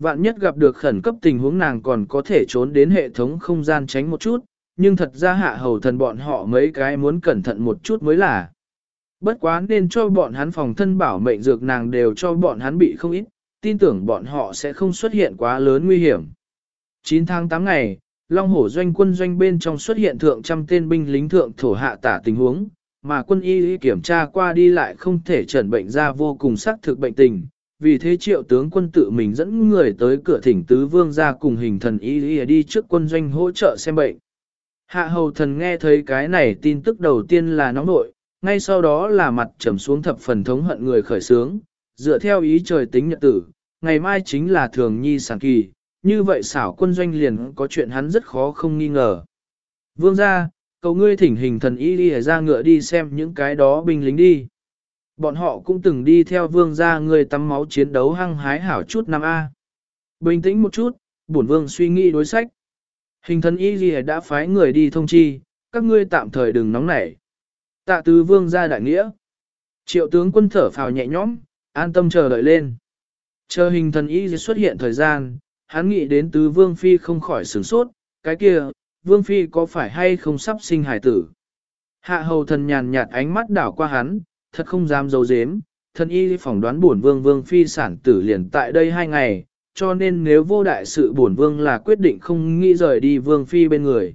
vạn nhất gặp được khẩn cấp tình huống nàng còn có thể trốn đến hệ thống không gian tránh một chút, nhưng thật ra hạ hầu thần bọn họ mấy cái muốn cẩn thận một chút mới là. Bất quá nên cho bọn hắn phòng thân bảo mệnh dược nàng đều cho bọn hắn bị không ít, tin tưởng bọn họ sẽ không xuất hiện quá lớn nguy hiểm. 9 tháng 8 ngày, Long Hổ doanh quân doanh bên trong xuất hiện thượng trăm tên binh lính thượng thổ hạ tả tình huống, mà quân y kiểm tra qua đi lại không thể chẩn bệnh ra vô cùng xác thực bệnh tình. Vì thế triệu tướng quân tự mình dẫn người tới cửa thỉnh tứ vương ra cùng hình thần y đi trước quân doanh hỗ trợ xem bệnh. Hạ hầu thần nghe thấy cái này tin tức đầu tiên là nóng nội, ngay sau đó là mặt trầm xuống thập phần thống hận người khởi sướng, dựa theo ý trời tính nhật tử, ngày mai chính là thường nhi sản kỳ, như vậy xảo quân doanh liền có chuyện hắn rất khó không nghi ngờ. Vương ra, cầu ngươi thỉnh hình thần y đi ra ngựa đi xem những cái đó binh lính đi. Bọn họ cũng từng đi theo vương gia người tắm máu chiến đấu hăng hái hảo chút năm A. Bình tĩnh một chút, bổn vương suy nghĩ đối sách. Hình thần y gì đã phái người đi thông chi, các ngươi tạm thời đừng nóng nảy. Tạ tứ vương gia đại nghĩa. Triệu tướng quân thở phào nhẹ nhõm, an tâm chờ đợi lên. Chờ hình thần y xuất hiện thời gian, hắn nghĩ đến tứ vương phi không khỏi sửng sốt, cái kia, vương phi có phải hay không sắp sinh hải tử. Hạ hầu thần nhàn nhạt ánh mắt đảo qua hắn, thật không dám giấu dếm, thân y phỏng đoán bổn vương vương phi sản tử liền tại đây hai ngày, cho nên nếu vô đại sự bổn vương là quyết định không nghĩ rời đi vương phi bên người.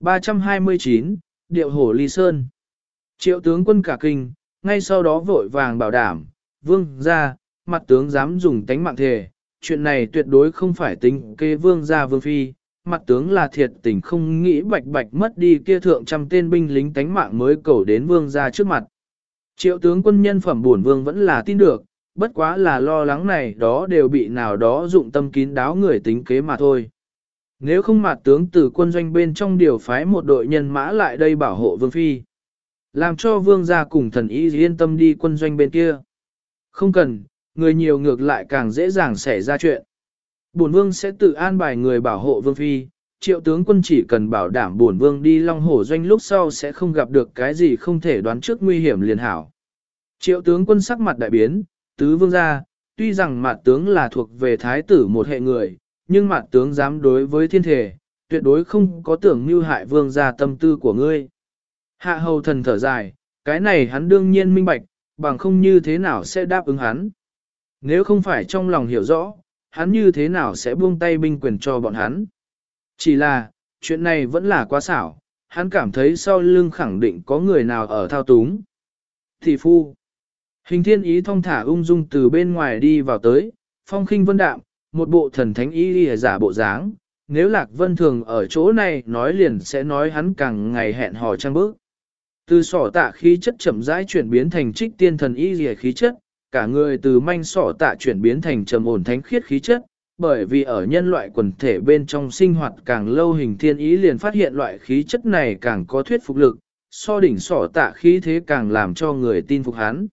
329, Điệu Hổ Ly Sơn Triệu tướng quân cả kinh, ngay sau đó vội vàng bảo đảm, vương ra, mặt tướng dám dùng tánh mạng thề, chuyện này tuyệt đối không phải tính kê vương ra vương phi, mặt tướng là thiệt tình không nghĩ bạch bạch mất đi kia thượng trăm tên binh lính tánh mạng mới cầu đến vương ra trước mặt. Triệu tướng quân nhân phẩm buồn vương vẫn là tin được, bất quá là lo lắng này đó đều bị nào đó dụng tâm kín đáo người tính kế mà thôi. Nếu không mặt tướng từ quân doanh bên trong điều phái một đội nhân mã lại đây bảo hộ vương phi. Làm cho vương gia cùng thần ý yên tâm đi quân doanh bên kia. Không cần, người nhiều ngược lại càng dễ dàng xảy ra chuyện. Bổn vương sẽ tự an bài người bảo hộ vương phi, triệu tướng quân chỉ cần bảo đảm bổn vương đi long hổ doanh lúc sau sẽ không gặp được cái gì không thể đoán trước nguy hiểm liền hảo. Triệu tướng quân sắc mặt đại biến, tứ vương gia, tuy rằng mặt tướng là thuộc về thái tử một hệ người, nhưng mặt tướng dám đối với thiên thể, tuyệt đối không có tưởng mưu hại vương gia tâm tư của ngươi. Hạ hầu thần thở dài, cái này hắn đương nhiên minh bạch, bằng không như thế nào sẽ đáp ứng hắn. Nếu không phải trong lòng hiểu rõ, hắn như thế nào sẽ buông tay binh quyền cho bọn hắn. Chỉ là, chuyện này vẫn là quá xảo, hắn cảm thấy sau lưng khẳng định có người nào ở thao túng. Thị phu. Hình thiên ý thong thả ung dung từ bên ngoài đi vào tới, phong khinh vân đạm, một bộ thần thánh ý đi giả bộ dáng. Nếu Lạc Vân Thường ở chỗ này nói liền sẽ nói hắn càng ngày hẹn hò trăng bước. Từ sỏ tạ khí chất chậm rãi chuyển biến thành trích tiên thần y rìa khí chất, cả người từ manh sỏ tạ chuyển biến thành trầm ổn thánh khiết khí chất, bởi vì ở nhân loại quần thể bên trong sinh hoạt càng lâu hình thiên ý liền phát hiện loại khí chất này càng có thuyết phục lực, so đỉnh sỏ tạ khí thế càng làm cho người tin phục hắn.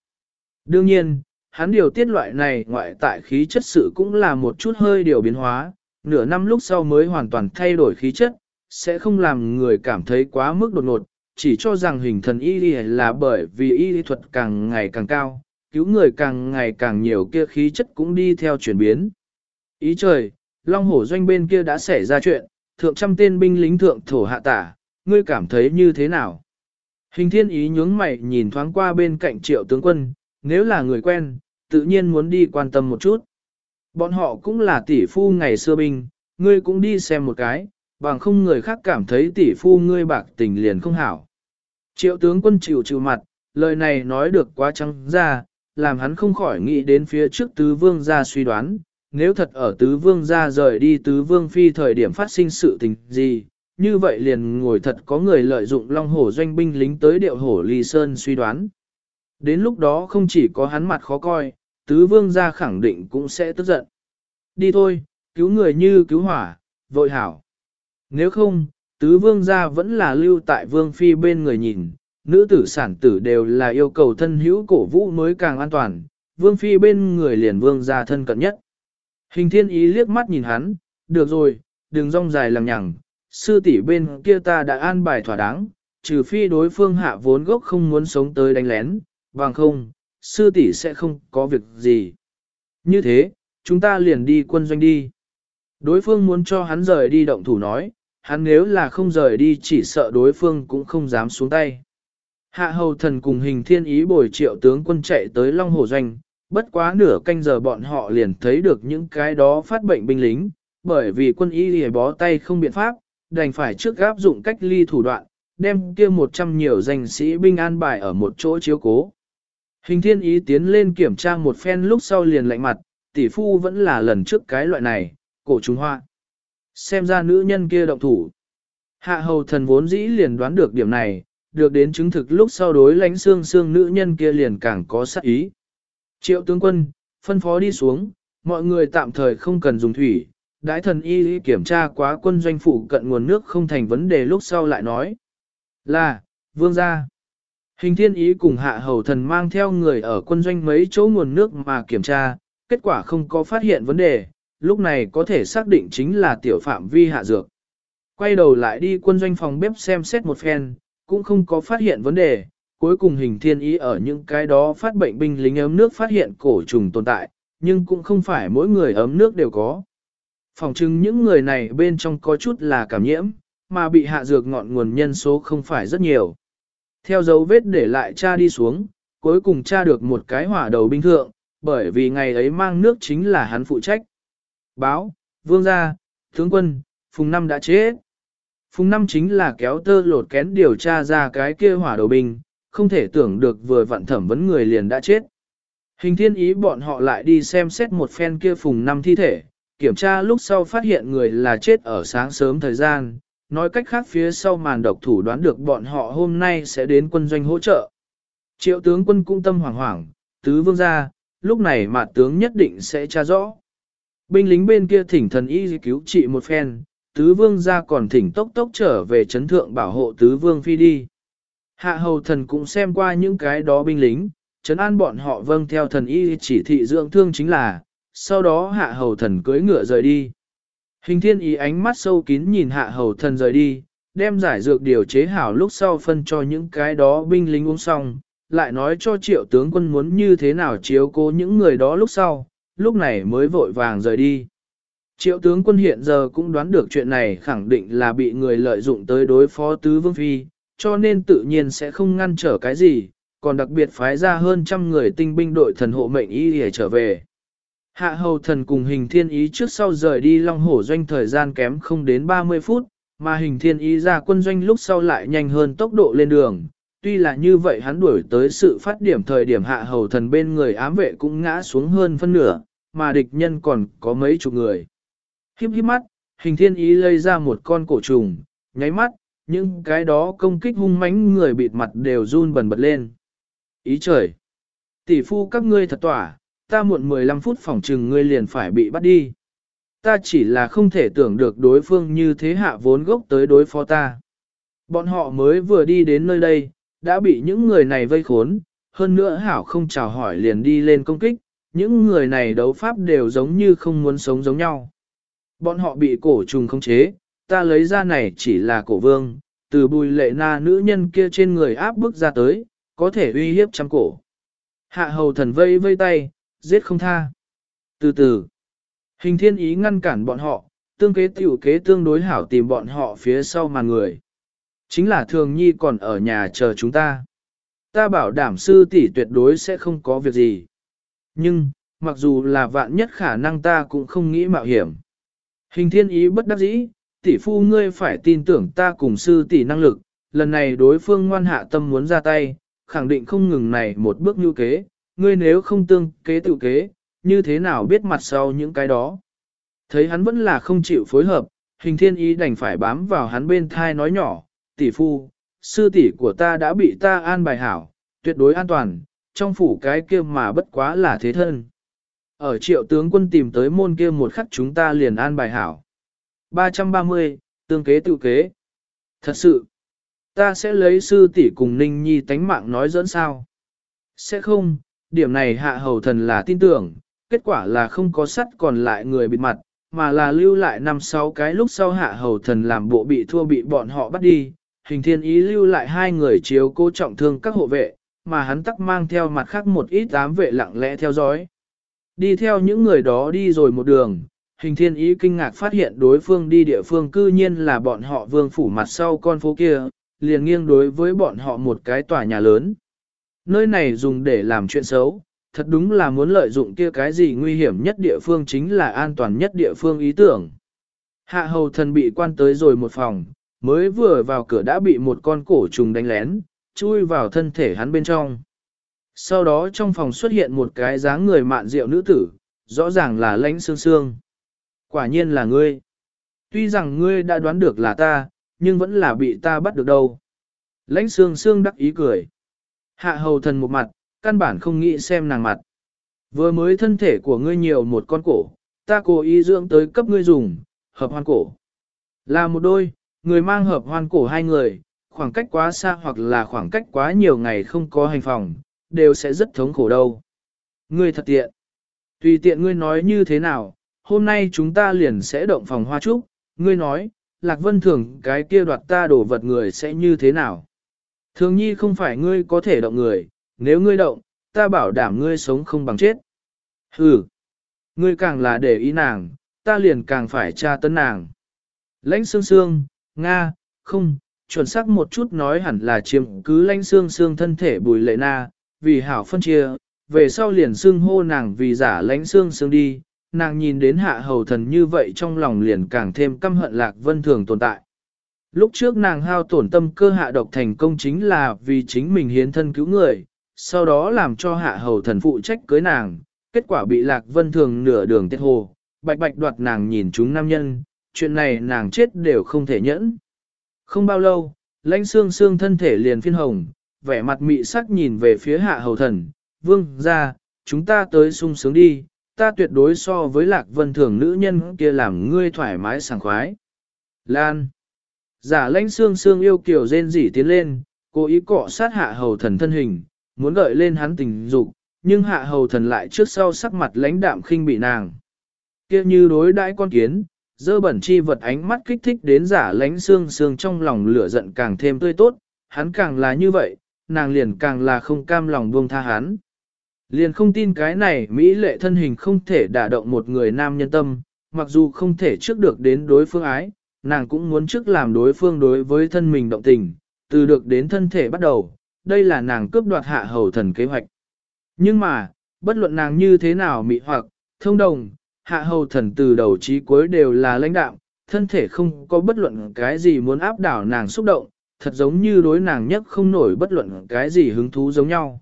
Đương nhiên, hắn điều tiết loại này ngoại tại khí chất sự cũng là một chút hơi điều biến hóa, nửa năm lúc sau mới hoàn toàn thay đổi khí chất, sẽ không làm người cảm thấy quá mức đột ngột, chỉ cho rằng hình thần y là bởi vì y thuật càng ngày càng cao, cứu người càng ngày càng nhiều kia khí chất cũng đi theo chuyển biến. Ý trời, Long Hổ doanh bên kia đã xảy ra chuyện, thượng trăm tên binh lính thượng thổ hạ tả, ngươi cảm thấy như thế nào? Hình thiên ý nhướng mày nhìn thoáng qua bên cạnh triệu tướng quân, nếu là người quen, tự nhiên muốn đi quan tâm một chút. Bọn họ cũng là tỷ phu ngày xưa binh, ngươi cũng đi xem một cái, bằng không người khác cảm thấy tỷ phu ngươi bạc tình liền không hảo. Triệu tướng quân chịu chịu mặt, lời này nói được quá trắng ra, làm hắn không khỏi nghĩ đến phía trước tứ vương gia suy đoán, nếu thật ở tứ vương gia rời đi tứ vương phi thời điểm phát sinh sự tình gì, như vậy liền ngồi thật có người lợi dụng long hổ doanh binh lính tới điệu hổ ly sơn suy đoán. Đến lúc đó không chỉ có hắn mặt khó coi, tứ vương gia khẳng định cũng sẽ tức giận. Đi thôi, cứu người như cứu hỏa, vội hảo. Nếu không, tứ vương gia vẫn là lưu tại vương phi bên người nhìn, nữ tử sản tử đều là yêu cầu thân hữu cổ vũ mới càng an toàn, vương phi bên người liền vương gia thân cận nhất. Hình thiên ý liếc mắt nhìn hắn, được rồi, đừng rong dài lằng nhằng, sư tỷ bên kia ta đã an bài thỏa đáng, trừ phi đối phương hạ vốn gốc không muốn sống tới đánh lén, bằng không, sư tỷ sẽ không có việc gì. Như thế, chúng ta liền đi quân doanh đi. Đối phương muốn cho hắn rời đi động thủ nói, hắn nếu là không rời đi chỉ sợ đối phương cũng không dám xuống tay. Hạ hầu thần cùng hình thiên ý bồi triệu tướng quân chạy tới Long Hồ Doanh, bất quá nửa canh giờ bọn họ liền thấy được những cái đó phát bệnh binh lính, bởi vì quân y lìa bó tay không biện pháp, đành phải trước gáp dụng cách ly thủ đoạn, đem kia một trăm nhiều danh sĩ binh an bài ở một chỗ chiếu cố. Hình thiên ý tiến lên kiểm tra một phen lúc sau liền lạnh mặt, tỷ phu vẫn là lần trước cái loại này, cổ trùng hoa. Xem ra nữ nhân kia động thủ. Hạ hầu thần vốn dĩ liền đoán được điểm này, được đến chứng thực lúc sau đối lánh xương xương nữ nhân kia liền càng có sát ý. Triệu tướng quân, phân phó đi xuống, mọi người tạm thời không cần dùng thủy, đãi thần y kiểm tra quá quân doanh phụ cận nguồn nước không thành vấn đề lúc sau lại nói. Là, vương gia. Hình thiên ý cùng hạ hầu thần mang theo người ở quân doanh mấy chỗ nguồn nước mà kiểm tra, kết quả không có phát hiện vấn đề, lúc này có thể xác định chính là tiểu phạm vi hạ dược. Quay đầu lại đi quân doanh phòng bếp xem xét một phen, cũng không có phát hiện vấn đề, cuối cùng hình thiên ý ở những cái đó phát bệnh binh lính ấm nước phát hiện cổ trùng tồn tại, nhưng cũng không phải mỗi người ấm nước đều có. Phòng chứng những người này bên trong có chút là cảm nhiễm, mà bị hạ dược ngọn nguồn nhân số không phải rất nhiều. Theo dấu vết để lại cha đi xuống, cuối cùng cha được một cái hỏa đầu binh thượng, bởi vì ngày ấy mang nước chính là hắn phụ trách. Báo, vương gia, tướng quân, Phùng Năm đã chết. Phùng Năm chính là kéo tơ lột kén điều tra ra cái kia hỏa đầu binh, không thể tưởng được vừa vặn thẩm vấn người liền đã chết. Hình thiên ý bọn họ lại đi xem xét một phen kia Phùng Năm thi thể, kiểm tra lúc sau phát hiện người là chết ở sáng sớm thời gian, nói cách khác phía sau màn độc thủ đoán được bọn họ hôm nay sẽ đến quân doanh hỗ trợ. Triệu tướng quân cung tâm hoảng hoảng, tứ vương gia, lúc này mà tướng nhất định sẽ tra rõ. Binh lính bên kia thỉnh thần y cứu trị một phen, tứ vương gia còn thỉnh tốc tốc trở về chấn thượng bảo hộ tứ vương phi đi. Hạ hầu thần cũng xem qua những cái đó binh lính, chấn an bọn họ vâng theo thần y chỉ thị dưỡng thương chính là, sau đó hạ hầu thần cưỡi ngựa rời đi. Hình thiên ý ánh mắt sâu kín nhìn hạ hầu thần rời đi, đem giải dược điều chế hảo lúc sau phân cho những cái đó binh lính uống xong, lại nói cho triệu tướng quân muốn như thế nào chiếu cố những người đó lúc sau, lúc này mới vội vàng rời đi. Triệu tướng quân hiện giờ cũng đoán được chuyện này khẳng định là bị người lợi dụng tới đối phó tứ vương phi, cho nên tự nhiên sẽ không ngăn trở cái gì, còn đặc biệt phái ra hơn trăm người tinh binh đội thần hộ mệnh y để trở về. Hạ hầu thần cùng hình thiên ý trước sau rời đi long hổ doanh thời gian kém không đến 30 phút, mà hình thiên ý ra quân doanh lúc sau lại nhanh hơn tốc độ lên đường. Tuy là như vậy hắn đuổi tới sự phát điểm thời điểm hạ hầu thần bên người ám vệ cũng ngã xuống hơn phân nửa, mà địch nhân còn có mấy chục người. Hiếp hiếp mắt, hình thiên ý lây ra một con cổ trùng, nháy mắt, những cái đó công kích hung mãnh người bịt mặt đều run bần bật lên. Ý trời! Tỷ phu các ngươi thật tỏa, ta muộn 15 phút phòng trừng ngươi liền phải bị bắt đi. Ta chỉ là không thể tưởng được đối phương như thế hạ vốn gốc tới đối phó ta. Bọn họ mới vừa đi đến nơi đây, đã bị những người này vây khốn, hơn nữa hảo không chào hỏi liền đi lên công kích, những người này đấu pháp đều giống như không muốn sống giống nhau. Bọn họ bị cổ trùng khống chế, ta lấy ra này chỉ là cổ vương, từ bùi lệ na nữ nhân kia trên người áp bức ra tới, có thể uy hiếp trăm cổ. Hạ hầu thần vây vây tay, giết không tha. Từ từ, hình thiên ý ngăn cản bọn họ, tương kế tiểu kế tương đối hảo tìm bọn họ phía sau màn người. Chính là thường nhi còn ở nhà chờ chúng ta. Ta bảo đảm sư tỷ tuyệt đối sẽ không có việc gì. Nhưng, mặc dù là vạn nhất khả năng ta cũng không nghĩ mạo hiểm. Hình thiên ý bất đắc dĩ, tỷ phu ngươi phải tin tưởng ta cùng sư tỷ năng lực, lần này đối phương ngoan hạ tâm muốn ra tay, khẳng định không ngừng này một bước như kế, ngươi nếu không tương kế tự kế, như thế nào biết mặt sau những cái đó. Thấy hắn vẫn là không chịu phối hợp, hình thiên ý đành phải bám vào hắn bên thai nói nhỏ, tỷ phu, sư tỷ của ta đã bị ta an bài hảo, tuyệt đối an toàn, trong phủ cái kia mà bất quá là thế thân. Ở triệu tướng quân tìm tới môn kia một khắc chúng ta liền an bài hảo. 330, tương kế tự kế. Thật sự, ta sẽ lấy sư tỷ cùng Ninh Nhi tánh mạng nói dẫn sao. Sẽ không, điểm này hạ hầu thần là tin tưởng, kết quả là không có sắt còn lại người bịt mặt, mà là lưu lại năm sáu cái lúc sau hạ hầu thần làm bộ bị thua bị bọn họ bắt đi, hình thiên ý lưu lại hai người chiếu cố trọng thương các hộ vệ, mà hắn tắc mang theo mặt khác một ít ám vệ lặng lẽ theo dõi. Đi theo những người đó đi rồi một đường, hình thiên ý kinh ngạc phát hiện đối phương đi địa phương cư nhiên là bọn họ vương phủ mặt sau con phố kia, liền nghiêng đối với bọn họ một cái tòa nhà lớn. Nơi này dùng để làm chuyện xấu, thật đúng là muốn lợi dụng kia cái gì nguy hiểm nhất địa phương chính là an toàn nhất địa phương ý tưởng. Hạ hầu thần bị quan tới rồi một phòng, mới vừa vào cửa đã bị một con cổ trùng đánh lén, chui vào thân thể hắn bên trong. Sau đó trong phòng xuất hiện một cái dáng người mạn rượu nữ tử, rõ ràng là lãnh xương xương. Quả nhiên là ngươi. Tuy rằng ngươi đã đoán được là ta, nhưng vẫn là bị ta bắt được đâu. Lãnh xương xương đắc ý cười. Hạ hầu thần một mặt, căn bản không nghĩ xem nàng mặt. Vừa mới thân thể của ngươi nhiều một con cổ, ta cố ý dưỡng tới cấp ngươi dùng, hợp hoan cổ. Là một đôi, người mang hợp hoan cổ hai người, khoảng cách quá xa hoặc là khoảng cách quá nhiều ngày không có hành phòng, đều sẽ rất thống khổ đâu. Ngươi thật tiện. Tùy tiện ngươi nói như thế nào, hôm nay chúng ta liền sẽ động phòng hoa trúc, ngươi nói, Lạc Vân Thường cái kia đoạt ta đổ vật người sẽ như thế nào? Thường nhi không phải ngươi có thể động người, nếu ngươi động, ta bảo đảm ngươi sống không bằng chết. Hừ, ngươi càng là để ý nàng, ta liền càng phải tra tấn nàng. Lãnh xương xương, Nga, không, chuẩn xác một chút nói hẳn là chiếm cứ lãnh xương xương thân thể bùi lệ na, vì hảo phân chia, về sau liền xương hô nàng vì giả lãnh xương xương đi, nàng nhìn đến hạ hầu thần như vậy trong lòng liền càng thêm căm hận lạc vân thường tồn tại. Lúc trước nàng hao tổn tâm cơ hạ độc thành công chính là vì chính mình hiến thân cứu người, sau đó làm cho hạ hầu thần phụ trách cưới nàng, kết quả bị lạc vân thường nửa đường tiết hồ, bạch bạch đoạt nàng nhìn chúng nam nhân, chuyện này nàng chết đều không thể nhẫn. Không bao lâu, lãnh xương xương thân thể liền phiên hồng, vẻ mặt mị sắc nhìn về phía hạ hầu thần, vương ra, chúng ta tới sung sướng đi, ta tuyệt đối so với lạc vân thường nữ nhân kia làm ngươi thoải mái sảng khoái. Lan. Giả lãnh xương xương yêu kiểu rên rỉ tiến lên, cố ý cọ sát hạ hầu thần thân hình, muốn gợi lên hắn tình dục, nhưng hạ hầu thần lại trước sau sắc mặt lãnh đạm khinh bị nàng. kia như đối đãi con kiến, dơ bẩn chi vật ánh mắt kích thích đến giả lãnh xương xương trong lòng lửa giận càng thêm tươi tốt, hắn càng là như vậy, nàng liền càng là không cam lòng buông tha hắn. Liền không tin cái này Mỹ lệ thân hình không thể đả động một người nam nhân tâm, mặc dù không thể trước được đến đối phương ái, nàng cũng muốn trước làm đối phương đối với thân mình động tình, từ được đến thân thể bắt đầu, đây là nàng cướp đoạt hạ hầu thần kế hoạch. Nhưng mà, bất luận nàng như thế nào mị hoặc, thông đồng, hạ hầu thần từ đầu chí cuối đều là lãnh đạo, thân thể không có bất luận cái gì muốn áp đảo nàng xúc động, thật giống như đối nàng nhất không nổi bất luận cái gì hứng thú giống nhau.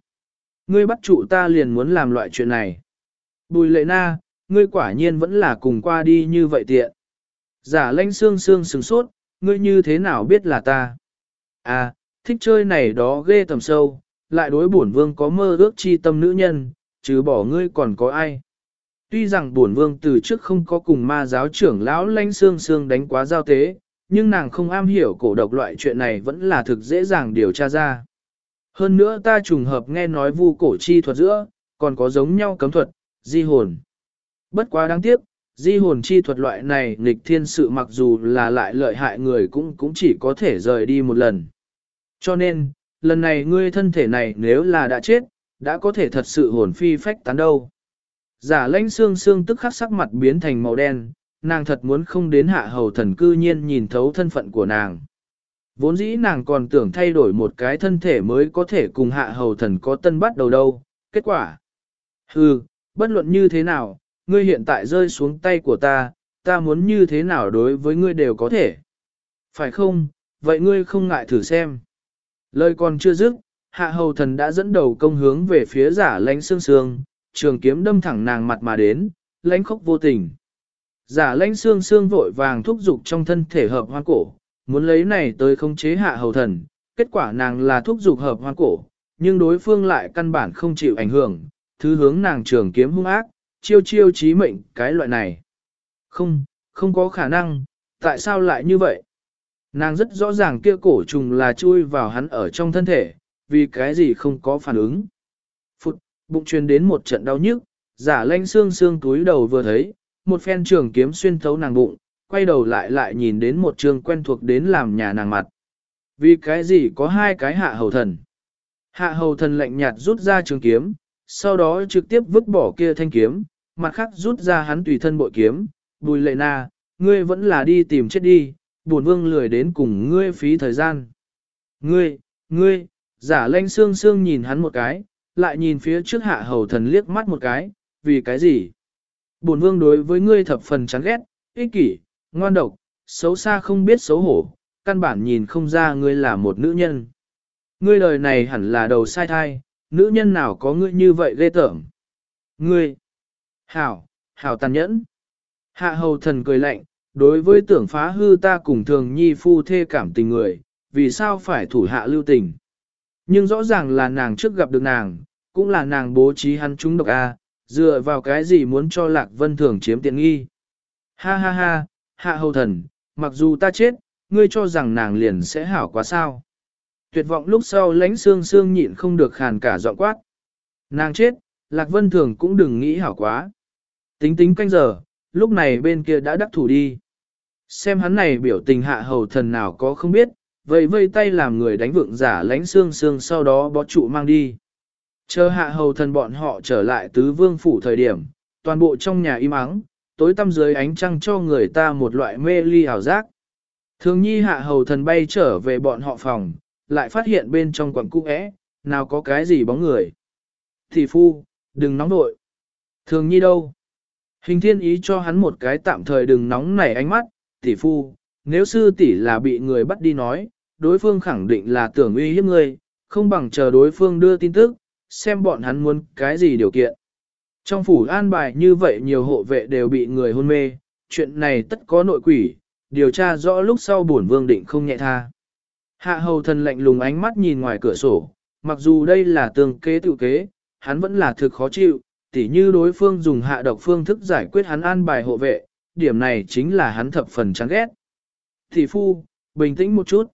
Ngươi bắt trụ ta liền muốn làm loại chuyện này. Bùi lệ na, ngươi quả nhiên vẫn là cùng qua đi như vậy tiện. Giả lanh xương xương sừng sốt, ngươi như thế nào biết là ta? À, thích chơi này đó ghê tầm sâu, lại đối bổn vương có mơ ước chi tâm nữ nhân, chứ bỏ ngươi còn có ai. Tuy rằng bổn vương từ trước không có cùng ma giáo trưởng lão lanh xương xương đánh quá giao tế, nhưng nàng không am hiểu cổ độc loại chuyện này vẫn là thực dễ dàng điều tra ra. Hơn nữa ta trùng hợp nghe nói vu cổ chi thuật giữa, còn có giống nhau cấm thuật, di hồn. Bất quá đáng tiếc, di hồn chi thuật loại này nghịch thiên sự mặc dù là lại lợi hại người cũng cũng chỉ có thể rời đi một lần. Cho nên, lần này ngươi thân thể này nếu là đã chết, đã có thể thật sự hồn phi phách tán đâu. Giả lãnh xương xương tức khắc sắc mặt biến thành màu đen, nàng thật muốn không đến hạ hầu thần cư nhiên nhìn thấu thân phận của nàng. Vốn dĩ nàng còn tưởng thay đổi một cái thân thể mới có thể cùng hạ hầu thần có tân bắt đầu đâu, kết quả. Hừ, bất luận như thế nào, ngươi hiện tại rơi xuống tay của ta, ta muốn như thế nào đối với ngươi đều có thể. Phải không, vậy ngươi không ngại thử xem. Lời còn chưa dứt, hạ hầu thần đã dẫn đầu công hướng về phía giả lánh xương sương, trường kiếm đâm thẳng nàng mặt mà đến, lánh khóc vô tình. Giả lánh xương xương vội vàng thúc giục trong thân thể hợp hoan cổ, muốn lấy này tới khống chế hạ hầu thần, kết quả nàng là thúc dục hợp hoan cổ, nhưng đối phương lại căn bản không chịu ảnh hưởng, thứ hướng nàng trường kiếm hung ác, chiêu chiêu chí mệnh cái loại này. Không, không có khả năng, tại sao lại như vậy? Nàng rất rõ ràng kia cổ trùng là chui vào hắn ở trong thân thể, vì cái gì không có phản ứng. Phụt, bụng truyền đến một trận đau nhức, giả lanh xương xương túi đầu vừa thấy, một phen trường kiếm xuyên thấu nàng bụng, quay đầu lại lại nhìn đến một trường quen thuộc đến làm nhà nàng mặt. Vì cái gì có hai cái hạ hầu thần? Hạ hầu thần lạnh nhạt rút ra trường kiếm, sau đó trực tiếp vứt bỏ kia thanh kiếm, mặt khác rút ra hắn tùy thân bội kiếm, bùi lệ na, ngươi vẫn là đi tìm chết đi, buồn vương lười đến cùng ngươi phí thời gian. Ngươi, ngươi, giả lanh xương xương nhìn hắn một cái, lại nhìn phía trước hạ hầu thần liếc mắt một cái, vì cái gì? Bổn vương đối với ngươi thập phần chán ghét, ích kỷ, ngoan độc, xấu xa không biết xấu hổ, căn bản nhìn không ra ngươi là một nữ nhân. Ngươi lời này hẳn là đầu sai thai, nữ nhân nào có ngươi như vậy ghê tởm. Ngươi, hảo, hảo tàn nhẫn. Hạ hầu thần cười lạnh, đối với tưởng phá hư ta cùng thường nhi phu thê cảm tình người, vì sao phải thủ hạ lưu tình. Nhưng rõ ràng là nàng trước gặp được nàng, cũng là nàng bố trí hắn chúng độc A, dựa vào cái gì muốn cho Lạc Vân Thường chiếm tiện nghi. Ha ha ha, hạ hầu thần, mặc dù ta chết, ngươi cho rằng nàng liền sẽ hảo quá sao. Tuyệt vọng lúc sau lãnh xương xương nhịn không được khàn cả giọng quát. Nàng chết, Lạc Vân Thường cũng đừng nghĩ hảo quá. Tính tính canh giờ, lúc này bên kia đã đắc thủ đi. Xem hắn này biểu tình hạ hầu thần nào có không biết, vậy vây tay làm người đánh vượng giả lãnh xương xương sau đó bó trụ mang đi. Chờ hạ hầu thần bọn họ trở lại tứ vương phủ thời điểm, toàn bộ trong nhà im ắng, tối tăm dưới ánh trăng cho người ta một loại mê ly ảo giác. Thường nhi hạ hầu thần bay trở về bọn họ phòng, lại phát hiện bên trong quần cung ẽ, nào có cái gì bóng người. Thì phu, đừng nóng nội. Thường nhi đâu? Hình thiên ý cho hắn một cái tạm thời đừng nóng nảy ánh mắt, tỷ phu, nếu sư tỷ là bị người bắt đi nói, đối phương khẳng định là tưởng uy hiếp ngươi, không bằng chờ đối phương đưa tin tức, xem bọn hắn muốn cái gì điều kiện. Trong phủ an bài như vậy nhiều hộ vệ đều bị người hôn mê, chuyện này tất có nội quỷ, điều tra rõ lúc sau bổn vương định không nhẹ tha. Hạ hầu thần lạnh lùng ánh mắt nhìn ngoài cửa sổ, mặc dù đây là tương kế tự kế, hắn vẫn là thực khó chịu, tỉ như đối phương dùng hạ độc phương thức giải quyết hắn an bài hộ vệ, điểm này chính là hắn thập phần chán ghét. thị phu, bình tĩnh một chút.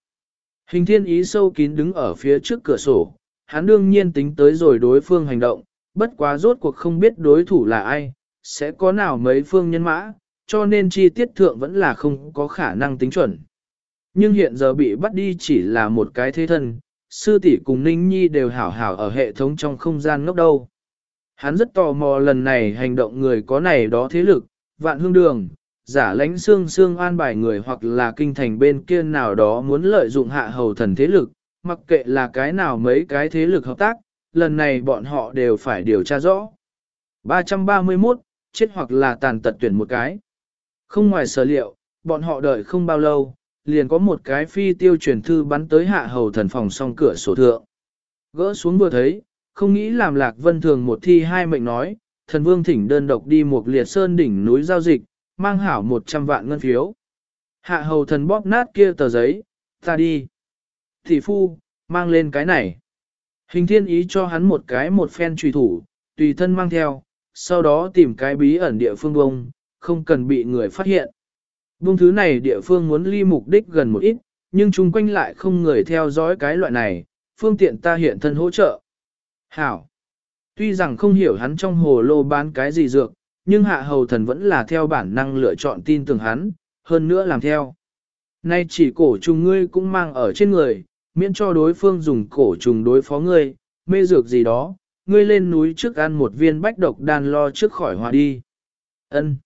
Hình thiên ý sâu kín đứng ở phía trước cửa sổ, hắn đương nhiên tính tới rồi đối phương hành động, bất quá rốt cuộc không biết đối thủ là ai, sẽ có nào mấy phương nhân mã, cho nên chi tiết thượng vẫn là không có khả năng tính chuẩn. Nhưng hiện giờ bị bắt đi chỉ là một cái thế thân, sư tỷ cùng Ninh Nhi đều hảo hảo ở hệ thống trong không gian ngốc đâu. Hắn rất tò mò lần này hành động người có này đó thế lực, vạn hương đường, giả lãnh xương xương an bài người hoặc là kinh thành bên kia nào đó muốn lợi dụng hạ hầu thần thế lực, mặc kệ là cái nào mấy cái thế lực hợp tác, lần này bọn họ đều phải điều tra rõ. 331, chết hoặc là tàn tật tuyển một cái. Không ngoài sở liệu, bọn họ đợi không bao lâu, liền có một cái phi tiêu truyền thư bắn tới hạ hầu thần phòng song cửa sổ thượng. Gỡ xuống vừa thấy, không nghĩ làm lạc vân thường một thi hai mệnh nói, thần vương thỉnh đơn độc đi một liệt sơn đỉnh núi giao dịch, mang hảo 100 vạn ngân phiếu. Hạ hầu thần bóp nát kia tờ giấy, ta đi. Thị phu, mang lên cái này. Hình thiên ý cho hắn một cái một phen trùy thủ, tùy thân mang theo, sau đó tìm cái bí ẩn địa phương bông, không cần bị người phát hiện. Bông thứ này địa phương muốn ly mục đích gần một ít, nhưng chung quanh lại không người theo dõi cái loại này, phương tiện ta hiện thân hỗ trợ. Hảo! Tuy rằng không hiểu hắn trong hồ lô bán cái gì dược, nhưng hạ hầu thần vẫn là theo bản năng lựa chọn tin tưởng hắn, hơn nữa làm theo. Nay chỉ cổ trùng ngươi cũng mang ở trên người, miễn cho đối phương dùng cổ trùng đối phó ngươi, mê dược gì đó, ngươi lên núi trước ăn một viên bách độc đan lo trước khỏi hòa đi. Ân.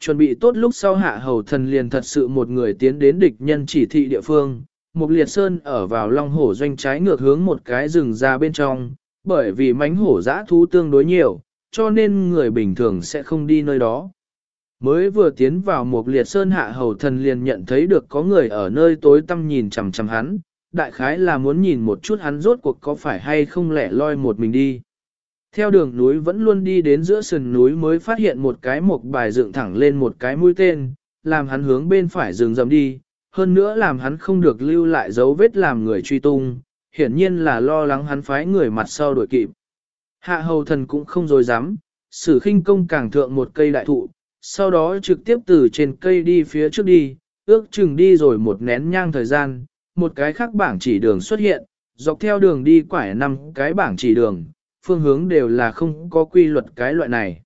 Chuẩn bị tốt lúc sau hạ hầu thần liền thật sự một người tiến đến địch nhân chỉ thị địa phương, một liệt sơn ở vào long hổ doanh trái ngược hướng một cái rừng ra bên trong, bởi vì mánh hổ dã thú tương đối nhiều, cho nên người bình thường sẽ không đi nơi đó. Mới vừa tiến vào một liệt sơn hạ hầu thần liền nhận thấy được có người ở nơi tối tăm nhìn chằm chằm hắn, đại khái là muốn nhìn một chút hắn rốt cuộc có phải hay không lẻ loi một mình đi. Theo đường núi vẫn luôn đi đến giữa sườn núi mới phát hiện một cái mộc bài dựng thẳng lên một cái mũi tên, làm hắn hướng bên phải rừng rầm đi, hơn nữa làm hắn không được lưu lại dấu vết làm người truy tung, hiển nhiên là lo lắng hắn phái người mặt sau đuổi kịp. Hạ hầu thần cũng không dối dám, sử khinh công càng thượng một cây đại thụ, sau đó trực tiếp từ trên cây đi phía trước đi, ước chừng đi rồi một nén nhang thời gian, một cái khác bảng chỉ đường xuất hiện, dọc theo đường đi quải năm cái bảng chỉ đường, phương hướng đều là không có quy luật cái loại này.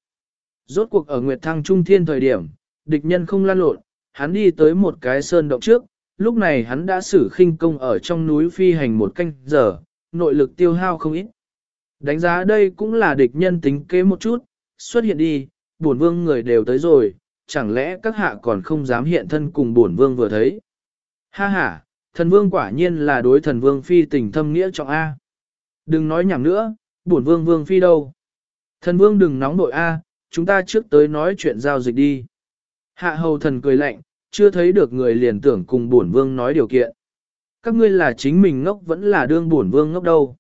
Rốt cuộc ở Nguyệt Thăng Trung Thiên thời điểm, địch nhân không lan lộn, hắn đi tới một cái sơn động trước, lúc này hắn đã sử khinh công ở trong núi phi hành một canh giờ, nội lực tiêu hao không ít. Đánh giá đây cũng là địch nhân tính kế một chút, xuất hiện đi, bổn vương người đều tới rồi, chẳng lẽ các hạ còn không dám hiện thân cùng bổn vương vừa thấy. Ha ha, thần vương quả nhiên là đối thần vương phi tình thâm nghĩa trọng A. Đừng nói nhảm nữa, bổn vương vương phi đâu. Thần vương đừng nóng nội A, chúng ta trước tới nói chuyện giao dịch đi. Hạ hầu thần cười lạnh, chưa thấy được người liền tưởng cùng bổn vương nói điều kiện. Các ngươi là chính mình ngốc vẫn là đương bổn vương ngốc đâu.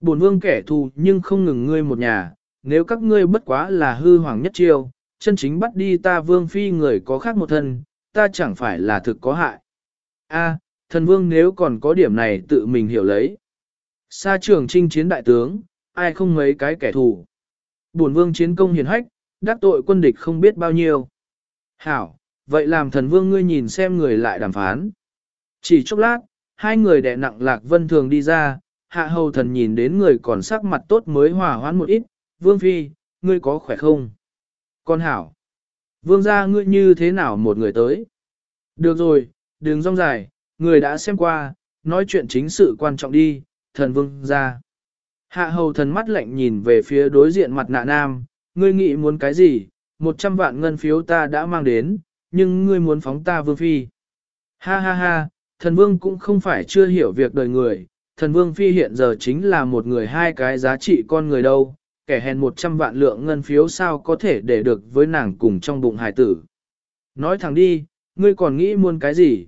Bổn vương kẻ thù nhưng không ngừng ngươi một nhà, nếu các ngươi bất quá là hư hoàng nhất chiêu, chân chính bắt đi ta vương phi người có khác một thân, ta chẳng phải là thực có hại. A, thần vương nếu còn có điểm này tự mình hiểu lấy. Sa trường trinh chiến đại tướng, ai không mấy cái kẻ thù. Bổn vương chiến công hiền hách, đắc tội quân địch không biết bao nhiêu. Hảo, vậy làm thần vương ngươi nhìn xem người lại đàm phán. Chỉ chốc lát, hai người đẻ nặng lạc vân thường đi ra, hạ hầu thần nhìn đến người còn sắc mặt tốt mới hòa hoãn một ít, vương phi, ngươi có khỏe không? Con hảo, vương gia ngươi như thế nào một người tới? Được rồi, đừng rong dài, người đã xem qua, nói chuyện chính sự quan trọng đi, thần vương ra. Hạ hầu thần mắt lạnh nhìn về phía đối diện mặt nạ nam, ngươi nghĩ muốn cái gì, một trăm vạn ngân phiếu ta đã mang đến, nhưng ngươi muốn phóng ta vương phi. Ha ha ha, thần vương cũng không phải chưa hiểu việc đời người, thần vương phi hiện giờ chính là một người hai cái giá trị con người đâu, kẻ hèn một trăm vạn lượng ngân phiếu sao có thể để được với nàng cùng trong bụng hải tử. Nói thẳng đi, ngươi còn nghĩ muốn cái gì?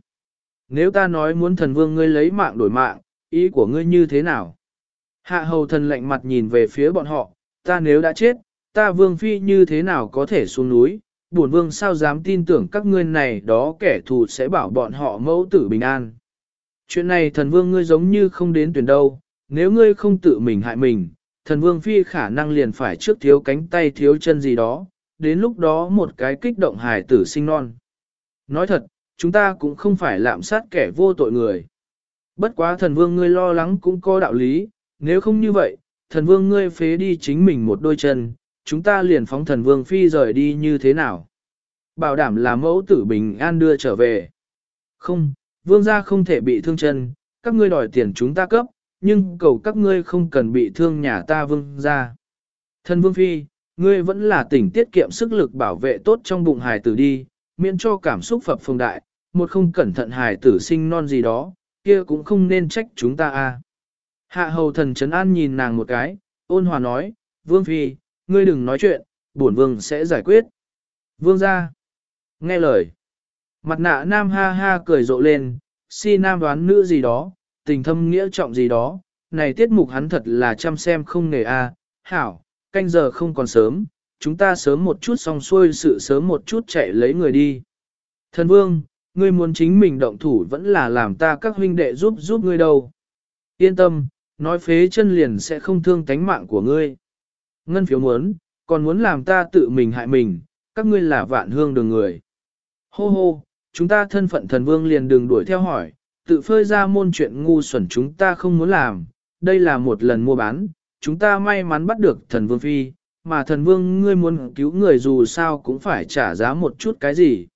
Nếu ta nói muốn thần vương ngươi lấy mạng đổi mạng, ý của ngươi như thế nào? Hạ hầu thần lạnh mặt nhìn về phía bọn họ, ta nếu đã chết, ta vương phi như thế nào có thể xuống núi, bổn vương sao dám tin tưởng các ngươi này đó kẻ thù sẽ bảo bọn họ mẫu tử bình an. Chuyện này thần vương ngươi giống như không đến tuyển đâu, nếu ngươi không tự mình hại mình, thần vương phi khả năng liền phải trước thiếu cánh tay thiếu chân gì đó, đến lúc đó một cái kích động hài tử sinh non. Nói thật, chúng ta cũng không phải lạm sát kẻ vô tội người. Bất quá thần vương ngươi lo lắng cũng có đạo lý, nếu không như vậy, thần vương ngươi phế đi chính mình một đôi chân, chúng ta liền phóng thần vương phi rời đi như thế nào? Bảo đảm là mẫu tử bình an đưa trở về. Không, vương gia không thể bị thương chân, các ngươi đòi tiền chúng ta cấp, nhưng cầu các ngươi không cần bị thương nhà ta vương gia. Thần vương phi, ngươi vẫn là tỉnh tiết kiệm sức lực bảo vệ tốt trong bụng hài tử đi, miễn cho cảm xúc phập phồng đại, một không cẩn thận hài tử sinh non gì đó, kia cũng không nên trách chúng ta a. Hạ hầu thần trấn an nhìn nàng một cái, ôn hòa nói, vương phi, ngươi đừng nói chuyện, bổn vương sẽ giải quyết. Vương ra. Nghe lời. Mặt nạ nam ha ha cười rộ lên, si nam đoán nữ gì đó, tình thâm nghĩa trọng gì đó, này tiết mục hắn thật là chăm xem không nghề a. hảo, canh giờ không còn sớm, chúng ta sớm một chút xong xuôi sự sớm một chút chạy lấy người đi. Thần vương, ngươi muốn chính mình động thủ vẫn là làm ta các huynh đệ giúp giúp ngươi đâu. Yên tâm, nói phế chân liền sẽ không thương tánh mạng của ngươi. Ngân phiếu muốn, còn muốn làm ta tự mình hại mình, các ngươi là vạn hương đường người. Hô hô, chúng ta thân phận thần vương liền đừng đuổi theo hỏi, tự phơi ra môn chuyện ngu xuẩn chúng ta không muốn làm, đây là một lần mua bán, chúng ta may mắn bắt được thần vương phi, mà thần vương ngươi muốn cứu người dù sao cũng phải trả giá một chút cái gì.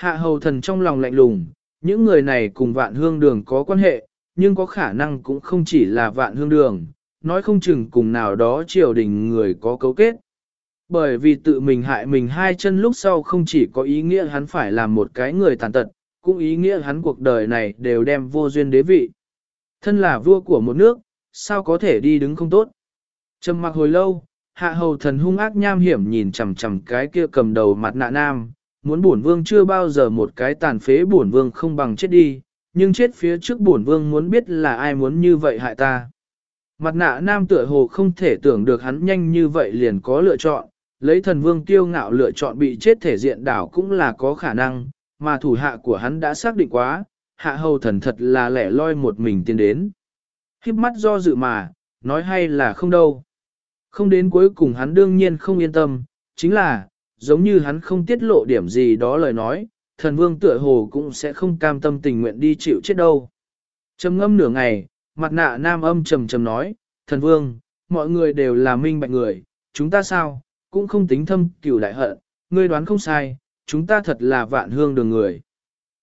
Hạ hầu thần trong lòng lạnh lùng, những người này cùng vạn hương đường có quan hệ, nhưng có khả năng cũng không chỉ là vạn hương đường, nói không chừng cùng nào đó triều đình người có cấu kết. Bởi vì tự mình hại mình hai chân lúc sau không chỉ có ý nghĩa hắn phải làm một cái người tàn tật, cũng ý nghĩa hắn cuộc đời này đều đem vô duyên đế vị. Thân là vua của một nước, sao có thể đi đứng không tốt. Trầm mặc hồi lâu, hạ hầu thần hung ác nham hiểm nhìn chằm chằm cái kia cầm đầu mặt nạ nam, muốn bổn vương chưa bao giờ một cái tàn phế bổn vương không bằng chết đi, nhưng chết phía trước bổn vương muốn biết là ai muốn như vậy hại ta. Mặt nạ nam tựa hồ không thể tưởng được hắn nhanh như vậy liền có lựa chọn, lấy thần vương tiêu ngạo lựa chọn bị chết thể diện đảo cũng là có khả năng, mà thủ hạ của hắn đã xác định quá, hạ hầu thần thật là lẻ loi một mình tiến đến. Khiếp mắt do dự mà, nói hay là không đâu. Không đến cuối cùng hắn đương nhiên không yên tâm, chính là, giống như hắn không tiết lộ điểm gì đó lời nói, thần vương tựa hồ cũng sẽ không cam tâm tình nguyện đi chịu chết đâu. Trầm ngâm nửa ngày, mặt nạ nam âm trầm trầm nói, thần vương, mọi người đều là minh bạch người, chúng ta sao, cũng không tính thâm cửu đại hận, ngươi đoán không sai, chúng ta thật là vạn hương đường người.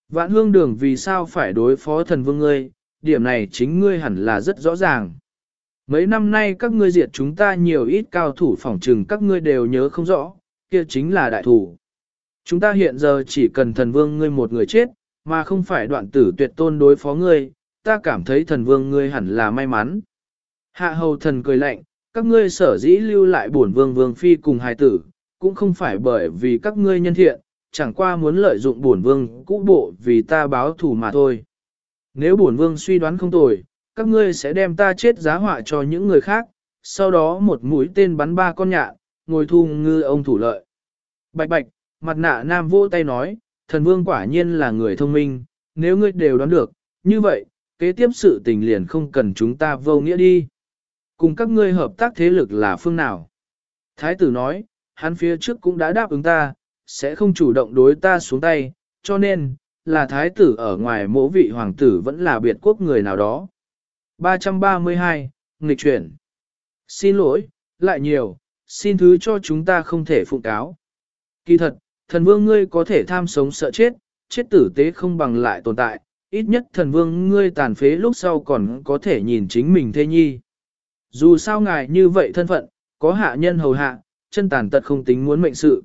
Vạn hương đường vì sao phải đối phó thần vương ngươi, điểm này chính ngươi hẳn là rất rõ ràng. Mấy năm nay các ngươi diệt chúng ta nhiều ít cao thủ phỏng trừng các ngươi đều nhớ không rõ, kia chính là đại thủ. Chúng ta hiện giờ chỉ cần thần vương ngươi một người chết, mà không phải đoạn tử tuyệt tôn đối phó ngươi, ta cảm thấy thần vương ngươi hẳn là may mắn. Hạ hầu thần cười lạnh, các ngươi sở dĩ lưu lại bổn vương vương phi cùng hài tử, cũng không phải bởi vì các ngươi nhân thiện, chẳng qua muốn lợi dụng bổn vương cũ bộ vì ta báo thù mà thôi. Nếu bổn vương suy đoán không tồi, các ngươi sẽ đem ta chết giá họa cho những người khác, sau đó một mũi tên bắn ba con nhạn, ngồi thu ngư ông thủ lợi. Bạch bạch, mặt nạ nam vô tay nói, thần vương quả nhiên là người thông minh, nếu ngươi đều đoán được, như vậy, kế tiếp sự tình liền không cần chúng ta vô nghĩa đi. Cùng các ngươi hợp tác thế lực là phương nào? Thái tử nói, hắn phía trước cũng đã đáp ứng ta, sẽ không chủ động đối ta xuống tay, cho nên, là thái tử ở ngoài mỗ vị hoàng tử vẫn là biệt quốc người nào đó. 332, nghịch chuyển. Xin lỗi, lại nhiều, xin thứ cho chúng ta không thể phụng cáo. Kỳ thật, thần vương ngươi có thể tham sống sợ chết, chết tử tế không bằng lại tồn tại, ít nhất thần vương ngươi tàn phế lúc sau còn có thể nhìn chính mình thê nhi. Dù sao ngài như vậy thân phận, có hạ nhân hầu hạ, chân tàn tật không tính muốn mệnh sự.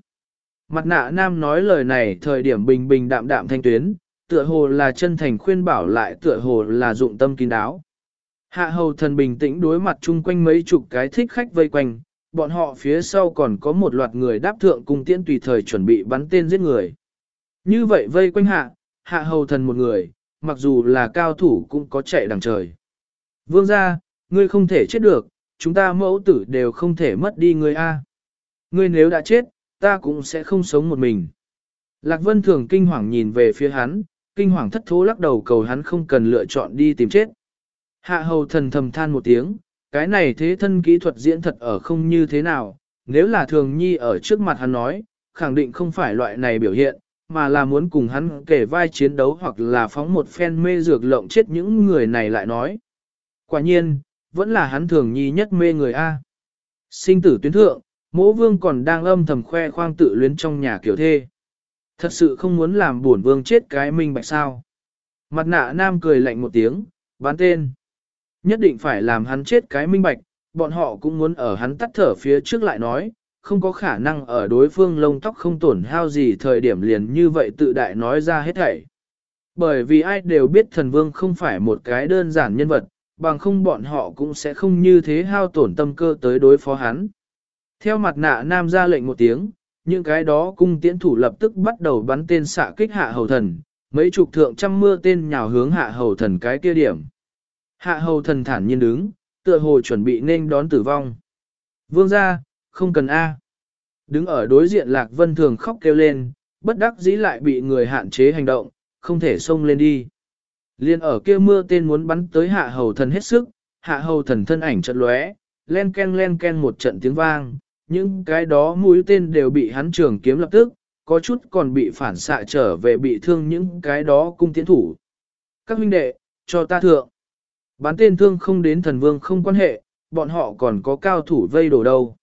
Mặt nạ nam nói lời này thời điểm bình bình đạm đạm thanh tuyến, tựa hồ là chân thành khuyên bảo lại tựa hồ là dụng tâm kín đáo. Hạ hầu thần bình tĩnh đối mặt chung quanh mấy chục cái thích khách vây quanh, bọn họ phía sau còn có một loạt người đáp thượng cung tiễn tùy thời chuẩn bị bắn tên giết người. Như vậy vây quanh hạ, hạ hầu thần một người, mặc dù là cao thủ cũng có chạy đằng trời. Vương ra, ngươi không thể chết được, chúng ta mẫu tử đều không thể mất đi ngươi A. Ngươi nếu đã chết, ta cũng sẽ không sống một mình. Lạc Vân Thường kinh hoàng nhìn về phía hắn, kinh hoàng thất thố lắc đầu cầu hắn không cần lựa chọn đi tìm chết. Hạ hầu thần thầm than một tiếng, cái này thế thân kỹ thuật diễn thật ở không như thế nào, nếu là thường nhi ở trước mặt hắn nói, khẳng định không phải loại này biểu hiện, mà là muốn cùng hắn kể vai chiến đấu hoặc là phóng một phen mê dược lộng chết những người này lại nói. Quả nhiên, vẫn là hắn thường nhi nhất mê người A. Sinh tử tuyến thượng, mỗ vương còn đang âm thầm khoe khoang tự luyến trong nhà kiểu thê. Thật sự không muốn làm buồn vương chết cái minh bạch sao. Mặt nạ nam cười lạnh một tiếng, bán tên. Nhất định phải làm hắn chết cái minh bạch, bọn họ cũng muốn ở hắn tắt thở phía trước lại nói, không có khả năng ở đối phương lông tóc không tổn hao gì thời điểm liền như vậy tự đại nói ra hết thảy. Bởi vì ai đều biết thần vương không phải một cái đơn giản nhân vật, bằng không bọn họ cũng sẽ không như thế hao tổn tâm cơ tới đối phó hắn. Theo mặt nạ nam ra lệnh một tiếng, những cái đó cung tiễn thủ lập tức bắt đầu bắn tên xạ kích hạ hầu thần, mấy chục thượng trăm mưa tên nhào hướng hạ hầu thần cái kia điểm. Hạ hầu thần thản nhiên đứng, tựa hồ chuẩn bị nên đón tử vong. Vương ra, không cần A. Đứng ở đối diện Lạc Vân Thường khóc kêu lên, bất đắc dĩ lại bị người hạn chế hành động, không thể xông lên đi. Liên ở kia mưa tên muốn bắn tới hạ hầu thần hết sức, hạ hầu thần thân ảnh trận lóe, len ken len ken một trận tiếng vang, những cái đó mũi tên đều bị hắn trường kiếm lập tức, có chút còn bị phản xạ trở về bị thương những cái đó cung tiến thủ. Các huynh đệ, cho ta thượng. Bán tên thương không đến thần vương không quan hệ, bọn họ còn có cao thủ vây đổ đâu.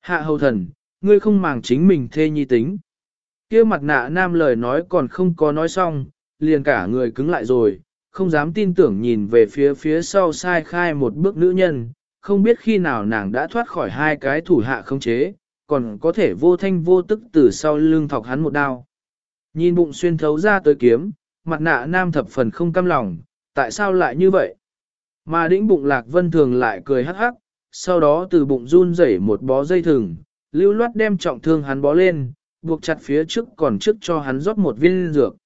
Hạ hầu thần, ngươi không màng chính mình thê nhi tính. kia mặt nạ nam lời nói còn không có nói xong, liền cả người cứng lại rồi, không dám tin tưởng nhìn về phía phía sau sai khai một bước nữ nhân, không biết khi nào nàng đã thoát khỏi hai cái thủ hạ không chế, còn có thể vô thanh vô tức từ sau lưng thọc hắn một đao. Nhìn bụng xuyên thấu ra tới kiếm, mặt nạ nam thập phần không căm lòng, tại sao lại như vậy? Mà đĩnh bụng lạc vân thường lại cười hắc hắc, sau đó từ bụng run rẩy một bó dây thừng, lưu loát đem trọng thương hắn bó lên, buộc chặt phía trước còn trước cho hắn rót một viên dược.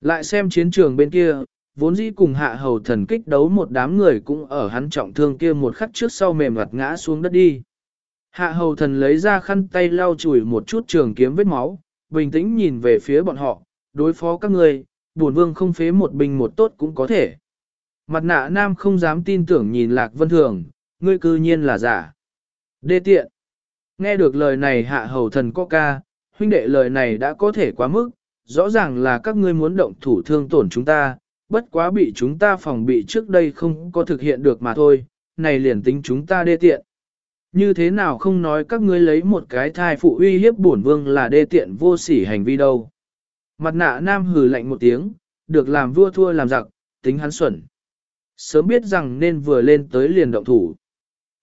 Lại xem chiến trường bên kia, vốn dĩ cùng hạ hầu thần kích đấu một đám người cũng ở hắn trọng thương kia một khắc trước sau mềm mặt ngã xuống đất đi. Hạ hầu thần lấy ra khăn tay lau chùi một chút trường kiếm vết máu, bình tĩnh nhìn về phía bọn họ, đối phó các người, bổn vương không phế một bình một tốt cũng có thể. Mặt nạ nam không dám tin tưởng nhìn lạc vân thường, ngươi cư nhiên là giả. Đê tiện. Nghe được lời này hạ hầu thần có ca, huynh đệ lời này đã có thể quá mức, rõ ràng là các ngươi muốn động thủ thương tổn chúng ta, bất quá bị chúng ta phòng bị trước đây không có thực hiện được mà thôi, này liền tính chúng ta đê tiện. Như thế nào không nói các ngươi lấy một cái thai phụ uy hiếp bổn vương là đê tiện vô sỉ hành vi đâu. Mặt nạ nam hừ lạnh một tiếng, được làm vua thua làm giặc, tính hắn xuẩn. Sớm biết rằng nên vừa lên tới liền động thủ.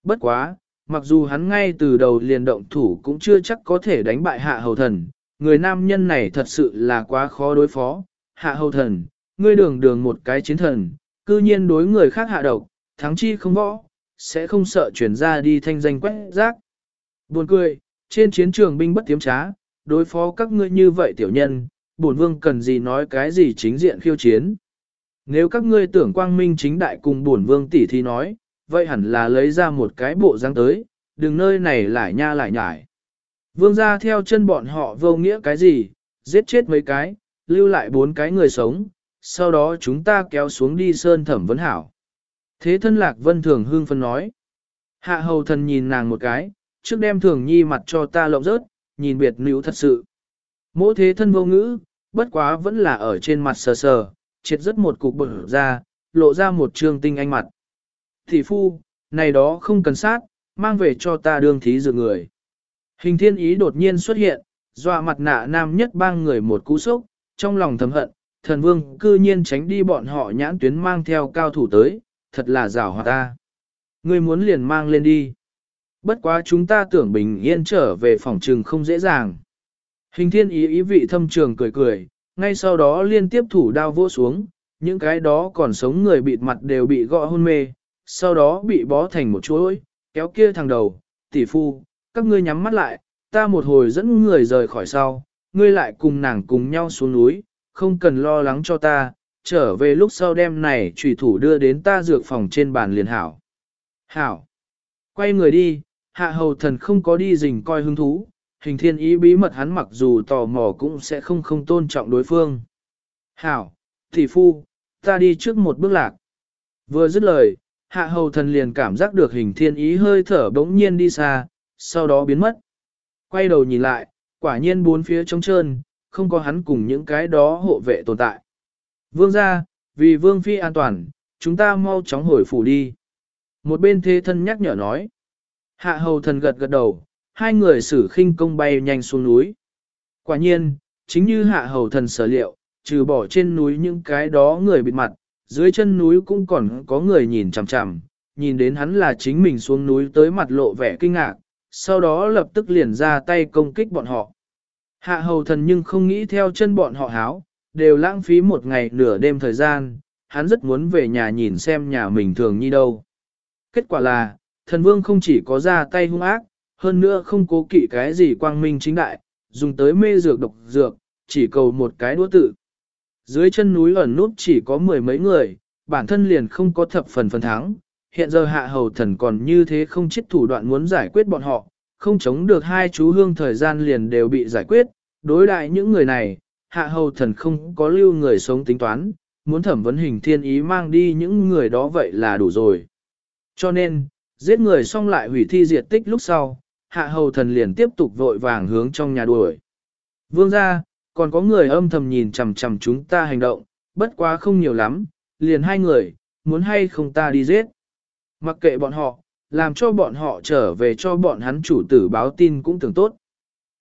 Bất quá, mặc dù hắn ngay từ đầu liền động thủ cũng chưa chắc có thể đánh bại hạ hầu thần, người nam nhân này thật sự là quá khó đối phó. Hạ hầu thần, ngươi đường đường một cái chiến thần, cư nhiên đối người khác hạ độc, thắng chi không võ, sẽ không sợ chuyển ra đi thanh danh quét rác. Buồn cười, trên chiến trường binh bất tiếm trá, đối phó các ngươi như vậy tiểu nhân, bổn vương cần gì nói cái gì chính diện khiêu chiến. Nếu các ngươi tưởng quang minh chính đại cùng bổn vương tỷ thì nói, vậy hẳn là lấy ra một cái bộ dáng tới, đừng nơi này lại nha lại nhải. Vương ra theo chân bọn họ vô nghĩa cái gì, giết chết mấy cái, lưu lại bốn cái người sống, sau đó chúng ta kéo xuống đi sơn thẩm vấn hảo. Thế thân lạc vân thường hương phân nói. Hạ hầu thần nhìn nàng một cái, trước đem thường nhi mặt cho ta lộng rớt, nhìn biệt nữ thật sự. Mỗi thế thân vô ngữ, bất quá vẫn là ở trên mặt sờ sờ, triệt rất một cục bở ra, lộ ra một trương tinh anh mặt. Thị phu, này đó không cần sát, mang về cho ta đương thí dự người. Hình thiên ý đột nhiên xuất hiện, dọa mặt nạ nam nhất bang người một cú sốc, trong lòng thầm hận, thần vương cư nhiên tránh đi bọn họ nhãn tuyến mang theo cao thủ tới, thật là rào hòa ta. Ngươi muốn liền mang lên đi. Bất quá chúng ta tưởng bình yên trở về phòng trừng không dễ dàng. Hình thiên ý ý vị thâm trường cười cười, ngay sau đó liên tiếp thủ đao vỗ xuống, những cái đó còn sống người bịt mặt đều bị gõ hôn mê, sau đó bị bó thành một chuỗi, kéo kia thằng đầu, tỷ phu, các ngươi nhắm mắt lại, ta một hồi dẫn người rời khỏi sau, ngươi lại cùng nàng cùng nhau xuống núi, không cần lo lắng cho ta, trở về lúc sau đêm này trùy thủ đưa đến ta dược phòng trên bàn liền hảo. Hảo! Quay người đi, hạ hầu thần không có đi rình coi hứng thú, hình thiên ý bí mật hắn mặc dù tò mò cũng sẽ không không tôn trọng đối phương. Hảo! Thị phu, ta đi trước một bước lạc. Vừa dứt lời, hạ hầu thần liền cảm giác được hình thiên ý hơi thở bỗng nhiên đi xa, sau đó biến mất. Quay đầu nhìn lại, quả nhiên bốn phía trống trơn, không có hắn cùng những cái đó hộ vệ tồn tại. Vương ra, vì vương phi an toàn, chúng ta mau chóng hồi phủ đi. Một bên thế thân nhắc nhở nói. Hạ hầu thần gật gật đầu, hai người sử khinh công bay nhanh xuống núi. Quả nhiên, chính như hạ hầu thần sở liệu, trừ bỏ trên núi những cái đó người bịt mặt, dưới chân núi cũng còn có người nhìn chằm chằm, nhìn đến hắn là chính mình xuống núi tới mặt lộ vẻ kinh ngạc, sau đó lập tức liền ra tay công kích bọn họ. Hạ hầu thần nhưng không nghĩ theo chân bọn họ háo, đều lãng phí một ngày nửa đêm thời gian, hắn rất muốn về nhà nhìn xem nhà mình thường như đâu. Kết quả là, thần vương không chỉ có ra tay hung ác, hơn nữa không cố kỵ cái gì quang minh chính đại, dùng tới mê dược độc dược, chỉ cầu một cái đũa tự. Dưới chân núi ẩn nút chỉ có mười mấy người, bản thân liền không có thập phần phần thắng, hiện giờ hạ hầu thần còn như thế không chết thủ đoạn muốn giải quyết bọn họ, không chống được hai chú hương thời gian liền đều bị giải quyết, đối đại những người này, hạ hầu thần không có lưu người sống tính toán, muốn thẩm vấn hình thiên ý mang đi những người đó vậy là đủ rồi. Cho nên, giết người xong lại hủy thi diệt tích lúc sau, hạ hầu thần liền tiếp tục vội vàng hướng trong nhà đuổi. Vương ra, còn có người âm thầm nhìn chằm chằm chúng ta hành động, bất quá không nhiều lắm, liền hai người, muốn hay không ta đi giết. Mặc kệ bọn họ, làm cho bọn họ trở về cho bọn hắn chủ tử báo tin cũng tưởng tốt.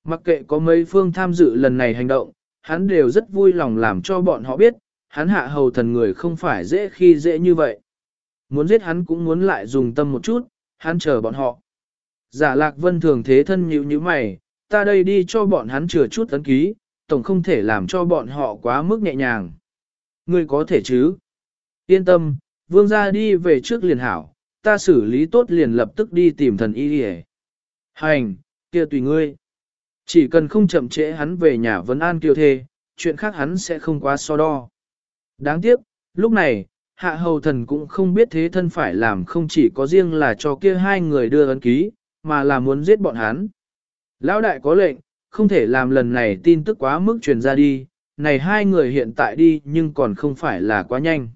Mặc kệ có mấy phương tham dự lần này hành động, hắn đều rất vui lòng làm cho bọn họ biết, hắn hạ hầu thần người không phải dễ khi dễ như vậy. Muốn giết hắn cũng muốn lại dùng tâm một chút, hắn chờ bọn họ. Giả lạc vân thường thế thân nhữ như mày, ta đây đi cho bọn hắn chừa chút tấn ký, tổng không thể làm cho bọn họ quá mức nhẹ nhàng. Ngươi có thể chứ? Yên tâm, vương gia đi về trước liền hảo, ta xử lý tốt liền lập tức đi tìm thần y đi Hành, kia tùy ngươi. Chỉ cần không chậm trễ hắn về nhà vấn an kiều thê, chuyện khác hắn sẽ không quá so đo. Đáng tiếc, lúc này, hạ hầu thần cũng không biết thế thân phải làm không chỉ có riêng là cho kia hai người đưa ấn ký, mà là muốn giết bọn hắn. Lão đại có lệnh, không thể làm lần này tin tức quá mức truyền ra đi, này hai người hiện tại đi nhưng còn không phải là quá nhanh.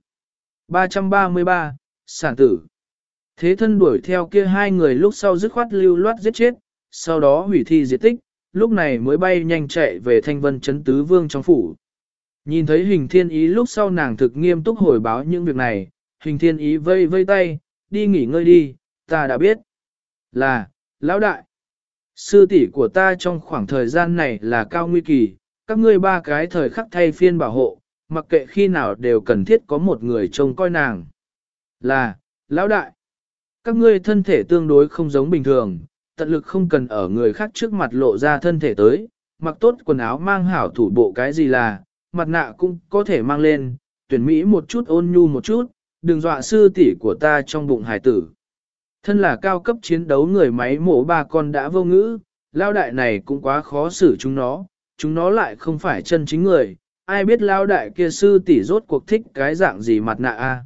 333, sản tử. Thế thân đuổi theo kia hai người lúc sau dứt khoát lưu loát giết chết, sau đó hủy thi diệt tích, lúc này mới bay nhanh chạy về thanh vân chấn tứ vương trong phủ. Nhìn thấy hình thiên ý lúc sau nàng thực nghiêm túc hồi báo những việc này, hình thiên ý vây vây tay, đi nghỉ ngơi đi, ta đã biết. Là, lão đại, sư tỷ của ta trong khoảng thời gian này là cao nguy kỳ, các ngươi ba cái thời khắc thay phiên bảo hộ, mặc kệ khi nào đều cần thiết có một người trông coi nàng. Là, lão đại, các ngươi thân thể tương đối không giống bình thường, tận lực không cần ở người khác trước mặt lộ ra thân thể tới, mặc tốt quần áo mang hảo thủ bộ cái gì là, mặt nạ cũng có thể mang lên, tuyển mỹ một chút ôn nhu một chút, đừng dọa sư tỷ của ta trong bụng hải tử. Thân là cao cấp chiến đấu người máy mổ ba con đã vô ngữ, lao đại này cũng quá khó xử chúng nó, chúng nó lại không phải chân chính người, ai biết lao đại kia sư tỷ rốt cuộc thích cái dạng gì mặt nạ a?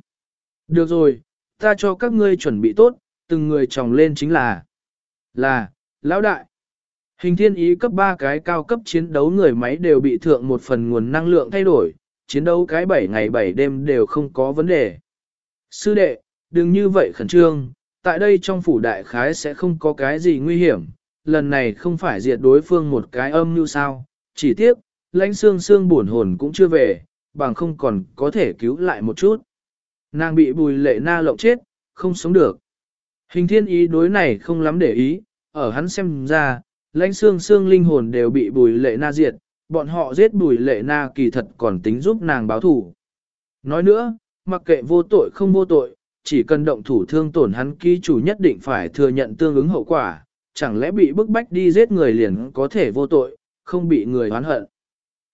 Được rồi, ta cho các ngươi chuẩn bị tốt, từng người chồng lên chính là là, lão đại. Hình thiên ý cấp 3 cái cao cấp chiến đấu người máy đều bị thượng một phần nguồn năng lượng thay đổi, chiến đấu cái 7 ngày 7 đêm đều không có vấn đề. Sư đệ, đừng như vậy khẩn trương, tại đây trong phủ đại khái sẽ không có cái gì nguy hiểm, lần này không phải diệt đối phương một cái âm như sao, chỉ tiếc, lãnh xương xương buồn hồn cũng chưa về, bằng không còn có thể cứu lại một chút. Nàng bị bùi lệ na lộng chết, không sống được. Hình thiên ý đối này không lắm để ý, ở hắn xem ra, lãnh xương xương linh hồn đều bị bùi lệ na diệt, bọn họ giết bùi lệ na kỳ thật còn tính giúp nàng báo thủ. Nói nữa, mặc kệ vô tội không vô tội, chỉ cần động thủ thương tổn hắn ký chủ nhất định phải thừa nhận tương ứng hậu quả, chẳng lẽ bị bức bách đi giết người liền có thể vô tội, không bị người oán hận.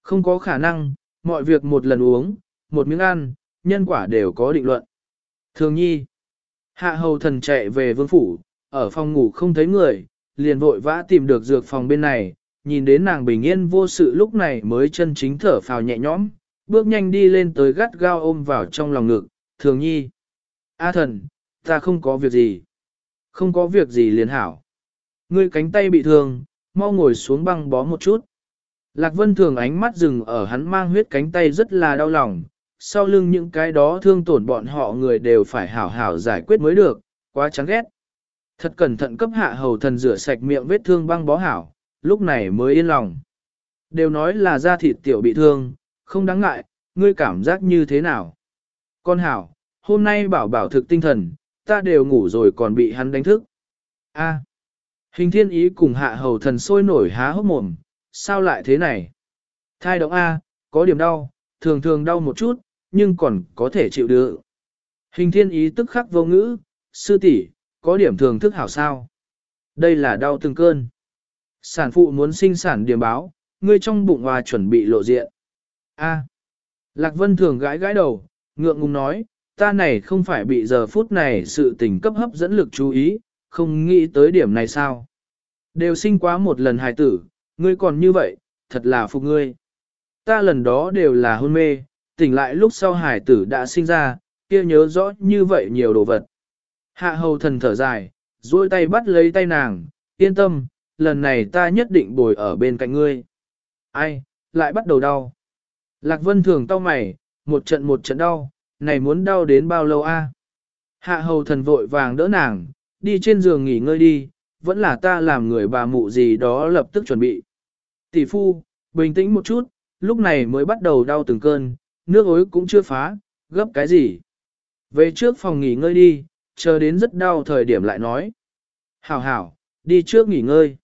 Không có khả năng, mọi việc một lần uống, một miếng ăn, nhân quả đều có định luận. Thường nhi, hạ hầu thần chạy về vương phủ, ở phòng ngủ không thấy người, liền vội vã tìm được dược phòng bên này, nhìn đến nàng bình yên vô sự lúc này mới chân chính thở phào nhẹ nhõm, bước nhanh đi lên tới gắt gao ôm vào trong lòng ngực, thường nhi. A thần, ta không có việc gì. Không có việc gì liền hảo. Ngươi cánh tay bị thương, mau ngồi xuống băng bó một chút. Lạc Vân thường ánh mắt dừng ở hắn mang huyết cánh tay rất là đau lòng, sau lưng những cái đó thương tổn bọn họ người đều phải hảo hảo giải quyết mới được, quá chán ghét. Thật cẩn thận cấp hạ hầu thần rửa sạch miệng vết thương băng bó hảo, lúc này mới yên lòng. Đều nói là da thịt tiểu bị thương, không đáng ngại, ngươi cảm giác như thế nào? Con hảo, hôm nay bảo bảo thực tinh thần, ta đều ngủ rồi còn bị hắn đánh thức. A. Hình thiên ý cùng hạ hầu thần sôi nổi há hốc mồm, sao lại thế này? Thai động A, có điểm đau, thường thường đau một chút, nhưng còn có thể chịu được. Hình thiên ý tức khắc vô ngữ, sư tỷ, có điểm thường thức hảo sao. Đây là đau từng cơn. Sản phụ muốn sinh sản điểm báo, ngươi trong bụng hòa chuẩn bị lộ diện. A. Lạc Vân thường gãi gãi đầu, ngượng ngùng nói, ta này không phải bị giờ phút này sự tình cấp hấp dẫn lực chú ý, không nghĩ tới điểm này sao. Đều sinh quá một lần hài tử, ngươi còn như vậy, thật là phục ngươi. Ta lần đó đều là hôn mê, tỉnh lại lúc sau hài tử đã sinh ra, kia nhớ rõ như vậy nhiều đồ vật. Hạ hầu thần thở dài, duỗi tay bắt lấy tay nàng, yên tâm, lần này ta nhất định bồi ở bên cạnh ngươi. Ai, lại bắt đầu đau. Lạc vân thường tao mày, một trận một trận đau, này muốn đau đến bao lâu a? Hạ hầu thần vội vàng đỡ nàng, đi trên giường nghỉ ngơi đi, vẫn là ta làm người bà mụ gì đó lập tức chuẩn bị. Tỷ phu, bình tĩnh một chút, lúc này mới bắt đầu đau từng cơn, nước ối cũng chưa phá, gấp cái gì. Về trước phòng nghỉ ngơi đi, chờ đến rất đau thời điểm lại nói. Hảo hảo, đi trước nghỉ ngơi.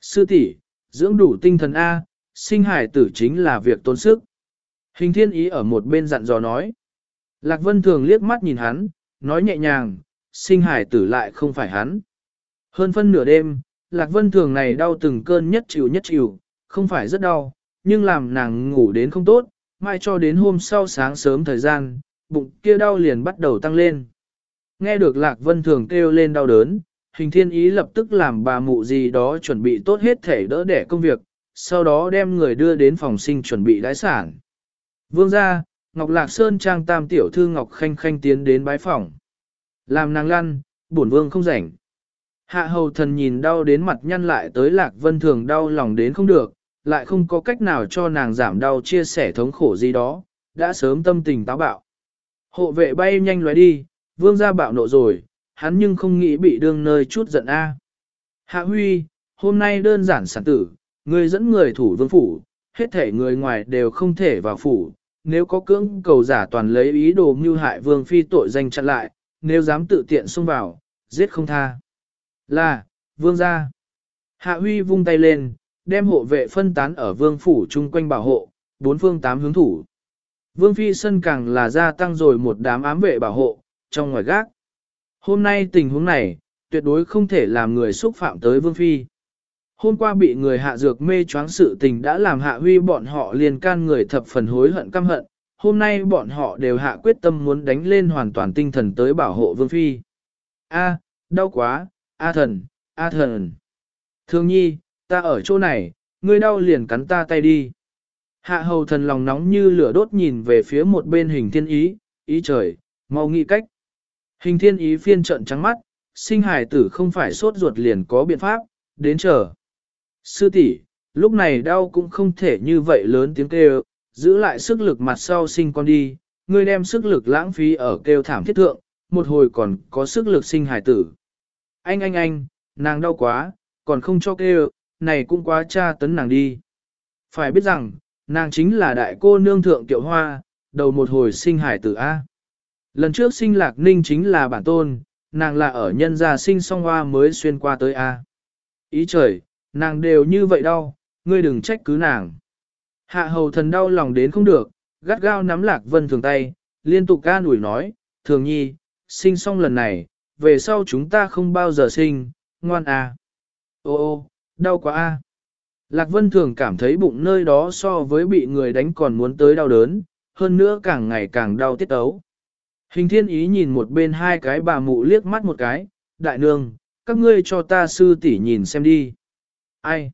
Sư tỷ, dưỡng đủ tinh thần A, sinh hải tử chính là việc tốn sức. Hình thiên ý ở một bên dặn dò nói. Lạc Vân thường liếc mắt nhìn hắn, nói nhẹ nhàng, sinh hải tử lại không phải hắn. Hơn phân nửa đêm, Lạc Vân thường này đau từng cơn nhất chịu nhất chịu, không phải rất đau, nhưng làm nàng ngủ đến không tốt, mai cho đến hôm sau sáng sớm thời gian, bụng kia đau liền bắt đầu tăng lên. Nghe được Lạc Vân thường kêu lên đau đớn, hình thiên ý lập tức làm bà mụ gì đó chuẩn bị tốt hết thể đỡ đẻ công việc, sau đó đem người đưa đến phòng sinh chuẩn bị đái sản. Vương ra, Ngọc Lạc Sơn trang tam tiểu thư Ngọc Khanh Khanh tiến đến bái phòng. Làm nàng lăn, bổn vương không rảnh. Hạ hầu thần nhìn đau đến mặt nhăn lại tới Lạc Vân Thường đau lòng đến không được, lại không có cách nào cho nàng giảm đau chia sẻ thống khổ gì đó, đã sớm tâm tình táo bạo. Hộ vệ bay nhanh lóe đi, vương gia bạo nộ rồi, hắn nhưng không nghĩ bị đương nơi chút giận a. Hạ Huy, hôm nay đơn giản sản tử, người dẫn người thủ vương phủ, hết thể người ngoài đều không thể vào phủ, nếu có cưỡng cầu giả toàn lấy ý đồ mưu hại vương phi tội danh chặn lại, nếu dám tự tiện xông vào, giết không tha. Là, vương gia. Hạ Huy vung tay lên, đem hộ vệ phân tán ở vương phủ chung quanh bảo hộ, bốn phương tám hướng thủ. Vương phi sân càng là gia tăng rồi một đám ám vệ bảo hộ, trong ngoài gác. Hôm nay tình huống này, tuyệt đối không thể làm người xúc phạm tới Vương Phi. Hôm qua bị người hạ dược mê choáng sự tình đã làm hạ huy bọn họ liền can người thập phần hối hận căm hận, hôm nay bọn họ đều hạ quyết tâm muốn đánh lên hoàn toàn tinh thần tới bảo hộ Vương Phi. A, đau quá, A thần, A thần. Thương nhi, ta ở chỗ này, ngươi đau liền cắn ta tay đi. Hạ hầu thần lòng nóng như lửa đốt nhìn về phía một bên hình thiên ý, ý trời, mau nghĩ cách. Hình thiên ý phiên trận trắng mắt, sinh hài tử không phải sốt ruột liền có biện pháp, đến chờ. Sư tỷ, lúc này đau cũng không thể như vậy lớn tiếng kêu, giữ lại sức lực mặt sau sinh con đi, ngươi đem sức lực lãng phí ở kêu thảm thiết thượng, một hồi còn có sức lực sinh hải tử. Anh anh anh, nàng đau quá, còn không cho kêu, này cũng quá tra tấn nàng đi. Phải biết rằng, nàng chính là đại cô nương thượng tiểu hoa, đầu một hồi sinh hải tử A. Lần trước sinh lạc ninh chính là bản tôn, nàng là ở nhân gia sinh song hoa mới xuyên qua tới A. Ý trời, nàng đều như vậy đâu, ngươi đừng trách cứ nàng. Hạ hầu thần đau lòng đến không được, gắt gao nắm lạc vân thường tay, liên tục ca nủi nói, thường nhi, sinh xong lần này, về sau chúng ta không bao giờ sinh, ngoan à. Ô ô, đau quá a. Lạc Vân thường cảm thấy bụng nơi đó so với bị người đánh còn muốn tới đau đớn, hơn nữa càng ngày càng đau tiết ấu. Hình thiên ý nhìn một bên hai cái bà mụ liếc mắt một cái, đại nương, các ngươi cho ta sư tỷ nhìn xem đi. Ai?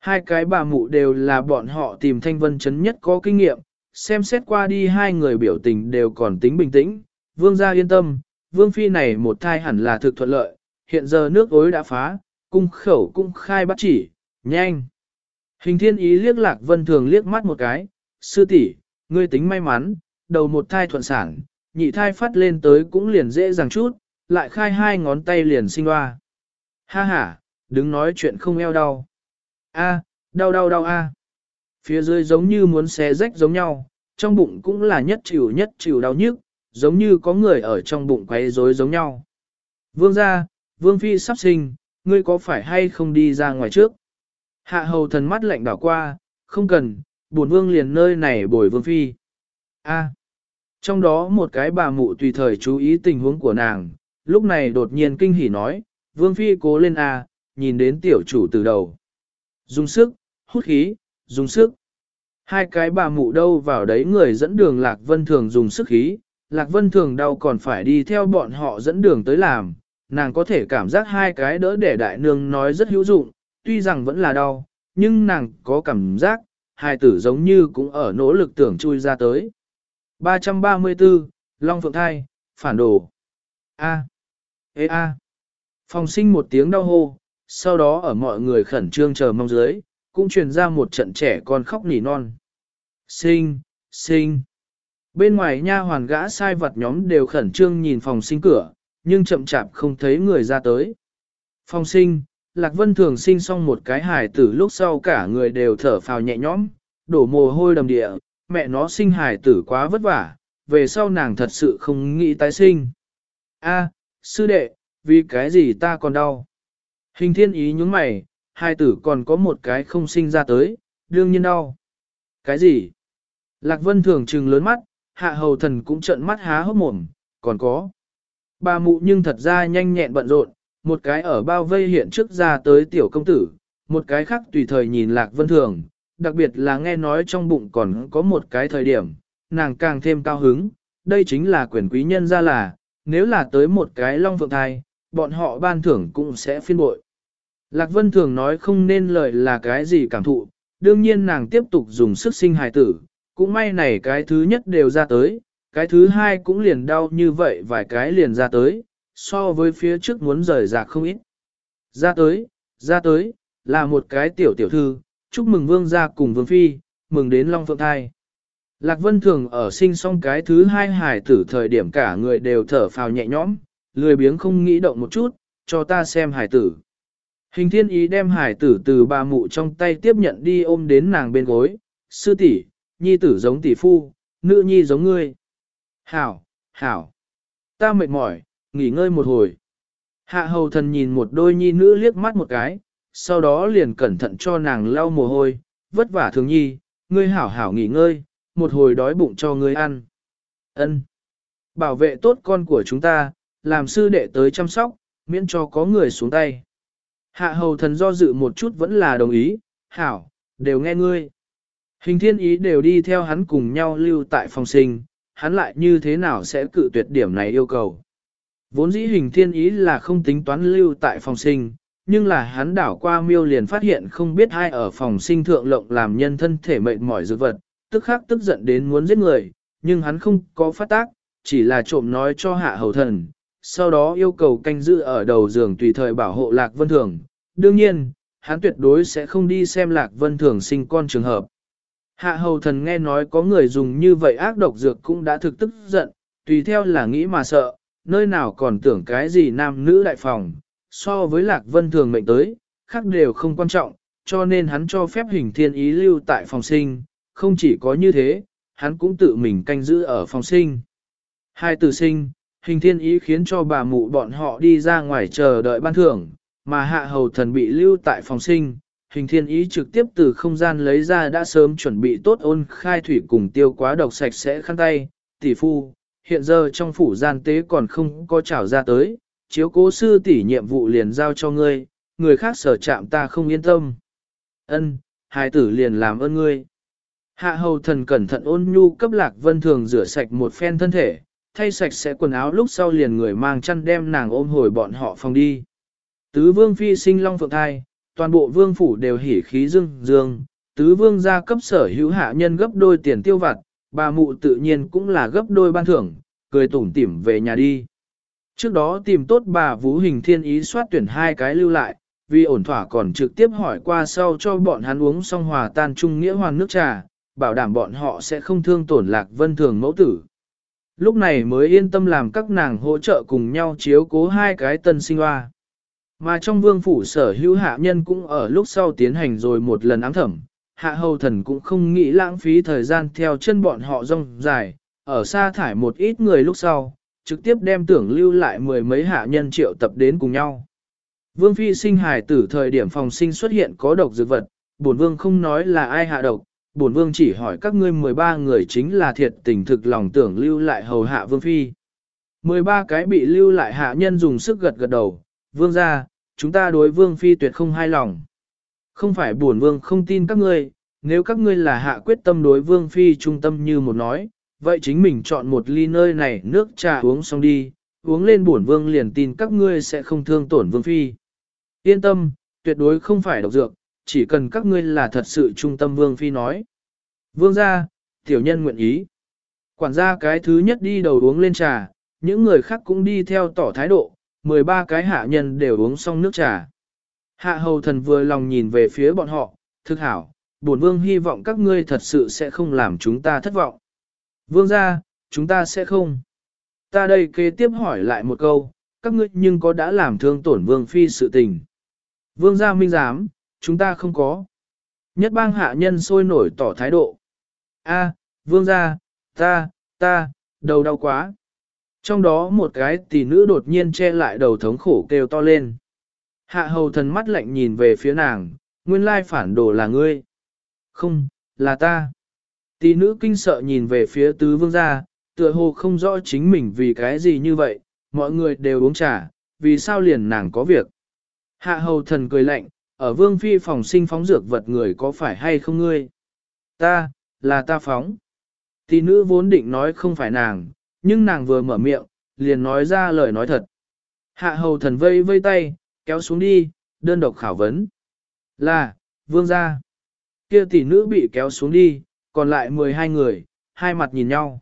Hai cái bà mụ đều là bọn họ tìm thanh vân chấn nhất có kinh nghiệm, xem xét qua đi hai người biểu tình đều còn tính bình tĩnh, vương gia yên tâm, vương phi này một thai hẳn là thực thuận lợi, hiện giờ nước ối đã phá, cung khẩu cung khai bắt chỉ, nhanh. Hình thiên ý liếc lạc vân thường liếc mắt một cái, sư tỷ, ngươi tính may mắn, đầu một thai thuận sản, nhị thai phát lên tới cũng liền dễ dàng chút, lại khai hai ngón tay liền sinh hoa. Ha ha, đứng nói chuyện không eo đau. A, đau đau đau a. Phía dưới giống như muốn xé rách giống nhau, trong bụng cũng là nhất chịu nhất chịu đau nhức, giống như có người ở trong bụng quấy rối giống nhau. Vương gia, vương phi sắp sinh, ngươi có phải hay không đi ra ngoài trước? Hạ hầu thần mắt lạnh đảo qua, không cần, bổn vương liền nơi này bồi vương phi. A. trong đó một cái bà mụ tùy thời chú ý tình huống của nàng, lúc này đột nhiên kinh hỉ nói, vương phi cố lên A, nhìn đến tiểu chủ từ đầu. Dùng sức, hút khí, dùng sức. Hai cái bà mụ đâu vào đấy người dẫn đường Lạc Vân Thường dùng sức khí, Lạc Vân Thường đau còn phải đi theo bọn họ dẫn đường tới làm, nàng có thể cảm giác hai cái đỡ để đại nương nói rất hữu dụng, tuy rằng vẫn là đau, nhưng nàng có cảm giác, hai tử giống như cũng ở nỗ lực tưởng chui ra tới. 334, Long Phượng Thai, phản đồ. A. Ê a. Phòng sinh một tiếng đau hô, sau đó ở mọi người khẩn trương chờ mong dưới, cũng truyền ra một trận trẻ con khóc nỉ non. Sinh, sinh. Bên ngoài nha hoàn gã sai vật nhóm đều khẩn trương nhìn phòng sinh cửa, nhưng chậm chạp không thấy người ra tới. Phòng sinh, Lạc Vân thường sinh xong một cái hài tử lúc sau cả người đều thở phào nhẹ nhõm, đổ mồ hôi đầm địa, mẹ nó sinh hài tử quá vất vả, về sau nàng thật sự không nghĩ tái sinh. A, sư đệ, vì cái gì ta còn đau? Hình thiên ý nhúng mày, hai tử còn có một cái không sinh ra tới, đương nhiên đau. Cái gì? Lạc Vân thường trừng lớn mắt, hạ hầu thần cũng trợn mắt há hốc mồm, còn có. Bà mụ nhưng thật ra nhanh nhẹn bận rộn, một cái ở bao vây hiện trước ra tới tiểu công tử, một cái khác tùy thời nhìn Lạc Vân thường, đặc biệt là nghe nói trong bụng còn có một cái thời điểm, nàng càng thêm cao hứng, đây chính là quyền quý nhân ra là, nếu là tới một cái long phượng thai, bọn họ ban thưởng cũng sẽ phiên bội. Lạc Vân thường nói không nên lời là cái gì cảm thụ, đương nhiên nàng tiếp tục dùng sức sinh hài tử, cũng may này cái thứ nhất đều ra tới, cái thứ hai cũng liền đau như vậy vài cái liền ra tới, so với phía trước muốn rời rạc không ít. Ra tới, ra tới, là một cái tiểu tiểu thư, chúc mừng vương gia cùng vương phi, mừng đến Long Phượng Thai. Lạc Vân Thường ở sinh xong cái thứ hai hài tử thời điểm cả người đều thở phào nhẹ nhõm, lười biếng không nghĩ động một chút, cho ta xem Hải tử. Hình thiên ý đem hải tử từ bà mụ trong tay tiếp nhận đi ôm đến nàng bên gối, sư tỷ, nhi tử giống tỷ phu, nữ nhi giống ngươi. Hảo, hảo, ta mệt mỏi, nghỉ ngơi một hồi. Hạ hầu thần nhìn một đôi nhi nữ liếc mắt một cái, sau đó liền cẩn thận cho nàng lau mồ hôi, vất vả thường nhi, ngươi hảo hảo nghỉ ngơi, một hồi đói bụng cho ngươi ăn. Ân, Bảo vệ tốt con của chúng ta, làm sư đệ tới chăm sóc, miễn cho có người xuống tay. Hạ hầu thần do dự một chút vẫn là đồng ý, hảo, đều nghe ngươi. Hình thiên ý đều đi theo hắn cùng nhau lưu tại phòng sinh, hắn lại như thế nào sẽ cự tuyệt điểm này yêu cầu. Vốn dĩ hình thiên ý là không tính toán lưu tại phòng sinh, nhưng là hắn đảo qua miêu liền phát hiện không biết ai ở phòng sinh thượng lộng làm nhân thân thể mệt mỏi dược vật, tức khắc tức giận đến muốn giết người, nhưng hắn không có phát tác, chỉ là trộm nói cho hạ hầu thần, sau đó yêu cầu canh giữ ở đầu giường tùy thời bảo hộ Lạc Vân Thường. Đương nhiên, hắn tuyệt đối sẽ không đi xem Lạc Vân Thường sinh con trường hợp. Hạ hầu thần nghe nói có người dùng như vậy ác độc dược cũng đã thực tức giận, tùy theo là nghĩ mà sợ, nơi nào còn tưởng cái gì nam nữ đại phòng, so với Lạc Vân Thường mệnh tới, khác đều không quan trọng, cho nên hắn cho phép hình thiên ý lưu tại phòng sinh, không chỉ có như thế, hắn cũng tự mình canh giữ ở phòng sinh. Hai tử sinh, hình thiên ý khiến cho bà mụ bọn họ đi ra ngoài chờ đợi ban thưởng, mà hạ hầu thần bị lưu tại phòng sinh. Hình thiên ý trực tiếp từ không gian lấy ra đã sớm chuẩn bị tốt ôn khai thủy cùng tiêu quá độc sạch sẽ khăn tay, tỷ phu, hiện giờ trong phủ gian tế còn không có trảo ra tới, chiếu cố sư tỷ nhiệm vụ liền giao cho ngươi, người khác sở chạm ta không yên tâm. Ân, hai tử liền làm ơn ngươi. Hạ hầu thần cẩn thận ôn nhu cấp lạc vân thường rửa sạch một phen thân thể, thay sạch sẽ quần áo lúc sau liền người mang chăn đem nàng ôm hồi bọn họ phòng đi. Tứ vương phi sinh long phượng thai, toàn bộ vương phủ đều hỉ khí dương dương, tứ vương gia cấp sở hữu hạ nhân gấp đôi tiền tiêu vặt, bà mụ tự nhiên cũng là gấp đôi ban thưởng, cười tủm tỉm về nhà đi. Trước đó tìm tốt bà Vũ Hình Thiên ý soát tuyển hai cái lưu lại, vì ổn thỏa còn trực tiếp hỏi qua sau cho bọn hắn uống xong hòa tan trung nghĩa hoàn nước trà, bảo đảm bọn họ sẽ không thương tổn lạc vân thường mẫu tử. Lúc này mới yên tâm làm các nàng hỗ trợ cùng nhau chiếu cố hai cái tân sinh hoa. Mà trong vương phủ sở hữu hạ nhân cũng ở lúc sau tiến hành rồi một lần ám thẩm, hạ hầu thần cũng không nghĩ lãng phí thời gian theo chân bọn họ rong dài, ở xa thải một ít người lúc sau, trực tiếp đem tưởng lưu lại mười mấy hạ nhân triệu tập đến cùng nhau. Vương phi sinh hài tử thời điểm phòng sinh xuất hiện có độc dược vật, bổn vương không nói là ai hạ độc, bổn vương chỉ hỏi các ngươi 13 người chính là thiệt tình thực lòng tưởng lưu lại hầu hạ vương phi. 13 cái bị lưu lại hạ nhân dùng sức gật gật đầu, vương ra, chúng ta đối vương phi tuyệt không hai lòng. Không phải bổn vương không tin các ngươi, nếu các ngươi là hạ quyết tâm đối vương phi trung tâm như một nói, vậy chính mình chọn một ly nơi này nước trà uống xong đi, uống lên bổn vương liền tin các ngươi sẽ không thương tổn vương phi. Yên tâm, tuyệt đối không phải độc dược, chỉ cần các ngươi là thật sự trung tâm vương phi nói. Vương gia, tiểu nhân nguyện ý. Quản gia cái thứ nhất đi đầu uống lên trà, những người khác cũng đi theo tỏ thái độ, 13 cái hạ nhân đều uống xong nước trà. Hạ hầu thần vừa lòng nhìn về phía bọn họ, thực hảo, bổn vương hy vọng các ngươi thật sự sẽ không làm chúng ta thất vọng. Vương gia, chúng ta sẽ không. Ta đây kế tiếp hỏi lại một câu, các ngươi nhưng có đã làm thương tổn vương phi sự tình. Vương gia minh giám, chúng ta không có. Nhất bang hạ nhân sôi nổi tỏ thái độ. A, vương gia, ta, ta, đầu đau quá. Trong đó một cái tỷ nữ đột nhiên che lại đầu thống khổ kêu to lên. Hạ hầu thần mắt lạnh nhìn về phía nàng, nguyên lai phản đồ là ngươi. Không, là ta. Tỷ nữ kinh sợ nhìn về phía tứ vương gia, tựa hồ không rõ chính mình vì cái gì như vậy, mọi người đều uống trà, vì sao liền nàng có việc. Hạ hầu thần cười lạnh, ở vương phi phòng sinh phóng dược vật người có phải hay không ngươi? Ta, là ta phóng. Tỷ nữ vốn định nói không phải nàng, nhưng nàng vừa mở miệng, liền nói ra lời nói thật. Hạ hầu thần vây vây tay, kéo xuống đi, đơn độc khảo vấn. Là, vương gia. Kia tỷ nữ bị kéo xuống đi, còn lại 12 người, hai mặt nhìn nhau.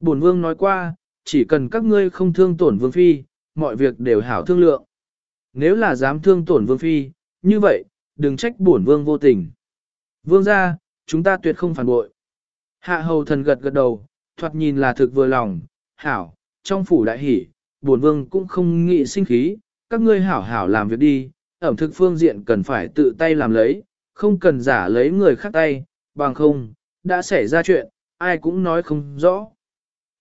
Bổn vương nói qua, chỉ cần các ngươi không thương tổn vương phi, mọi việc đều hảo thương lượng. Nếu là dám thương tổn vương phi, như vậy, đừng trách bổn vương vô tình. Vương gia, chúng ta tuyệt không phản bội. Hạ hầu thần gật gật đầu, thoạt nhìn là thực vừa lòng, hảo, trong phủ đại hỷ, bổn vương cũng không nghĩ sinh khí, các ngươi hảo hảo làm việc đi, ẩm thực phương diện cần phải tự tay làm lấy, không cần giả lấy người khác tay, bằng không, đã xảy ra chuyện, ai cũng nói không rõ.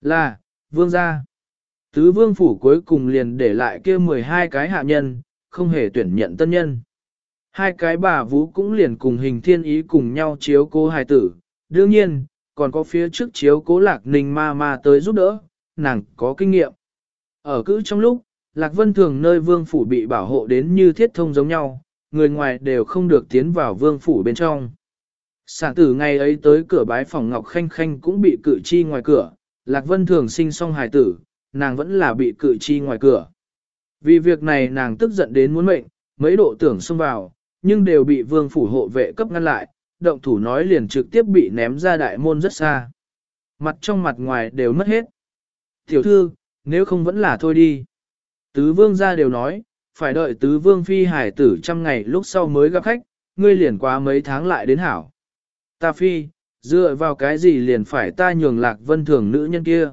Là, vương gia. Tứ vương phủ cuối cùng liền để lại kia 12 cái hạ nhân, không hề tuyển nhận tân nhân. Hai cái bà vũ cũng liền cùng hình thiên ý cùng nhau chiếu cố hài tử. Đương nhiên, còn có phía trước chiếu cố lạc ninh ma ma tới giúp đỡ, nàng có kinh nghiệm. Ở cứ trong lúc, Lạc Vân Thường nơi vương phủ bị bảo hộ đến như thiết thông giống nhau, người ngoài đều không được tiến vào vương phủ bên trong. Sản tử ngày ấy tới cửa bái phòng Ngọc Khanh Khanh cũng bị cự chi ngoài cửa, Lạc Vân Thường sinh xong hài tử, nàng vẫn là bị cự chi ngoài cửa. Vì việc này nàng tức giận đến muốn mệnh, mấy độ tưởng xông vào, nhưng đều bị vương phủ hộ vệ cấp ngăn lại, động thủ nói liền trực tiếp bị ném ra đại môn rất xa. Mặt trong mặt ngoài đều mất hết. Tiểu thư, nếu không vẫn là thôi đi. Tứ vương ra đều nói, phải đợi tứ vương phi hải tử trăm ngày lúc sau mới gặp khách, ngươi liền quá mấy tháng lại đến hảo. Ta phi, dựa vào cái gì liền phải ta nhường lạc vân thường nữ nhân kia.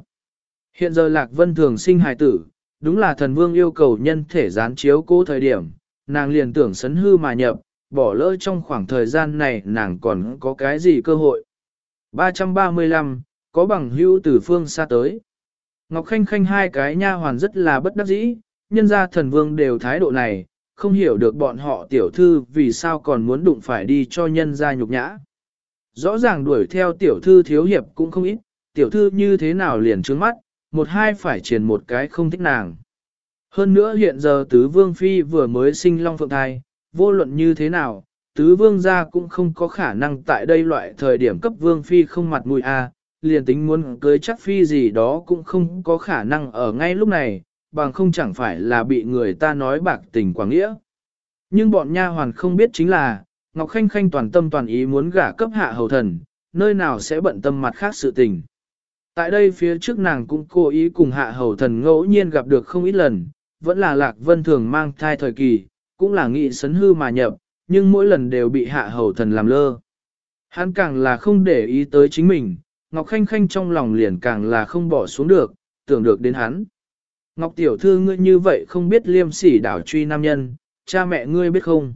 Hiện giờ lạc vân thường sinh hải tử, đúng là thần vương yêu cầu nhân thể gián chiếu cố thời điểm, nàng liền tưởng sấn hư mà nhập, bỏ lỡ trong khoảng thời gian này nàng còn có cái gì cơ hội. 335, có bằng hữu từ phương xa tới. Ngọc Khanh Khanh hai cái nha hoàn rất là bất đắc dĩ, nhân gia thần vương đều thái độ này, không hiểu được bọn họ tiểu thư vì sao còn muốn đụng phải đi cho nhân gia nhục nhã. Rõ ràng đuổi theo tiểu thư thiếu hiệp cũng không ít, tiểu thư như thế nào liền trướng mắt, một hai phải truyền một cái không thích nàng. Hơn nữa hiện giờ tứ vương phi vừa mới sinh long phượng thai, vô luận như thế nào, tứ vương gia cũng không có khả năng tại đây loại thời điểm cấp vương phi không mặt mũi a, liền tính muốn cưới chắc phi gì đó cũng không có khả năng ở ngay lúc này, bằng không chẳng phải là bị người ta nói bạc tình quảng nghĩa. Nhưng bọn nha hoàn không biết chính là, Ngọc Khanh Khanh toàn tâm toàn ý muốn gả cấp hạ hầu thần, nơi nào sẽ bận tâm mặt khác sự tình. Tại đây phía trước nàng cũng cố ý cùng hạ hầu thần ngẫu nhiên gặp được không ít lần, vẫn là lạc vân thường mang thai thời kỳ, cũng là nghị sấn hư mà nhập, nhưng mỗi lần đều bị hạ hầu thần làm lơ. Hắn càng là không để ý tới chính mình, Ngọc Khanh Khanh trong lòng liền càng là không bỏ xuống được, tưởng được đến hắn. Ngọc Tiểu Thư ngươi như vậy không biết liêm sỉ đảo truy nam nhân, cha mẹ ngươi biết không?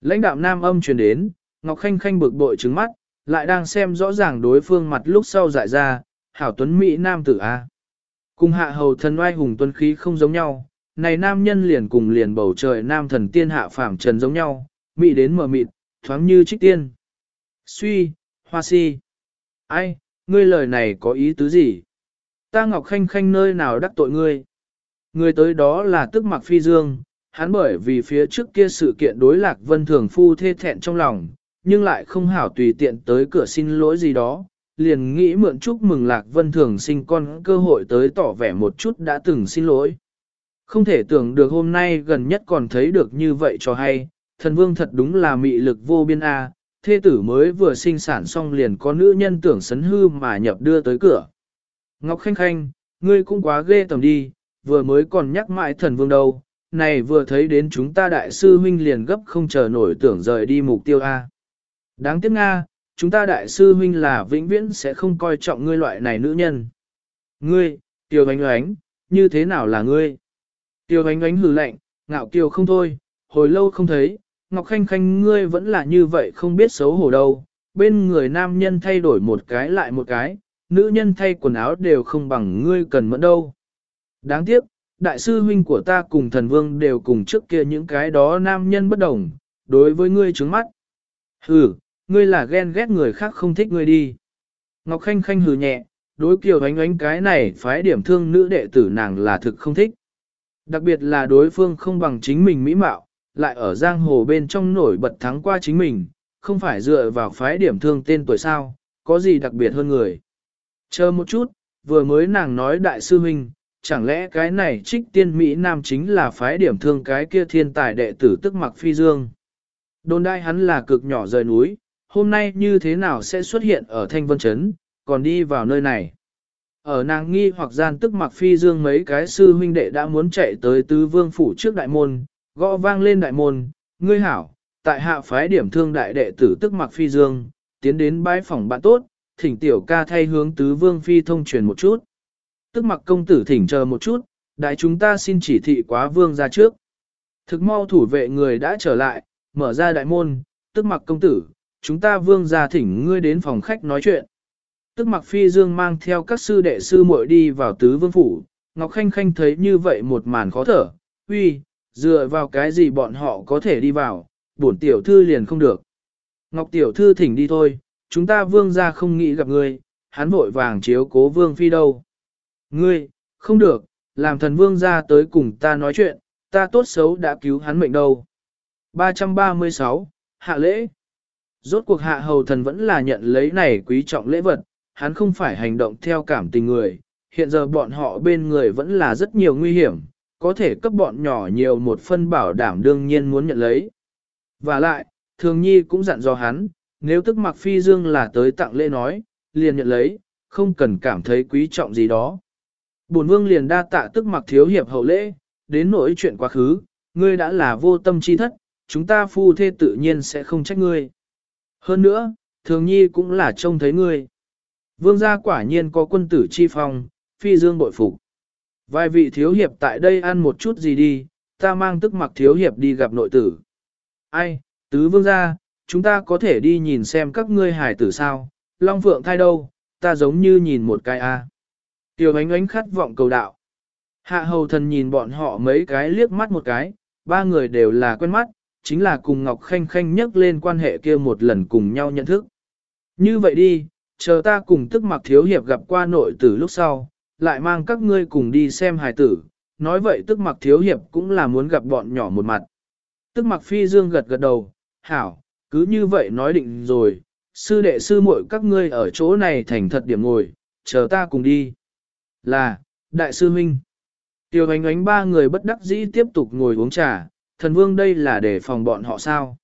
Lãnh đạo nam âm truyền đến, Ngọc Khanh Khanh bực bội trứng mắt, lại đang xem rõ ràng đối phương mặt lúc sau dại ra, hảo tuấn Mỹ nam tử A. Cùng hạ hầu thần oai hùng tuấn khí không giống nhau, này nam nhân liền cùng liền bầu trời nam thần tiên hạ phàm trần giống nhau, mị đến mờ mịt, thoáng như trích tiên. Suy, hoa si. Ai, ngươi lời này có ý tứ gì? Ta Ngọc Khanh Khanh nơi nào đắc tội ngươi? Người tới đó là tức mặc phi dương, hắn bởi vì phía trước kia sự kiện đối lạc vân thường phu thê thẹn trong lòng, nhưng lại không hảo tùy tiện tới cửa xin lỗi gì đó, liền nghĩ mượn chúc mừng lạc vân thường sinh con cơ hội tới tỏ vẻ một chút đã từng xin lỗi. Không thể tưởng được hôm nay gần nhất còn thấy được như vậy cho hay, thần vương thật đúng là mị lực vô biên A, thê tử mới vừa sinh sản xong liền có nữ nhân tưởng sấn hư mà nhập đưa tới cửa. Ngọc Khanh Khanh, ngươi cũng quá ghê tầm đi, vừa mới còn nhắc mãi thần vương đâu, này vừa thấy đến chúng ta đại sư huynh liền gấp không chờ nổi tưởng rời đi mục tiêu A. Đáng tiếc Nga, chúng ta đại sư huynh là vĩnh viễn sẽ không coi trọng ngươi loại này nữ nhân. Ngươi, tiêu ánh oánh, như thế nào là ngươi? Tiêu ánh ánh hừ lạnh, ngạo kiều không thôi, hồi lâu không thấy, Ngọc Khanh Khanh ngươi vẫn là như vậy không biết xấu hổ đâu, bên người nam nhân thay đổi một cái lại một cái, nữ nhân thay quần áo đều không bằng ngươi cần mẫn đâu. Đáng tiếc, đại sư huynh của ta cùng thần vương đều cùng trước kia những cái đó nam nhân bất đồng, đối với ngươi trứng mắt. Hừ, ngươi là ghen ghét người khác không thích ngươi đi. Ngọc Khanh Khanh hừ nhẹ, đối kiều ánh ánh cái này phái điểm thương nữ đệ tử nàng là thực không thích. Đặc biệt là đối phương không bằng chính mình mỹ mạo, lại ở giang hồ bên trong nổi bật thắng qua chính mình, không phải dựa vào phái điểm thương tên tuổi sao, có gì đặc biệt hơn người. Chờ một chút, vừa mới nàng nói đại sư huynh, chẳng lẽ cái này trích tiên Mỹ Nam chính là phái điểm thương cái kia thiên tài đệ tử tức mặc phi dương. Đồn đai hắn là cực nhỏ rời núi, hôm nay như thế nào sẽ xuất hiện ở Thanh Vân Trấn, còn đi vào nơi này. Ở nàng nghi hoặc gian tức mặc phi dương mấy cái sư huynh đệ đã muốn chạy tới tứ vương phủ trước đại môn, gõ vang lên đại môn, ngươi hảo, tại hạ phái điểm thương đại đệ tử tức mặc phi dương, tiến đến bái phòng bạn tốt, thỉnh tiểu ca thay hướng tứ vương phi thông truyền một chút. Tức mặc công tử thỉnh chờ một chút, đại chúng ta xin chỉ thị quá vương ra trước. Thực mau thủ vệ người đã trở lại, mở ra đại môn, tức mặc công tử, chúng ta vương ra thỉnh ngươi đến phòng khách nói chuyện. Tức mặc phi dương mang theo các sư đệ sư muội đi vào tứ vương phủ, Ngọc Khanh Khanh thấy như vậy một màn khó thở, uy, dựa vào cái gì bọn họ có thể đi vào, bổn tiểu thư liền không được. Ngọc tiểu thư thỉnh đi thôi, chúng ta vương ra không nghĩ gặp ngươi, hắn vội vàng chiếu cố vương phi đâu. Ngươi, không được, làm thần vương ra tới cùng ta nói chuyện, ta tốt xấu đã cứu hắn mệnh đâu. 336, Hạ lễ. Rốt cuộc hạ hầu thần vẫn là nhận lấy này quý trọng lễ vật, hắn không phải hành động theo cảm tình người, hiện giờ bọn họ bên người vẫn là rất nhiều nguy hiểm, có thể cấp bọn nhỏ nhiều một phân bảo đảm đương nhiên muốn nhận lấy. Và lại, thường nhi cũng dặn dò hắn, nếu tức mặc phi dương là tới tặng lễ nói, liền nhận lấy, không cần cảm thấy quý trọng gì đó. Bổn vương liền đa tạ tức mặc thiếu hiệp hậu lễ, đến nỗi chuyện quá khứ, ngươi đã là vô tâm chi thất, chúng ta phu thê tự nhiên sẽ không trách ngươi. Hơn nữa, thường nhi cũng là trông thấy ngươi. Vương gia quả nhiên có quân tử chi phong, phi dương bội phục. Vài vị thiếu hiệp tại đây ăn một chút gì đi, ta mang tức mặc thiếu hiệp đi gặp nội tử. Ai, tứ vương gia, chúng ta có thể đi nhìn xem các ngươi hải tử sao, long phượng thai đâu, ta giống như nhìn một cái a. Tiểu ánh ánh khát vọng cầu đạo. Hạ hầu thần nhìn bọn họ mấy cái liếc mắt một cái, ba người đều là quen mắt, chính là cùng Ngọc Khanh Khanh nhắc lên quan hệ kia một lần cùng nhau nhận thức. Như vậy đi, chờ ta cùng tức mặc thiếu hiệp gặp qua nội tử lúc sau, lại mang các ngươi cùng đi xem hài tử, nói vậy tức mặc thiếu hiệp cũng là muốn gặp bọn nhỏ một mặt. Tức mặc phi dương gật gật đầu, hảo, cứ như vậy nói định rồi, sư đệ sư muội các ngươi ở chỗ này thành thật điểm ngồi, chờ ta cùng đi. Là, đại sư huynh. Tiêu ánh ánh ba người bất đắc dĩ tiếp tục ngồi uống trà, thần vương đây là để phòng bọn họ sao?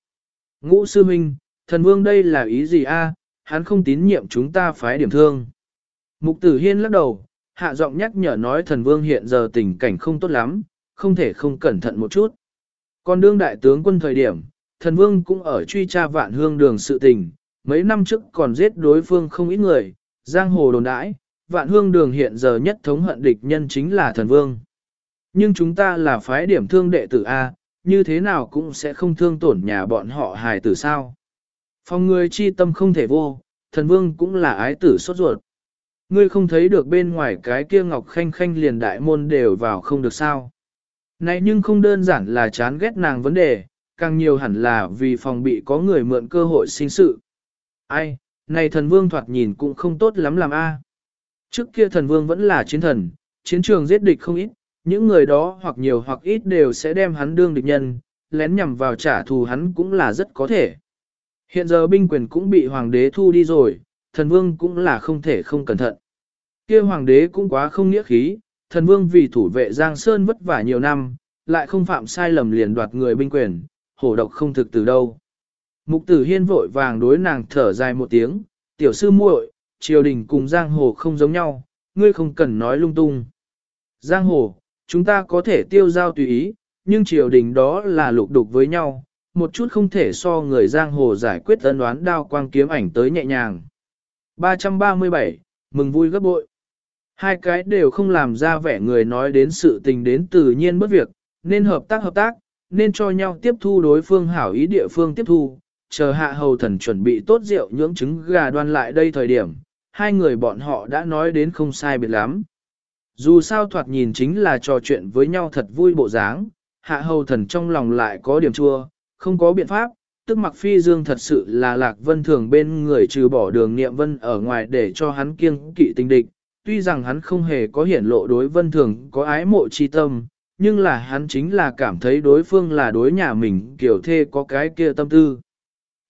Ngũ sư huynh, thần vương đây là ý gì a? Hắn không tín nhiệm chúng ta phái điểm thương. Mục tử hiên lắc đầu, hạ giọng nhắc nhở nói thần vương hiện giờ tình cảnh không tốt lắm, không thể không cẩn thận một chút. Còn đương đại tướng quân thời điểm, thần vương cũng ở truy tra vạn hương đường sự tình, mấy năm trước còn giết đối phương không ít người, giang hồ đồn đãi, vạn hương đường hiện giờ nhất thống hận địch nhân chính là thần vương. Nhưng chúng ta là phái điểm thương đệ tử A, như thế nào cũng sẽ không thương tổn nhà bọn họ hài tử sao. Phòng người chi tâm không thể vô, thần vương cũng là ái tử sốt ruột. Ngươi không thấy được bên ngoài cái kia ngọc khanh khanh liền đại môn đều vào không được sao. Này nhưng không đơn giản là chán ghét nàng vấn đề, càng nhiều hẳn là vì phòng bị có người mượn cơ hội sinh sự. Ai, này thần vương thoạt nhìn cũng không tốt lắm làm a. Trước kia thần vương vẫn là chiến thần, chiến trường giết địch không ít, những người đó hoặc nhiều hoặc ít đều sẽ đem hắn đương địch nhân, lén nhằm vào trả thù hắn cũng là rất có thể. Hiện giờ binh quyền cũng bị hoàng đế thu đi rồi, thần vương cũng là không thể không cẩn thận. kia hoàng đế cũng quá không nghĩa khí, thần vương vì thủ vệ Giang Sơn vất vả nhiều năm, lại không phạm sai lầm liền đoạt người binh quyền, hổ độc không thực từ đâu. Mục tử hiên vội vàng đối nàng thở dài một tiếng, tiểu sư muội, triều đình cùng giang hồ không giống nhau, ngươi không cần nói lung tung. Giang hồ, chúng ta có thể tiêu giao tùy ý, nhưng triều đình đó là lục đục với nhau, một chút không thể so người giang hồ giải quyết ân đoán đao quang kiếm ảnh tới nhẹ nhàng. 337, mừng vui gấp bội. Hai cái đều không làm ra vẻ người nói đến sự tình đến tự nhiên bất việc, nên hợp tác hợp tác, nên cho nhau tiếp thu đối phương hảo ý địa phương tiếp thu, chờ hạ hầu thần chuẩn bị tốt rượu nhưỡng trứng gà đoan lại đây thời điểm, hai người bọn họ đã nói đến không sai biệt lắm. Dù sao thoạt nhìn chính là trò chuyện với nhau thật vui bộ dáng, hạ hầu thần trong lòng lại có điểm chua, không có biện pháp, tức mặc phi dương thật sự là lạc vân thường bên người trừ bỏ đường niệm vân ở ngoài để cho hắn kiêng kỵ tình địch, tuy rằng hắn không hề có hiển lộ đối vân thường có ái mộ chi tâm, nhưng là hắn chính là cảm thấy đối phương là đối nhà mình kiểu thê có cái kia tâm tư.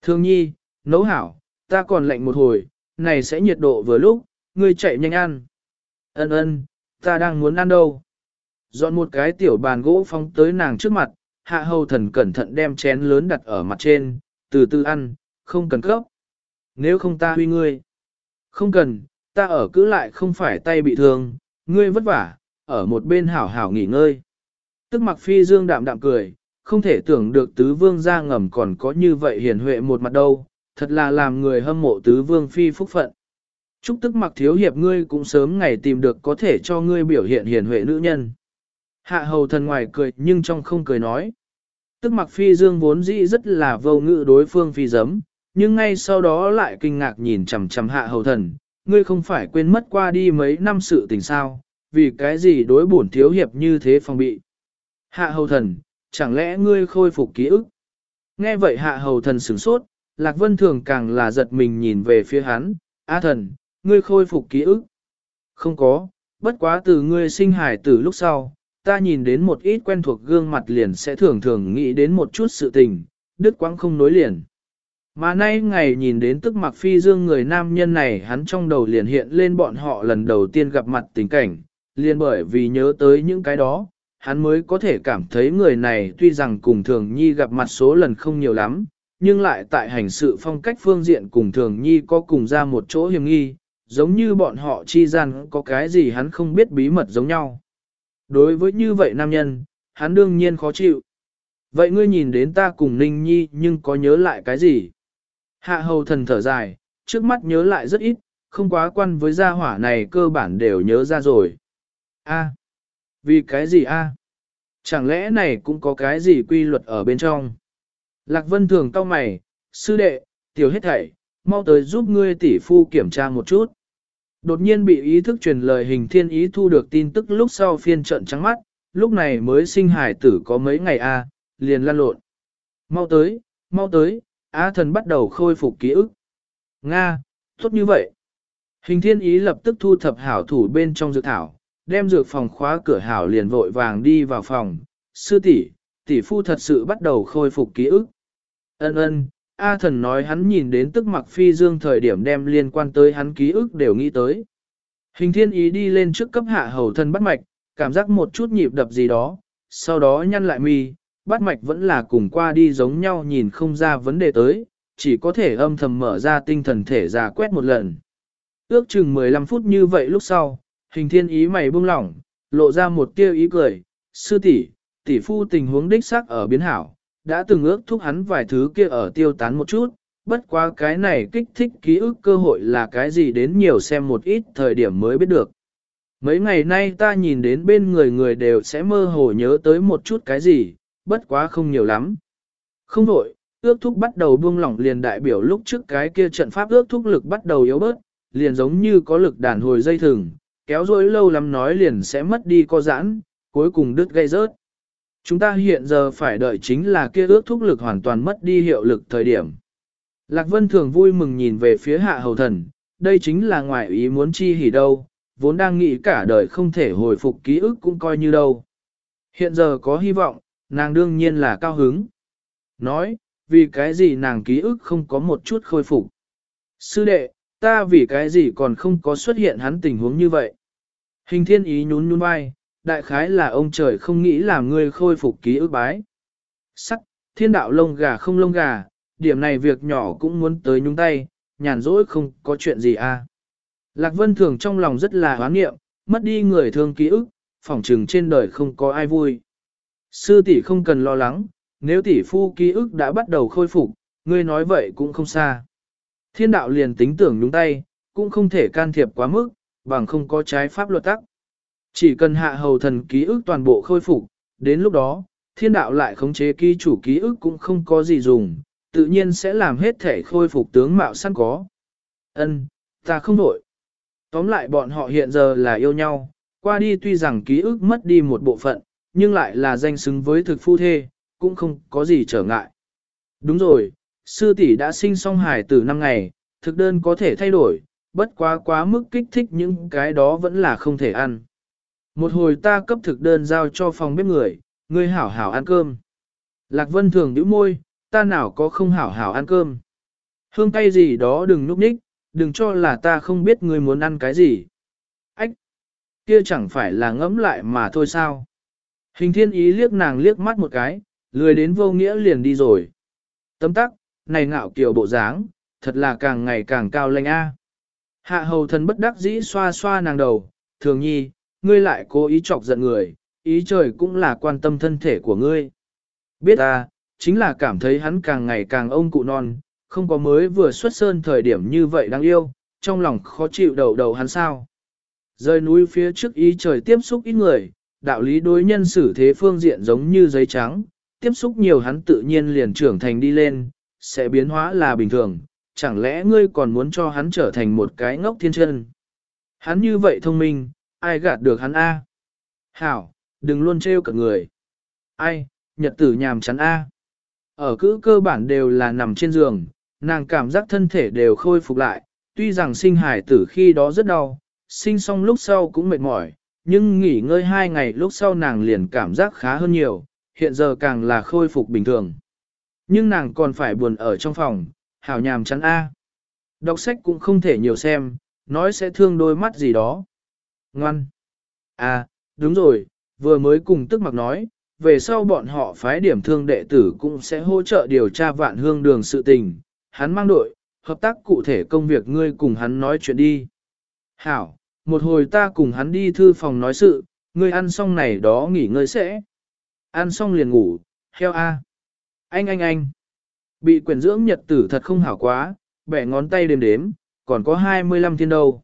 Thương nhi, nấu hảo, ta còn lạnh một hồi, này sẽ nhiệt độ vừa lúc, ngươi chạy nhanh ăn. Ân ân, ta đang muốn ăn đâu. Dọn một cái tiểu bàn gỗ phóng tới nàng trước mặt, hạ hầu thần cẩn thận đem chén lớn đặt ở mặt trên, từ từ ăn, không cần cấp. Nếu không ta huy ngươi. Không cần, ta ở cứ lại không phải tay bị thương, ngươi vất vả, ở một bên hảo hảo nghỉ ngơi. Tức mặc phi dương đạm đạm cười, không thể tưởng được tứ vương ra ngầm còn có như vậy hiền huệ một mặt đâu, thật là làm người hâm mộ tứ vương phi phúc phận. Chúc tức mặc thiếu hiệp ngươi cũng sớm ngày tìm được có thể cho ngươi biểu hiện hiền huệ nữ nhân. Hạ hầu thần ngoài cười nhưng trong không cười nói. Tức mặc phi dương vốn dĩ rất là vô ngự đối phương phi giấm, nhưng ngay sau đó lại kinh ngạc nhìn chằm chằm hạ hầu thần, ngươi không phải quên mất qua đi mấy năm sự tình sao, vì cái gì đối bổn thiếu hiệp như thế phòng bị. Hạ hầu thần, chẳng lẽ ngươi khôi phục ký ức? Nghe vậy hạ hầu thần sửng sốt, Lạc Vân Thường càng là giật mình nhìn về phía hắn, A thần, ngươi khôi phục ký ức. Không có, bất quá từ ngươi sinh hải tử lúc sau, ta nhìn đến một ít quen thuộc gương mặt liền sẽ thường thường nghĩ đến một chút sự tình, đứt quãng không nối liền. Mà nay ngày nhìn đến tức mặc phi dương người nam nhân này hắn trong đầu liền hiện lên bọn họ lần đầu tiên gặp mặt tình cảnh, liền bởi vì nhớ tới những cái đó, hắn mới có thể cảm thấy người này tuy rằng cùng thường nhi gặp mặt số lần không nhiều lắm, nhưng lại tại hành sự phong cách phương diện cùng thường nhi có cùng ra một chỗ hiểm nghi, giống như bọn họ chi gian có cái gì hắn không biết bí mật giống nhau. Đối với như vậy nam nhân, hắn đương nhiên khó chịu. Vậy ngươi nhìn đến ta cùng Ninh Nhi nhưng có nhớ lại cái gì? Hạ hầu thần thở dài, trước mắt nhớ lại rất ít, không quá quan với gia hỏa này cơ bản đều nhớ ra rồi. A, vì cái gì a? Chẳng lẽ này cũng có cái gì quy luật ở bên trong? Lạc Vân thường cau mày, sư đệ, tiểu hết thảy, mau tới giúp ngươi tỷ phu kiểm tra một chút. Đột nhiên bị ý thức truyền lời hình thiên ý thu được tin tức lúc sau phiên trận trắng mắt, lúc này mới sinh hải tử có mấy ngày a, liền lăn lộn. Mau tới, mau tới, Á thần bắt đầu khôi phục ký ức. Nga, tốt như vậy. Hình thiên ý lập tức thu thập hảo thủ bên trong dược thảo, đem dược phòng khóa cửa hảo liền vội vàng đi vào phòng. Sư tỷ, tỷ phu thật sự bắt đầu khôi phục ký ức. Ân ân, A thần nói hắn nhìn đến tức mặc phi dương thời điểm đem liên quan tới hắn ký ức đều nghĩ tới. Hình thiên ý đi lên trước cấp hạ hầu thân bắt mạch, cảm giác một chút nhịp đập gì đó, sau đó nhăn lại mi, bắt mạch vẫn là cùng qua đi giống nhau nhìn không ra vấn đề tới, chỉ có thể âm thầm mở ra tinh thần thể ra quét một lần. Ước chừng 15 phút như vậy lúc sau, hình thiên ý mày buông lỏng, lộ ra một tia ý cười, sư tỷ, tỷ phu tình huống đích xác ở biến hảo, đã từng ước thúc hắn vài thứ kia ở tiêu tán một chút, bất quá cái này kích thích ký ức cơ hội là cái gì đến nhiều xem một ít thời điểm mới biết được. Mấy ngày nay ta nhìn đến bên người người đều sẽ mơ hồ nhớ tới một chút cái gì, bất quá không nhiều lắm. Không đổi, ước thúc bắt đầu buông lỏng liền đại biểu lúc trước cái kia trận pháp ước thúc lực bắt đầu yếu bớt, liền giống như có lực đàn hồi dây thừng, kéo dối lâu lắm nói liền sẽ mất đi co giãn, cuối cùng đứt gây rớt. Chúng ta hiện giờ phải đợi chính là kia ước thúc lực hoàn toàn mất đi hiệu lực thời điểm. Lạc Vân thường vui mừng nhìn về phía hạ hầu thần, đây chính là ngoại ý muốn chi hỉ đâu, vốn đang nghĩ cả đời không thể hồi phục ký ức cũng coi như đâu. Hiện giờ có hy vọng, nàng đương nhiên là cao hứng. Nói, vì cái gì nàng ký ức không có một chút khôi phục. Sư đệ, ta vì cái gì còn không có xuất hiện hắn tình huống như vậy. Hình thiên ý nhún nhún vai, đại khái là ông trời không nghĩ làm ngươi khôi phục ký ức bái. Sắc, thiên đạo lông gà không lông gà, điểm này việc nhỏ cũng muốn tới nhúng tay, nhàn rỗi không có chuyện gì à. Lạc Vân Thường trong lòng rất là hoán nghiệm, mất đi người thương ký ức, phỏng trừng trên đời không có ai vui. Sư tỷ không cần lo lắng, nếu tỷ phu ký ức đã bắt đầu khôi phục, ngươi nói vậy cũng không xa. Thiên đạo liền tính tưởng nhúng tay, cũng không thể can thiệp quá mức, bằng không có trái pháp luật tắc. Chỉ cần hạ hầu thần ký ức toàn bộ khôi phục, đến lúc đó, thiên đạo lại khống chế ký chủ ký ức cũng không có gì dùng, tự nhiên sẽ làm hết thể khôi phục tướng mạo sẵn có. Ân, ta không đổi. Tóm lại bọn họ hiện giờ là yêu nhau, qua đi tuy rằng ký ức mất đi một bộ phận, nhưng lại là danh xứng với thực phu thê, cũng không có gì trở ngại. Đúng rồi, sư tỷ đã sinh song hài từ năm ngày, thực đơn có thể thay đổi, bất quá quá mức kích thích những cái đó vẫn là không thể ăn. Một hồi ta cấp thực đơn giao cho phòng bếp người, ngươi hảo hảo ăn cơm. Lạc Vân thường nhíu môi, ta nào có không hảo hảo ăn cơm. Hương cay gì đó đừng núp ních, đừng cho là ta không biết ngươi muốn ăn cái gì. Ách! Kia chẳng phải là ngẫm lại mà thôi sao. Hình thiên ý liếc nàng liếc mắt một cái, lười đến vô nghĩa liền đi rồi. Tấm tắc, này ngạo kiều bộ dáng, thật là càng ngày càng cao lanh a. Hạ hầu thần bất đắc dĩ xoa xoa nàng đầu, thường nhi, ngươi lại cố ý chọc giận người, ý trời cũng là quan tâm thân thể của ngươi. Biết ta, chính là cảm thấy hắn càng ngày càng ông cụ non, không có mới vừa xuất sơn thời điểm như vậy đáng yêu, trong lòng khó chịu đầu đầu hắn sao. Rơi núi phía trước ý trời tiếp xúc ít người, đạo lý đối nhân xử thế phương diện giống như giấy trắng, tiếp xúc nhiều hắn tự nhiên liền trưởng thành đi lên, sẽ biến hóa là bình thường, chẳng lẽ ngươi còn muốn cho hắn trở thành một cái ngốc thiên chân. Hắn như vậy thông minh, ai gạt được hắn A. Hảo, đừng luôn trêu cả người. Ai, nhật tử nhàm chắn A. Ở cữ cơ bản đều là nằm trên giường, nàng cảm giác thân thể đều khôi phục lại, tuy rằng sinh hải tử khi đó rất đau, sinh xong lúc sau cũng mệt mỏi, nhưng nghỉ ngơi hai ngày lúc sau nàng liền cảm giác khá hơn nhiều, hiện giờ càng là khôi phục bình thường. Nhưng nàng còn phải buồn ở trong phòng, hảo nhàm chắn A. Đọc sách cũng không thể nhiều xem, nói sẽ thương đôi mắt gì đó. Ngoan. À, đúng rồi, vừa mới cùng tức mặc nói, về sau bọn họ phái điểm thương đệ tử cũng sẽ hỗ trợ điều tra vạn hương đường sự tình. Hắn mang đội, hợp tác cụ thể công việc ngươi cùng hắn nói chuyện đi. Hảo, một hồi ta cùng hắn đi thư phòng nói sự, ngươi ăn xong này đó nghỉ ngơi sẽ. Ăn xong liền ngủ, heo a. Anh anh anh. Bị quyển dưỡng nhật tử thật không hảo quá, bẻ ngón tay đếm đếm, còn có 25 thiên đâu.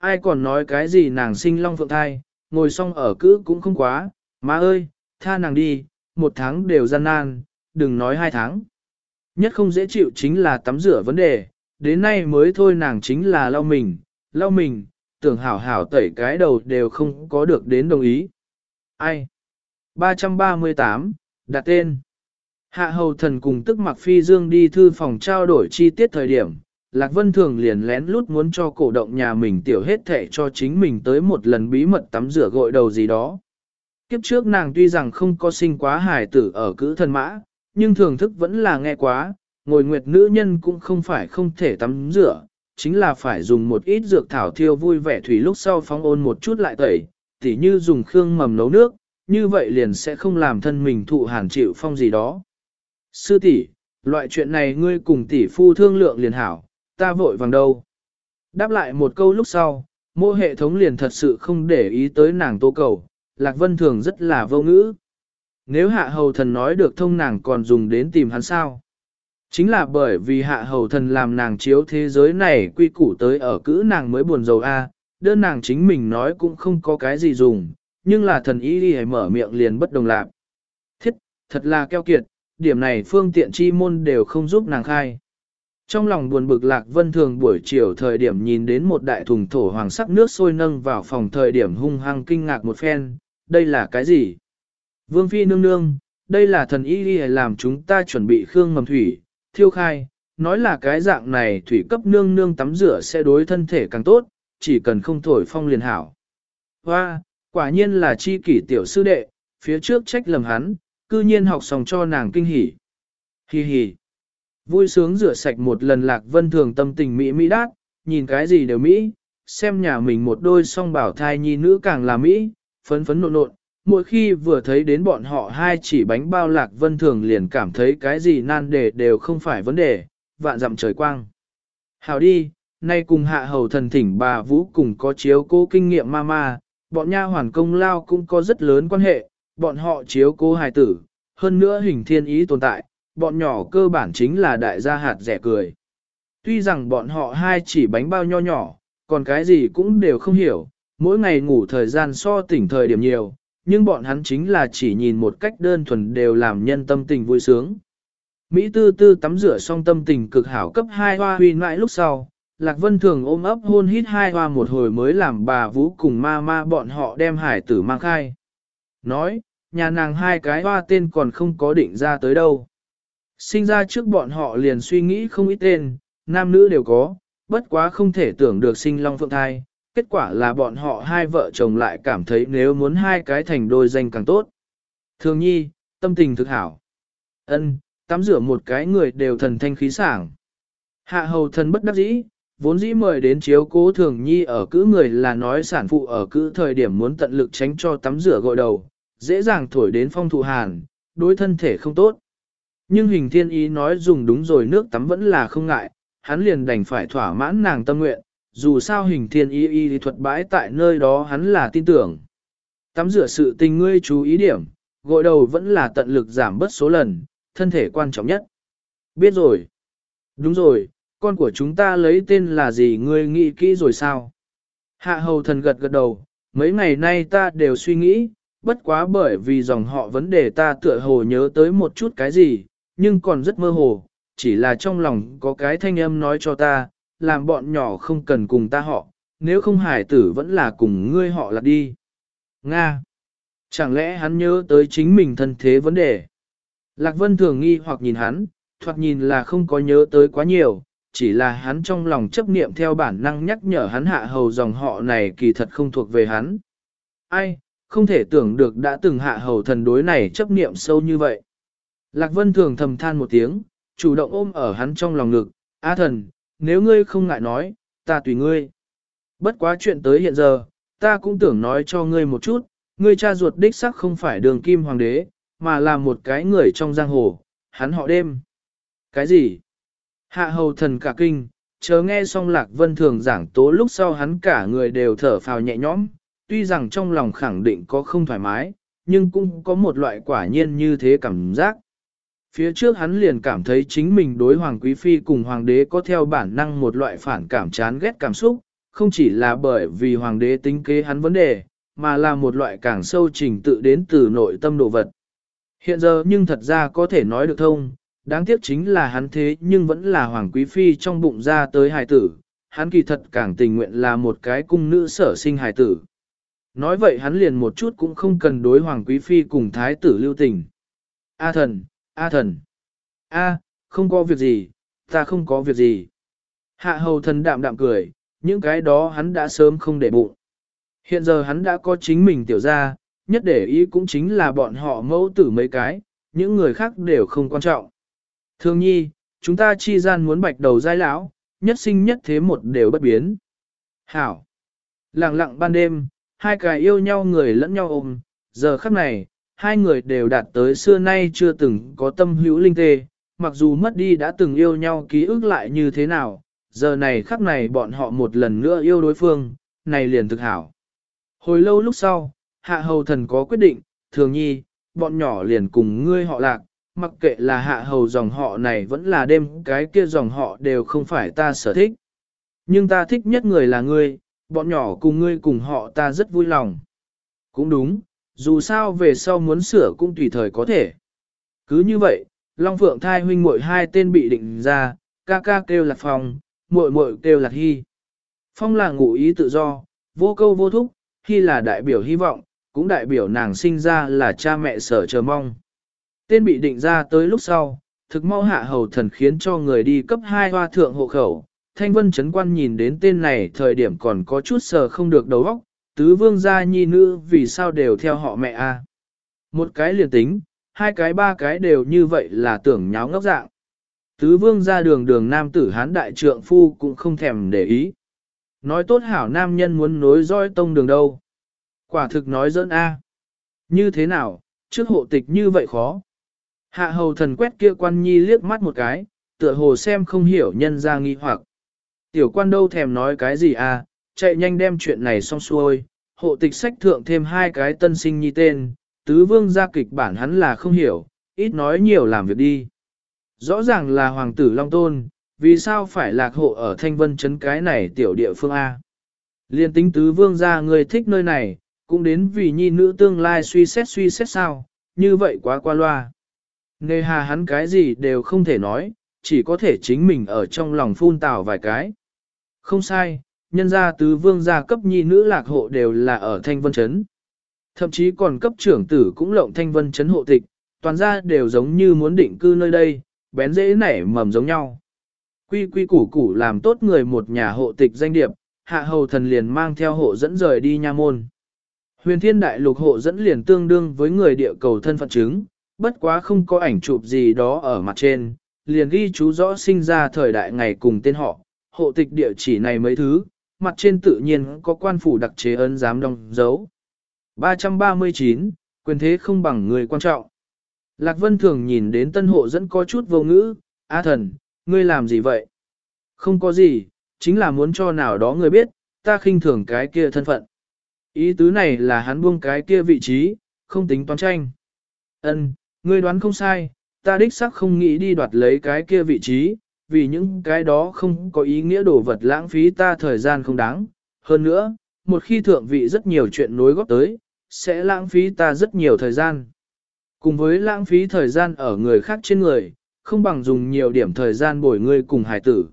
Ai còn nói cái gì nàng sinh long phượng thai, ngồi xong ở cữ cũng không quá, má ơi, tha nàng đi, một tháng đều gian nan, đừng nói hai tháng. Nhất không dễ chịu chính là tắm rửa vấn đề, đến nay mới thôi nàng chính là lau mình, lau mình, tưởng hảo hảo tẩy cái đầu đều không có được đến đồng ý. Ai? 338, đặt tên. Hạ hầu thần cùng tức mặc phi dương đi thư phòng trao đổi chi tiết thời điểm, Lạc Vân Thường liền lén lút muốn cho cổ động nhà mình tiểu hết thẻ cho chính mình tới một lần bí mật tắm rửa gội đầu gì đó. Kiếp trước nàng tuy rằng không có sinh quá hài tử ở cữ thần mã, nhưng thưởng thức vẫn là nghe quá, ngồi nguyệt nữ nhân cũng không phải không thể tắm rửa, chính là phải dùng một ít dược thảo thiêu vui vẻ thủy lúc sau phóng ôn một chút lại tẩy, tỉ như dùng khương mầm nấu nước, như vậy liền sẽ không làm thân mình thụ hàn chịu phong gì đó. Sư tỷ, loại chuyện này ngươi cùng tỷ phu thương lượng liền hảo, ta vội vàng đâu. Đáp lại một câu lúc sau, mô hệ thống liền thật sự không để ý tới nàng tô cầu, Lạc Vân Thường rất là vô ngữ. Nếu hạ hầu thần nói được thông nàng còn dùng đến tìm hắn sao? Chính là bởi vì hạ hầu thần làm nàng chiếu thế giới này quy củ tới ở cữ nàng mới buồn rầu a, đơn nàng chính mình nói cũng không có cái gì dùng, nhưng là thần ý đi mở miệng liền bất đồng lạc. Thiết, thật là keo kiệt, điểm này phương tiện chi môn đều không giúp nàng khai. Trong lòng buồn bực lạc vân thường buổi chiều thời điểm nhìn đến một đại thùng thổ hoàng sắc nước sôi nâng vào phòng thời điểm hung hăng kinh ngạc một phen, đây là cái gì? Vương Phi nương nương, đây là thần y đi làm chúng ta chuẩn bị khương mầm thủy, thiêu khai, nói là cái dạng này thủy cấp nương nương tắm rửa sẽ đối thân thể càng tốt, chỉ cần không thổi phong liền hảo. Hoa, quả nhiên là chi kỷ tiểu sư đệ, phía trước trách lầm hắn, cư nhiên học xong cho nàng kinh hỉ. Hi hi. Vui sướng rửa sạch một lần lạc vân thường tâm tình mỹ mỹ đát, nhìn cái gì đều mỹ, xem nhà mình một đôi song bảo thai nhi nữ càng là mỹ, phấn phấn nộn nộn. Mỗi khi vừa thấy đến bọn họ hai chỉ bánh bao lạc vân thường liền cảm thấy cái gì nan đề đều không phải vấn đề, vạn dặm trời quang. Hào đi, nay cùng hạ hầu thần thỉnh bà Vũ cùng có chiếu cố kinh nghiệm ma ma, bọn nha hoàn công lao cũng có rất lớn quan hệ, bọn họ chiếu cố hài tử, hơn nữa hình thiên ý tồn tại, bọn nhỏ cơ bản chính là đại gia hạt rẻ cười. Tuy rằng bọn họ hai chỉ bánh bao nho nhỏ, còn cái gì cũng đều không hiểu, mỗi ngày ngủ thời gian so tỉnh thời điểm nhiều, nhưng bọn hắn chính là chỉ nhìn một cách đơn thuần đều làm nhân tâm tình vui sướng. Mỹ tư tư tắm rửa xong tâm tình cực hảo cấp hai hoa huy mãi lúc sau, Lạc Vân thường ôm ấp hôn hít hai hoa một hồi mới làm bà Vũ cùng ma ma bọn họ đem hải tử mang khai. Nói, nhà nàng hai cái hoa tên còn không có định ra tới đâu. Sinh ra trước bọn họ liền suy nghĩ không ít tên, nam nữ đều có, bất quá không thể tưởng được sinh long phượng thai. Kết quả là bọn họ hai vợ chồng lại cảm thấy nếu muốn hai cái thành đôi danh càng tốt. Thường nhi, tâm tình thực hảo. ân tắm rửa một cái người đều thần thanh khí sảng. Hạ hầu thần bất đắc dĩ, vốn dĩ mời đến chiếu cố thường nhi ở cữ người là nói sản phụ ở cữ thời điểm muốn tận lực tránh cho tắm rửa gội đầu, dễ dàng thổi đến phong thụ hàn, đối thân thể không tốt. Nhưng hình thiên ý nói dùng đúng rồi nước tắm vẫn là không ngại, hắn liền đành phải thỏa mãn nàng tâm nguyện, dù sao hình thiên ý y thuật bãi tại nơi đó hắn là tin tưởng. Tắm rửa sự tình ngươi chú ý điểm, gội đầu vẫn là tận lực giảm bớt số lần, thân thể quan trọng nhất. Biết rồi. Đúng rồi, con của chúng ta lấy tên là gì ngươi nghĩ kỹ rồi sao? Hạ hầu thần gật gật đầu, mấy ngày nay ta đều suy nghĩ, bất quá bởi vì dòng họ vấn đề ta tựa hồ nhớ tới một chút cái gì, nhưng còn rất mơ hồ, chỉ là trong lòng có cái thanh âm nói cho ta, làm bọn nhỏ không cần cùng ta họ, nếu không hải tử vẫn là cùng ngươi họ là đi. Nga! Chẳng lẽ hắn nhớ tới chính mình thân thế vấn đề? Lạc Vân thường nghi hoặc nhìn hắn, thoạt nhìn là không có nhớ tới quá nhiều, chỉ là hắn trong lòng chấp niệm theo bản năng nhắc nhở hắn hạ hầu dòng họ này kỳ thật không thuộc về hắn. Ai, không thể tưởng được đã từng hạ hầu thần đối này chấp niệm sâu như vậy. Lạc Vân thường thầm than một tiếng, chủ động ôm ở hắn trong lòng ngực, A thần, nếu ngươi không ngại nói, ta tùy ngươi. Bất quá chuyện tới hiện giờ, ta cũng tưởng nói cho ngươi một chút, ngươi cha ruột đích sắc không phải đường kim hoàng đế, mà là một cái người trong giang hồ, hắn họ đêm. Cái gì? Hạ hầu thần cả kinh, chờ nghe xong Lạc Vân Thường giảng tố lúc sau hắn cả người đều thở phào nhẹ nhõm, tuy rằng trong lòng khẳng định có không thoải mái, nhưng cũng có một loại quả nhiên như thế cảm giác. Phía trước hắn liền cảm thấy chính mình đối Hoàng Quý Phi cùng Hoàng đế có theo bản năng một loại phản cảm chán ghét cảm xúc, không chỉ là bởi vì Hoàng đế tính kế hắn vấn đề, mà là một loại càng sâu trình tự đến từ nội tâm đồ vật. Hiện giờ nhưng thật ra có thể nói được thông, đáng tiếc chính là hắn thế nhưng vẫn là Hoàng Quý Phi trong bụng ra tới hài tử, hắn kỳ thật càng tình nguyện là một cái cung nữ sở sinh hài tử. Nói vậy hắn liền một chút cũng không cần đối Hoàng Quý Phi cùng Thái tử lưu tình. A thần, A thần, A, không có việc gì, ta không có việc gì. Hạ hầu thần đạm đạm cười, những cái đó hắn đã sớm không để bụng. Hiện giờ hắn đã có chính mình tiểu ra, nhất để ý cũng chính là bọn họ mẫu tử mấy cái, những người khác đều không quan trọng. Thương nhi, chúng ta chi gian muốn bạch đầu giai lão, nhất sinh nhất thế một đều bất biến. Hảo. Lặng lặng ban đêm, hai cái yêu nhau người lẫn nhau ôm, giờ khắc này, hai người đều đạt tới xưa nay chưa từng có tâm hữu linh tê, mặc dù mất đi đã từng yêu nhau ký ức lại như thế nào, giờ này khắc này bọn họ một lần nữa yêu đối phương, này liền thực hảo. Hồi lâu lúc sau, hạ hầu thần có quyết định, thường nhi, bọn nhỏ liền cùng ngươi họ lạc, mặc kệ là hạ hầu dòng họ này vẫn là đêm cái kia dòng họ đều không phải ta sở thích. Nhưng ta thích nhất người là ngươi, bọn nhỏ cùng ngươi cùng họ ta rất vui lòng. Cũng đúng, dù sao về sau muốn sửa cũng tùy thời có thể. Cứ như vậy, Long Phượng thai huynh muội hai tên bị định ra, ca ca kêu là Phong, muội muội kêu là Hy. Phong là ngụ ý tự do, vô câu vô thúc, Hy là đại biểu hy vọng, cũng đại biểu nàng sinh ra là cha mẹ sở chờ mong. Tên bị định ra tới lúc sau, thực mau hạ hầu thần khiến cho người đi cấp 2 hoa thượng hộ khẩu. Thanh vân chấn quan nhìn đến tên này thời điểm còn có chút sờ không được đầu óc, tứ vương gia nhi nữ vì sao đều theo họ mẹ a Một cái liền tính, hai cái ba cái đều như vậy là tưởng nháo ngốc dạng. Tứ vương gia đường đường nam tử hán đại trượng phu cũng không thèm để ý. Nói tốt hảo nam nhân muốn nối roi tông đường đâu. Quả thực nói dẫn a Như thế nào, trước hộ tịch như vậy khó. Hạ hầu thần quét kia quan nhi liếc mắt một cái, tựa hồ xem không hiểu nhân ra nghi hoặc. Tiểu quan đâu thèm nói cái gì à, chạy nhanh đem chuyện này xong xuôi, hộ tịch sách thượng thêm hai cái tân sinh nhi tên, tứ vương gia kịch bản hắn là không hiểu, ít nói nhiều làm việc đi. Rõ ràng là hoàng tử Long Tôn, vì sao phải lạc hộ ở thanh vân chấn cái này tiểu địa phương A. Liên tính tứ vương gia người thích nơi này, cũng đến vì nhi nữ tương lai suy xét suy xét sao, như vậy quá qua loa. Nề hà hắn cái gì đều không thể nói, chỉ có thể chính mình ở trong lòng phun tào vài cái. Không sai, nhân gia tứ vương gia cấp nhi nữ lạc hộ đều là ở Thanh Vân Trấn. Thậm chí còn cấp trưởng tử cũng lộng Thanh Vân Trấn hộ tịch, toàn gia đều giống như muốn định cư nơi đây, bén dễ nảy mầm giống nhau. Quy quy củ củ làm tốt người một nhà hộ tịch danh điệp, hạ hầu thần liền mang theo hộ dẫn rời đi nha môn. Huyền thiên đại lục hộ dẫn liền tương đương với người địa cầu thân phận chứng, bất quá không có ảnh chụp gì đó ở mặt trên, liền ghi chú rõ sinh ra thời đại ngày cùng tên họ, hộ tịch địa chỉ này mấy thứ, mặt trên tự nhiên có quan phủ đặc chế ấn giám đong dấu. 339, quyền thế không bằng người quan trọng. Lạc Vân thường nhìn đến tân hộ dẫn có chút vô ngữ, A thần, ngươi làm gì vậy? Không có gì, chính là muốn cho nào đó người biết, ta khinh thường cái kia thân phận. Ý tứ này là hắn buông cái kia vị trí, không tính toán tranh. Ân, Ngươi đoán không sai, ta đích xác không nghĩ đi đoạt lấy cái kia vị trí, vì những cái đó không có ý nghĩa đồ vật lãng phí ta thời gian không đáng. Hơn nữa, một khi thượng vị rất nhiều chuyện nối góp tới, sẽ lãng phí ta rất nhiều thời gian. Cùng với lãng phí thời gian ở người khác trên người, không bằng dùng nhiều điểm thời gian bồi ngươi cùng hải tử.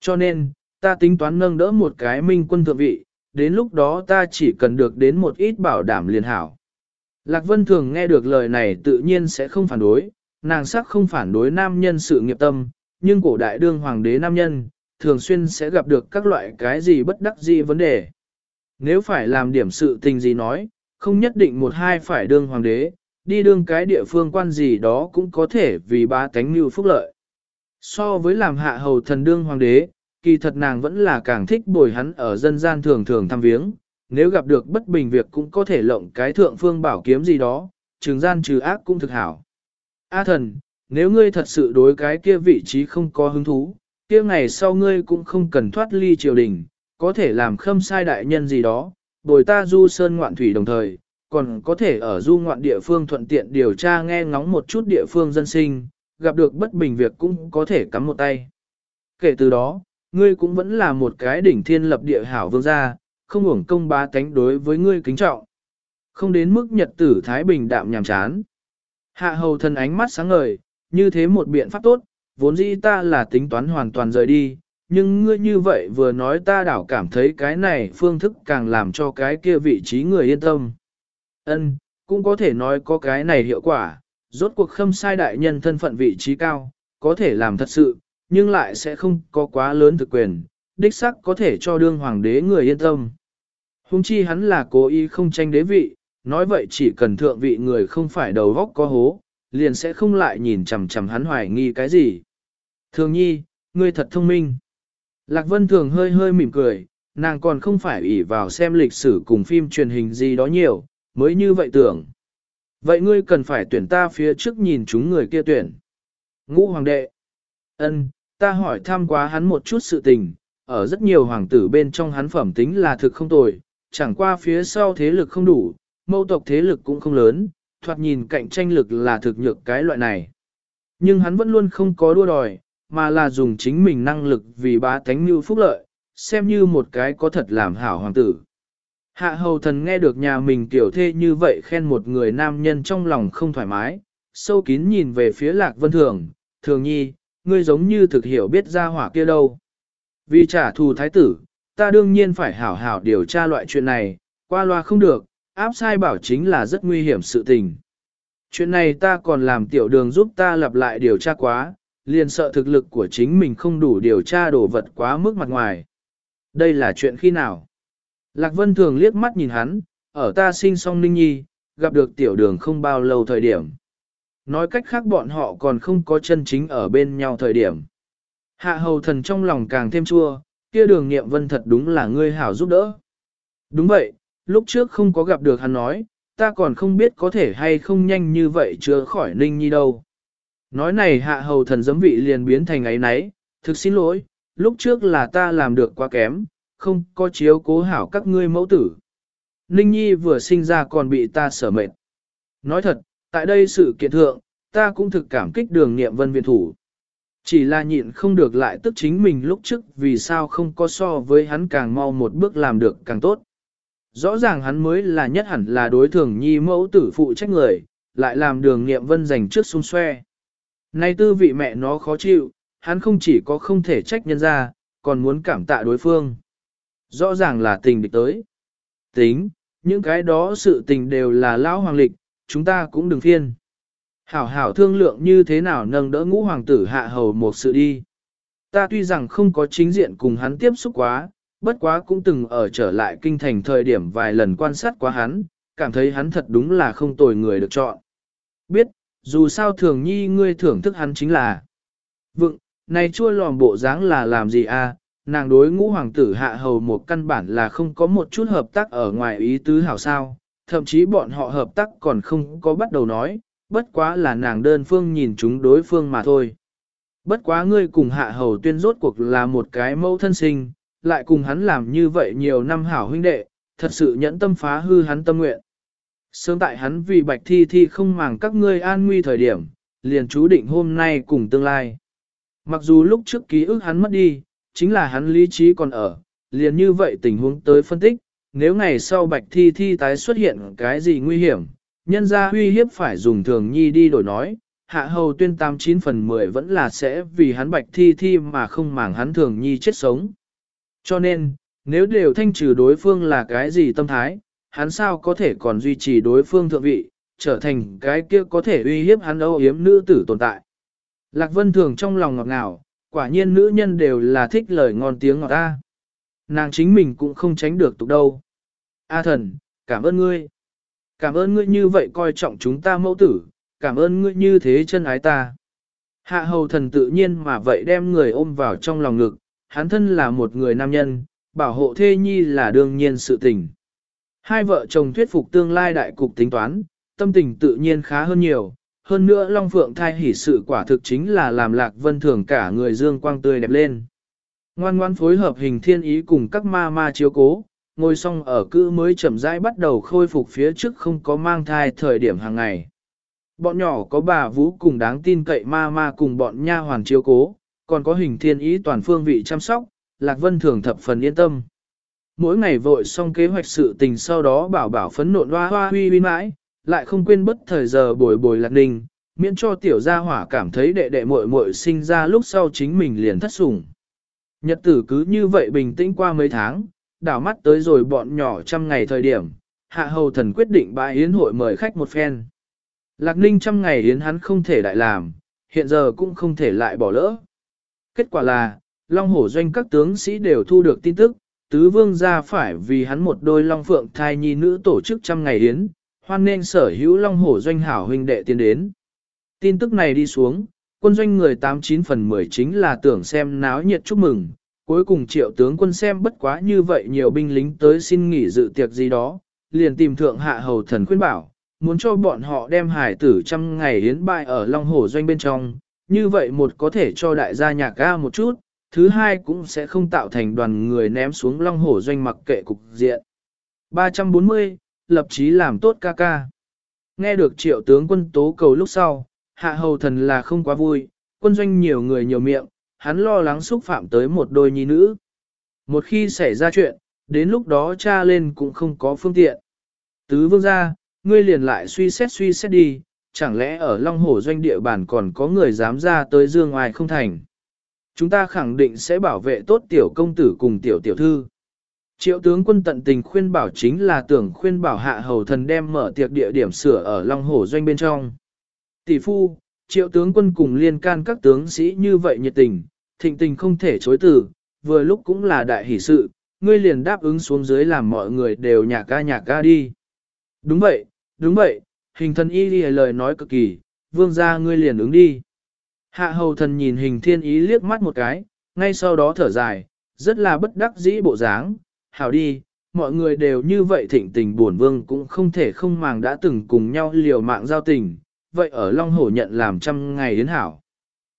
Cho nên, ta tính toán nâng đỡ một cái minh quân thượng vị, đến lúc đó ta chỉ cần được đến một ít bảo đảm liền hảo. Lạc Vân Thường nghe được lời này tự nhiên sẽ không phản đối, nàng sắc không phản đối nam nhân sự nghiệp tâm, nhưng cổ đại đương hoàng đế nam nhân, thường xuyên sẽ gặp được các loại cái gì bất đắc dĩ vấn đề. Nếu phải làm điểm sự tình gì nói, không nhất định một hai phải đương hoàng đế, đi đương cái địa phương quan gì đó cũng có thể vì ba tánh mưu phúc lợi. So với làm hạ hầu thần đương hoàng đế, kỳ thật nàng vẫn là càng thích bồi hắn ở dân gian thường thường thăm viếng, nếu gặp được bất bình việc cũng có thể lộng cái thượng phương bảo kiếm gì đó, trừng gian trừ ác cũng thực hảo. A thần, nếu ngươi thật sự đối cái kia vị trí không có hứng thú, kia ngày sau ngươi cũng không cần thoát ly triều đình, có thể làm khâm sai đại nhân gì đó, bồi ta du sơn ngoạn thủy đồng thời, còn có thể ở du ngoạn địa phương thuận tiện điều tra nghe ngóng một chút địa phương dân sinh, gặp được bất bình việc cũng có thể cắm một tay. Kể từ đó, ngươi cũng vẫn là một cái đỉnh thiên lập địa hảo vương gia, không uổng công bá tánh đối với ngươi kính trọng. Không đến mức nhật tử Thái Bình đạm nhàm chán. Hạ hầu thần ánh mắt sáng ngời, như thế một biện pháp tốt, vốn dĩ ta là tính toán hoàn toàn rời đi, nhưng ngươi như vậy vừa nói ta đảo cảm thấy cái này phương thức càng làm cho cái kia vị trí người yên tâm. Ân, cũng có thể nói có cái này hiệu quả, rốt cuộc khâm sai đại nhân thân phận vị trí cao, có thể làm thật sự, nhưng lại sẽ không có quá lớn thực quyền, đích sắc có thể cho đương hoàng đế người yên tâm. Hùng chi hắn là cố ý không tranh đế vị, nói vậy chỉ cần thượng vị người không phải đầu góc có hố, liền sẽ không lại nhìn chằm chằm hắn hoài nghi cái gì. Thường nhi, ngươi thật thông minh. Lạc Vân Thường hơi hơi mỉm cười, nàng còn không phải ỷ vào xem lịch sử cùng phim truyền hình gì đó nhiều, mới như vậy tưởng. Vậy ngươi cần phải tuyển ta phía trước nhìn chúng người kia tuyển. Ngũ hoàng đệ. ân, ta hỏi tham quá hắn một chút sự tình, ở rất nhiều hoàng tử bên trong hắn phẩm tính là thực không tồi, chẳng qua phía sau thế lực không đủ, mâu tộc thế lực cũng không lớn, thoạt nhìn cạnh tranh lực là thực nhược cái loại này. Nhưng hắn vẫn luôn không có đua đòi, mà là dùng chính mình năng lực vì bá tánh như phúc lợi, xem như một cái có thật làm hảo hoàng tử. Hạ hầu thần nghe được nhà mình tiểu thê như vậy khen một người nam nhân trong lòng không thoải mái, sâu kín nhìn về phía lạc vân thường, thường nhi, ngươi giống như thực hiểu biết ra hỏa kia đâu. Vì trả thù thái tử, ta đương nhiên phải hảo hảo điều tra loại chuyện này, qua loa không được, áp sai bảo chính là rất nguy hiểm sự tình. Chuyện này ta còn làm tiểu đường giúp ta lặp lại điều tra quá, liền sợ thực lực của chính mình không đủ điều tra đồ vật quá mức mặt ngoài. Đây là chuyện khi nào? Lạc Vân thường liếc mắt nhìn hắn, ở ta sinh song ninh nhi, gặp được tiểu đường không bao lâu thời điểm. Nói cách khác bọn họ còn không có chân chính ở bên nhau thời điểm. Hạ hầu thần trong lòng càng thêm chua, kia đường nghiệm vân thật đúng là ngươi hảo giúp đỡ. Đúng vậy, lúc trước không có gặp được hắn nói, ta còn không biết có thể hay không nhanh như vậy chưa khỏi ninh nhi đâu. Nói này hạ hầu thần giấm vị liền biến thành ấy nấy, thực xin lỗi, lúc trước là ta làm được quá kém, không có chiếu cố hảo các ngươi mẫu tử. Ninh Nhi vừa sinh ra còn bị ta sở mệt. Nói thật, tại đây sự kiện thượng, ta cũng thực cảm kích đường nghiệm vân viện thủ. Chỉ là nhịn không được lại tức chính mình lúc trước vì sao không có so với hắn càng mau một bước làm được càng tốt. Rõ ràng hắn mới là nhất hẳn là đối thường nhi mẫu tử phụ trách người, lại làm đường nghiệm vân dành trước xung xoe. Nay tư vị mẹ nó khó chịu, hắn không chỉ có không thể trách nhân ra, còn muốn cảm tạ đối phương. Rõ ràng là tình địch tới. Tính, những cái đó sự tình đều là lão hoàng lịch, chúng ta cũng đừng phiên. Hảo hảo thương lượng như thế nào nâng đỡ ngũ hoàng tử hạ hầu một sự đi. Ta tuy rằng không có chính diện cùng hắn tiếp xúc quá, bất quá cũng từng ở trở lại kinh thành thời điểm vài lần quan sát quá hắn, cảm thấy hắn thật đúng là không tồi người được chọn. Biết, dù sao thường nhi ngươi thưởng thức hắn chính là. Vựng, này chua lòm bộ dáng là làm gì à, nàng đối ngũ hoàng tử hạ hầu một căn bản là không có một chút hợp tác ở ngoài ý tứ hảo sao, thậm chí bọn họ hợp tác còn không có bắt đầu nói, bất quá là nàng đơn phương nhìn chúng đối phương mà thôi. Bất quá ngươi cùng hạ hầu tuyên rốt cuộc là một cái mẫu thân sinh, lại cùng hắn làm như vậy nhiều năm hảo huynh đệ, thật sự nhẫn tâm phá hư hắn tâm nguyện. Sớm tại hắn vì bạch thi thi không màng các ngươi an nguy thời điểm, liền chú định hôm nay cùng tương lai. Mặc dù lúc trước ký ức hắn mất đi, chính là hắn lý trí còn ở, liền như vậy tình huống tới phân tích, nếu ngày sau bạch thi thi tái xuất hiện cái gì nguy hiểm, nhân ra uy hiếp phải dùng thường nhi đi đổi nói, hạ hầu tuyên 89 phần 10 vẫn là sẽ vì hắn bạch thi thi mà không màng hắn thường nhi chết sống. Cho nên, nếu đều thanh trừ đối phương là cái gì tâm thái, hắn sao có thể còn duy trì đối phương thượng vị, trở thành cái kia có thể uy hiếp hắn âu yếm nữ tử tồn tại. Lạc Vân Thường trong lòng ngọt ngào, quả nhiên nữ nhân đều là thích lời ngon tiếng ngọt ta. Nàng chính mình cũng không tránh được tục đâu. A thần, cảm ơn ngươi. Cảm ơn ngươi như vậy coi trọng chúng ta mẫu tử, cảm ơn ngươi như thế chân ái ta. Hạ hầu thần tự nhiên mà vậy đem người ôm vào trong lòng ngực, hắn thân là một người nam nhân, bảo hộ thê nhi là đương nhiên sự tình. Hai vợ chồng thuyết phục tương lai đại cục tính toán, tâm tình tự nhiên khá hơn nhiều, hơn nữa Long Phượng thai hỉ sự quả thực chính là làm lạc vân thường cả người dương quang tươi đẹp lên. Ngoan ngoan phối hợp hình thiên ý cùng các ma ma chiếu cố, ngồi xong ở cữ mới chậm rãi bắt đầu khôi phục phía trước không có mang thai thời điểm hàng ngày. Bọn nhỏ có bà vũ cùng đáng tin cậy ma ma cùng bọn nha hoàn chiếu cố, còn có hình thiên ý toàn phương vị chăm sóc, Lạc Vân thường thập phần yên tâm. Mỗi ngày vội xong kế hoạch sự tình sau đó bảo bảo phấn nộn hoa hoa huy huy mãi, lại không quên bất thời giờ bồi bồi lạc ninh, miễn cho tiểu gia hỏa cảm thấy đệ đệ muội muội sinh ra lúc sau chính mình liền thất sủng. Nhật tử cứ như vậy bình tĩnh qua mấy tháng, đảo mắt tới rồi bọn nhỏ trăm ngày thời điểm, hạ hầu thần quyết định bãi yến hội mời khách một phen. Lạc ninh trăm ngày yến hắn không thể đại làm, hiện giờ cũng không thể lại bỏ lỡ. Kết quả là, Long Hổ doanh các tướng sĩ đều thu được tin tức, tứ vương ra phải vì hắn một đôi Long Phượng thai nhi nữ tổ chức trăm ngày yến, hoan nên sở hữu Long Hổ doanh hảo huynh đệ tiến đến. Tin tức này đi xuống, quân doanh người 89 phần 10 chính là tưởng xem náo nhiệt chúc mừng, cuối cùng triệu tướng quân xem bất quá như vậy nhiều binh lính tới xin nghỉ dự tiệc gì đó, liền tìm thượng hạ hầu thần khuyên bảo, muốn cho bọn họ đem hải tử trăm ngày hiến bại ở Long Hổ doanh bên trong, như vậy một có thể cho đại gia nhạc ga một chút, thứ hai cũng sẽ không tạo thành đoàn người ném xuống Long Hổ doanh mặc kệ cục diện. 340, lập chí làm tốt ca ca. Nghe được triệu tướng quân tố cầu lúc sau, hạ hầu thần là không quá vui, quân doanh nhiều người nhiều miệng, hắn lo lắng xúc phạm tới một đôi nhi nữ. Một khi xảy ra chuyện, đến lúc đó cha lên cũng không có phương tiện. Tứ vương gia, ngươi liền lại suy xét suy xét đi, chẳng lẽ ở Long Hồ doanh địa bàn còn có người dám ra tới dương ngoài không thành. Chúng ta khẳng định sẽ bảo vệ tốt tiểu công tử cùng tiểu tiểu thư. Triệu tướng quân tận tình khuyên bảo chính là tưởng khuyên bảo hạ hầu thần đem mở tiệc địa điểm sửa ở Long Hồ doanh bên trong. Tỷ phu, triệu tướng quân cùng liên can các tướng sĩ như vậy nhiệt tình, thịnh tình không thể chối từ, vừa lúc cũng là đại hỷ sự, ngươi liền đáp ứng xuống dưới làm mọi người đều nhà ca nhà ca đi. Đúng vậy, đúng vậy, hình thần y lìa lời nói cực kỳ, vương ra ngươi liền ứng đi. Hạ hầu thần nhìn hình thiên ý liếc mắt một cái, ngay sau đó thở dài, rất là bất đắc dĩ bộ dáng, hảo đi, mọi người đều như vậy thịnh tình buồn vương cũng không thể không màng đã từng cùng nhau liều mạng giao tình, vậy ở Long Hổ nhận làm trăm ngày đến hảo.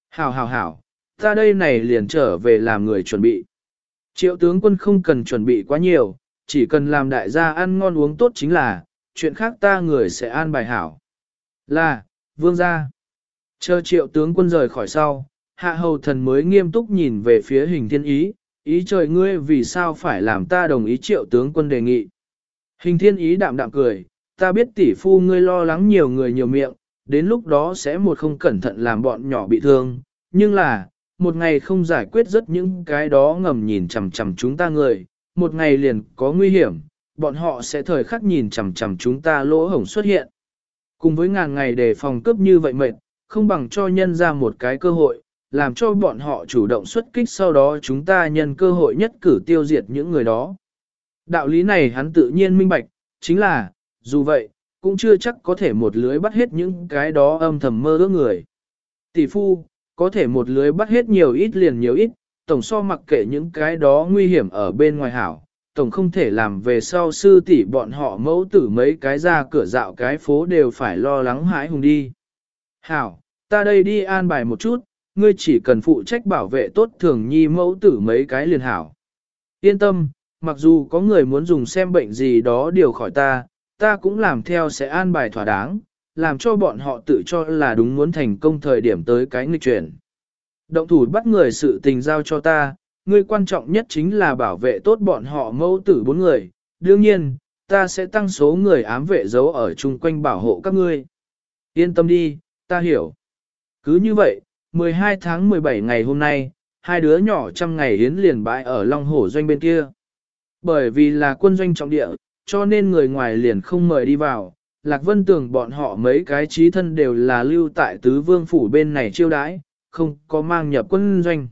Hảo hảo hảo, ta đây này liền trở về làm người chuẩn bị. Triệu tướng quân không cần chuẩn bị quá nhiều, chỉ cần làm đại gia ăn ngon uống tốt chính là, chuyện khác ta người sẽ an bài hảo. Là, vương gia. Chờ triệu tướng quân rời khỏi sau, hạ hầu thần mới nghiêm túc nhìn về phía hình thiên ý, ý trời ngươi vì sao phải làm ta đồng ý triệu tướng quân đề nghị. Hình thiên ý đạm đạm cười, ta biết tỷ phu ngươi lo lắng nhiều người nhiều miệng, đến lúc đó sẽ một không cẩn thận làm bọn nhỏ bị thương, nhưng là, một ngày không giải quyết rất những cái đó ngầm nhìn chằm chằm chúng ta người, một ngày liền có nguy hiểm, bọn họ sẽ thời khắc nhìn chằm chằm chúng ta lỗ hổng xuất hiện. Cùng với ngàn ngày đề phòng cướp như vậy mệt, không bằng cho nhân ra một cái cơ hội, làm cho bọn họ chủ động xuất kích sau đó chúng ta nhân cơ hội nhất cử tiêu diệt những người đó. Đạo lý này hắn tự nhiên minh bạch, chính là, dù vậy, cũng chưa chắc có thể một lưới bắt hết những cái đó âm thầm mơ ước người. Tỷ phu, có thể một lưới bắt hết nhiều ít liền nhiều ít, tổng so mặc kệ những cái đó nguy hiểm ở bên ngoài hảo, tổng không thể làm về sau sư tỷ bọn họ mẫu tử mấy cái ra cửa dạo cái phố đều phải lo lắng hãi hùng đi. Hảo, ta đây đi an bài một chút, ngươi chỉ cần phụ trách bảo vệ tốt thường nhi mẫu tử mấy cái liền hảo. Yên tâm, mặc dù có người muốn dùng xem bệnh gì đó điều khỏi ta, ta cũng làm theo sẽ an bài thỏa đáng, làm cho bọn họ tự cho là đúng muốn thành công thời điểm tới cái nghịch chuyển. Động thủ bắt người sự tình giao cho ta, ngươi quan trọng nhất chính là bảo vệ tốt bọn họ mẫu tử bốn người, đương nhiên, ta sẽ tăng số người ám vệ giấu ở chung quanh bảo hộ các ngươi. Yên tâm đi, ta hiểu. Cứ như vậy, 12 tháng 17 ngày hôm nay, hai đứa nhỏ trăm ngày hiến liền bãi ở Long Hổ doanh bên kia. Bởi vì là quân doanh trọng địa, cho nên người ngoài liền không mời đi vào. Lạc Vân tưởng bọn họ mấy cái trí thân đều là lưu tại tứ vương phủ bên này chiêu đãi, không có mang nhập quân doanh.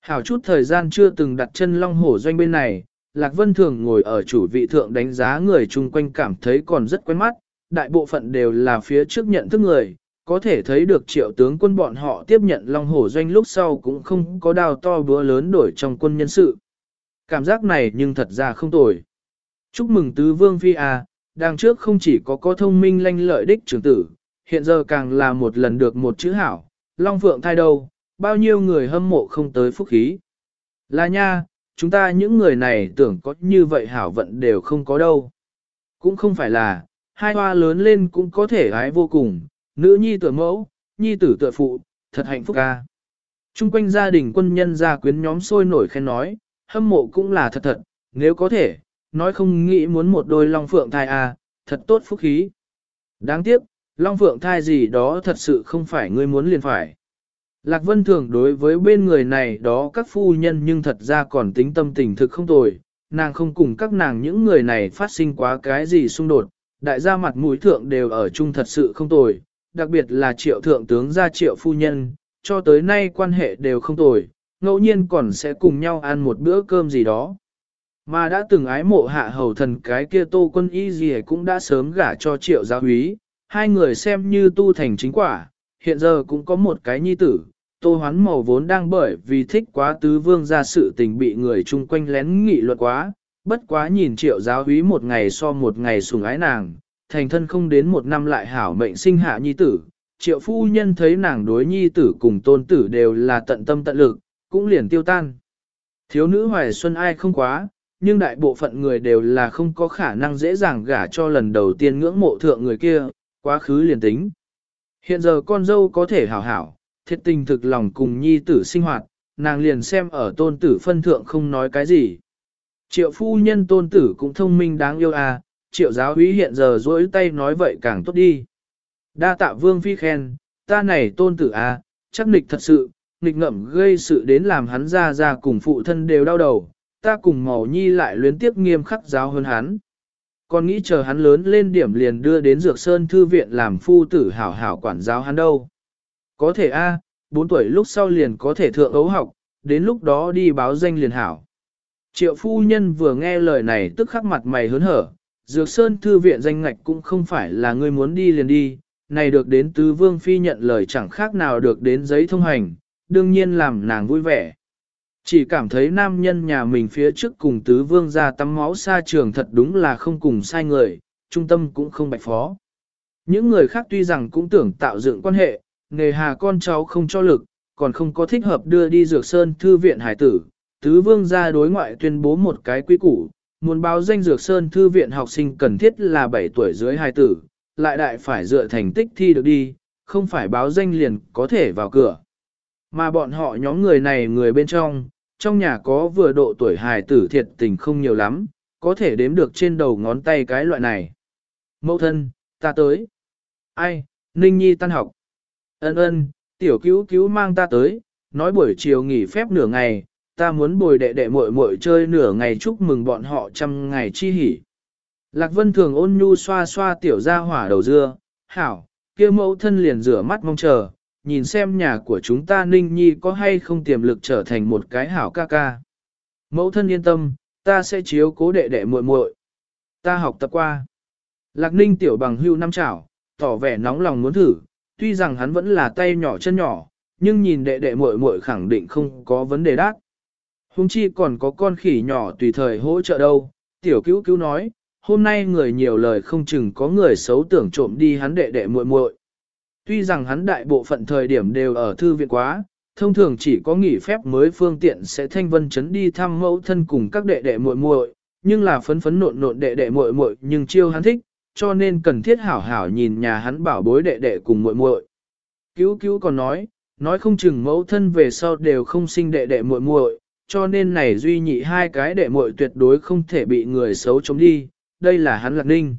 Hảo chút thời gian chưa từng đặt chân long hổ doanh bên này, Lạc Vân thường ngồi ở chủ vị thượng đánh giá người chung quanh cảm thấy còn rất quen mắt, đại bộ phận đều là phía trước nhận thức người, có thể thấy được triệu tướng quân bọn họ tiếp nhận long hổ doanh lúc sau cũng không có đào to bữa lớn đổi trong quân nhân sự. Cảm giác này nhưng thật ra không tồi. Chúc mừng tứ vương phi à, đằng trước không chỉ có có thông minh lanh lợi đích trưởng tử, hiện giờ càng là một lần được một chữ hảo, long phượng thai đâu, bao nhiêu người hâm mộ không tới phúc khí. Là nha, chúng ta những người này tưởng có như vậy hảo vận đều không có đâu. Cũng không phải là, hai hoa lớn lên cũng có thể ái vô cùng, nữ nhi tựa mẫu, nhi tử tựa phụ, thật hạnh phúc ca. Trung quanh gia đình quân nhân gia quyến nhóm sôi nổi khen nói, hâm mộ cũng là thật thật, nếu có thể, nói không nghĩ muốn một đôi long phượng thai à, thật tốt phúc khí. Đáng tiếc, long phượng thai gì đó thật sự không phải ngươi muốn liền phải. Lạc Vân thường đối với bên người này đó các phu nhân nhưng thật ra còn tính tâm tình thực không tồi, nàng không cùng các nàng những người này phát sinh quá cái gì xung đột, đại gia mặt mũi thượng đều ở chung thật sự không tồi, đặc biệt là triệu thượng tướng gia triệu phu nhân, cho tới nay quan hệ đều không tồi, ngẫu nhiên còn sẽ cùng nhau ăn một bữa cơm gì đó. Mà đã từng ái mộ hạ hầu thần cái kia tô quân y gì cũng đã sớm gả cho triệu gia úy, hai người xem như tu thành chính quả, hiện giờ cũng có một cái nhi tử. Tô hoán màu vốn đang bởi vì thích quá tứ vương ra sự tình bị người chung quanh lén nghị luận quá, bất quá nhìn triệu giáo úy một ngày so một ngày sùng ái nàng, thành thân không đến một năm lại hảo mệnh sinh hạ nhi tử. Triệu phu nhân thấy nàng đối nhi tử cùng tôn tử đều là tận tâm tận lực, cũng liền tiêu tan. Thiếu nữ hoài xuân ai không quá, nhưng đại bộ phận người đều là không có khả năng dễ dàng gả cho lần đầu tiên ngưỡng mộ thượng người kia, quá khứ liền tính. Hiện giờ con dâu có thể hảo hảo, thiệt tình thực lòng cùng nhi tử sinh hoạt, nàng liền xem ở tôn tử phân thượng không nói cái gì. Triệu phu nhân tôn tử cũng thông minh đáng yêu à, triệu giáo úy hiện giờ dỗi tay nói vậy càng tốt đi. Đa tạ vương phi khen, ta này tôn tử à, chắc nịch thật sự, nghịch ngậm gây sự đến làm hắn ra ra cùng phụ thân đều đau đầu, ta cùng màu nhi lại luyến tiếp nghiêm khắc giáo hơn hắn. Còn nghĩ chờ hắn lớn lên điểm liền đưa đến Dược Sơn Thư Viện làm phu tử hảo hảo quản giáo hắn đâu. Có thể a, à, 4 tuổi lúc sau liền có thể thượng ấu học, đến lúc đó đi báo danh liền hảo. Triệu phu nhân vừa nghe lời này tức khắc mặt mày hớn hở, Dược Sơn Thư Viện danh ngạch cũng không phải là ngươi muốn đi liền đi, này được đến tứ vương phi nhận lời chẳng khác nào được đến giấy thông hành, đương nhiên làm nàng vui vẻ. Chỉ cảm thấy nam nhân nhà mình phía trước cùng tứ vương ra tắm máu xa trường thật đúng là không cùng sai người, trung tâm cũng không bạch phó. Những người khác tuy rằng cũng tưởng tạo dựng quan hệ, nghề hà con cháu không cho lực, còn không có thích hợp đưa đi dược sơn thư viện hải tử. Tứ vương ra đối ngoại tuyên bố một cái quy củ, muốn báo danh dược sơn thư viện học sinh cần thiết là 7 tuổi dưới hải tử, lại đại phải dựa thành tích thi được đi, không phải báo danh liền có thể vào cửa. Mà bọn họ nhóm người này người bên trong, trong nhà có vừa độ tuổi hài tử thiệt tình không nhiều lắm, có thể đếm được trên đầu ngón tay cái loại này. Mẫu thân, ta tới. Ai, Ninh Nhi tan học. Ân ân, tiểu cứu cứu mang ta tới, nói buổi chiều nghỉ phép nửa ngày, ta muốn bồi đệ đệ muội muội chơi nửa ngày chúc mừng bọn họ trăm ngày chi hỉ. Lạc Vân thường ôn nhu xoa xoa tiểu ra hỏa đầu dưa, hảo, kia mẫu thân liền rửa mắt mong chờ, nhìn xem nhà của chúng ta Ninh Nhi có hay không tiềm lực trở thành một cái hảo ca ca. Mẫu thân yên tâm, ta sẽ chiếu cố đệ đệ muội muội. Ta học tập qua. Lạc Ninh tiểu bằng hưu năm chảo, tỏ vẻ nóng lòng muốn thử, tuy rằng hắn vẫn là tay nhỏ chân nhỏ, nhưng nhìn đệ đệ muội muội khẳng định không có vấn đề đắc. Hùng chi còn có con khỉ nhỏ tùy thời hỗ trợ đâu, tiểu cứu cứu nói, hôm nay người nhiều lời không chừng có người xấu tưởng trộm đi hắn đệ đệ muội muội. Tuy rằng hắn đại bộ phận thời điểm đều ở thư viện quá, thông thường chỉ có nghỉ phép mới phương tiện sẽ thanh vân chấn đi thăm mẫu thân cùng các đệ đệ muội muội, nhưng là phấn phấn nộn nộn đệ đệ muội muội nhưng chiêu hắn thích, cho nên cần thiết hảo hảo nhìn nhà hắn bảo bối đệ đệ cùng muội muội. Cứu cứu còn nói, nói không chừng mẫu thân về sau đều không sinh đệ đệ muội muội, cho nên này duy nhị hai cái đệ muội tuyệt đối không thể bị người xấu chống đi, đây là hắn lạc ninh.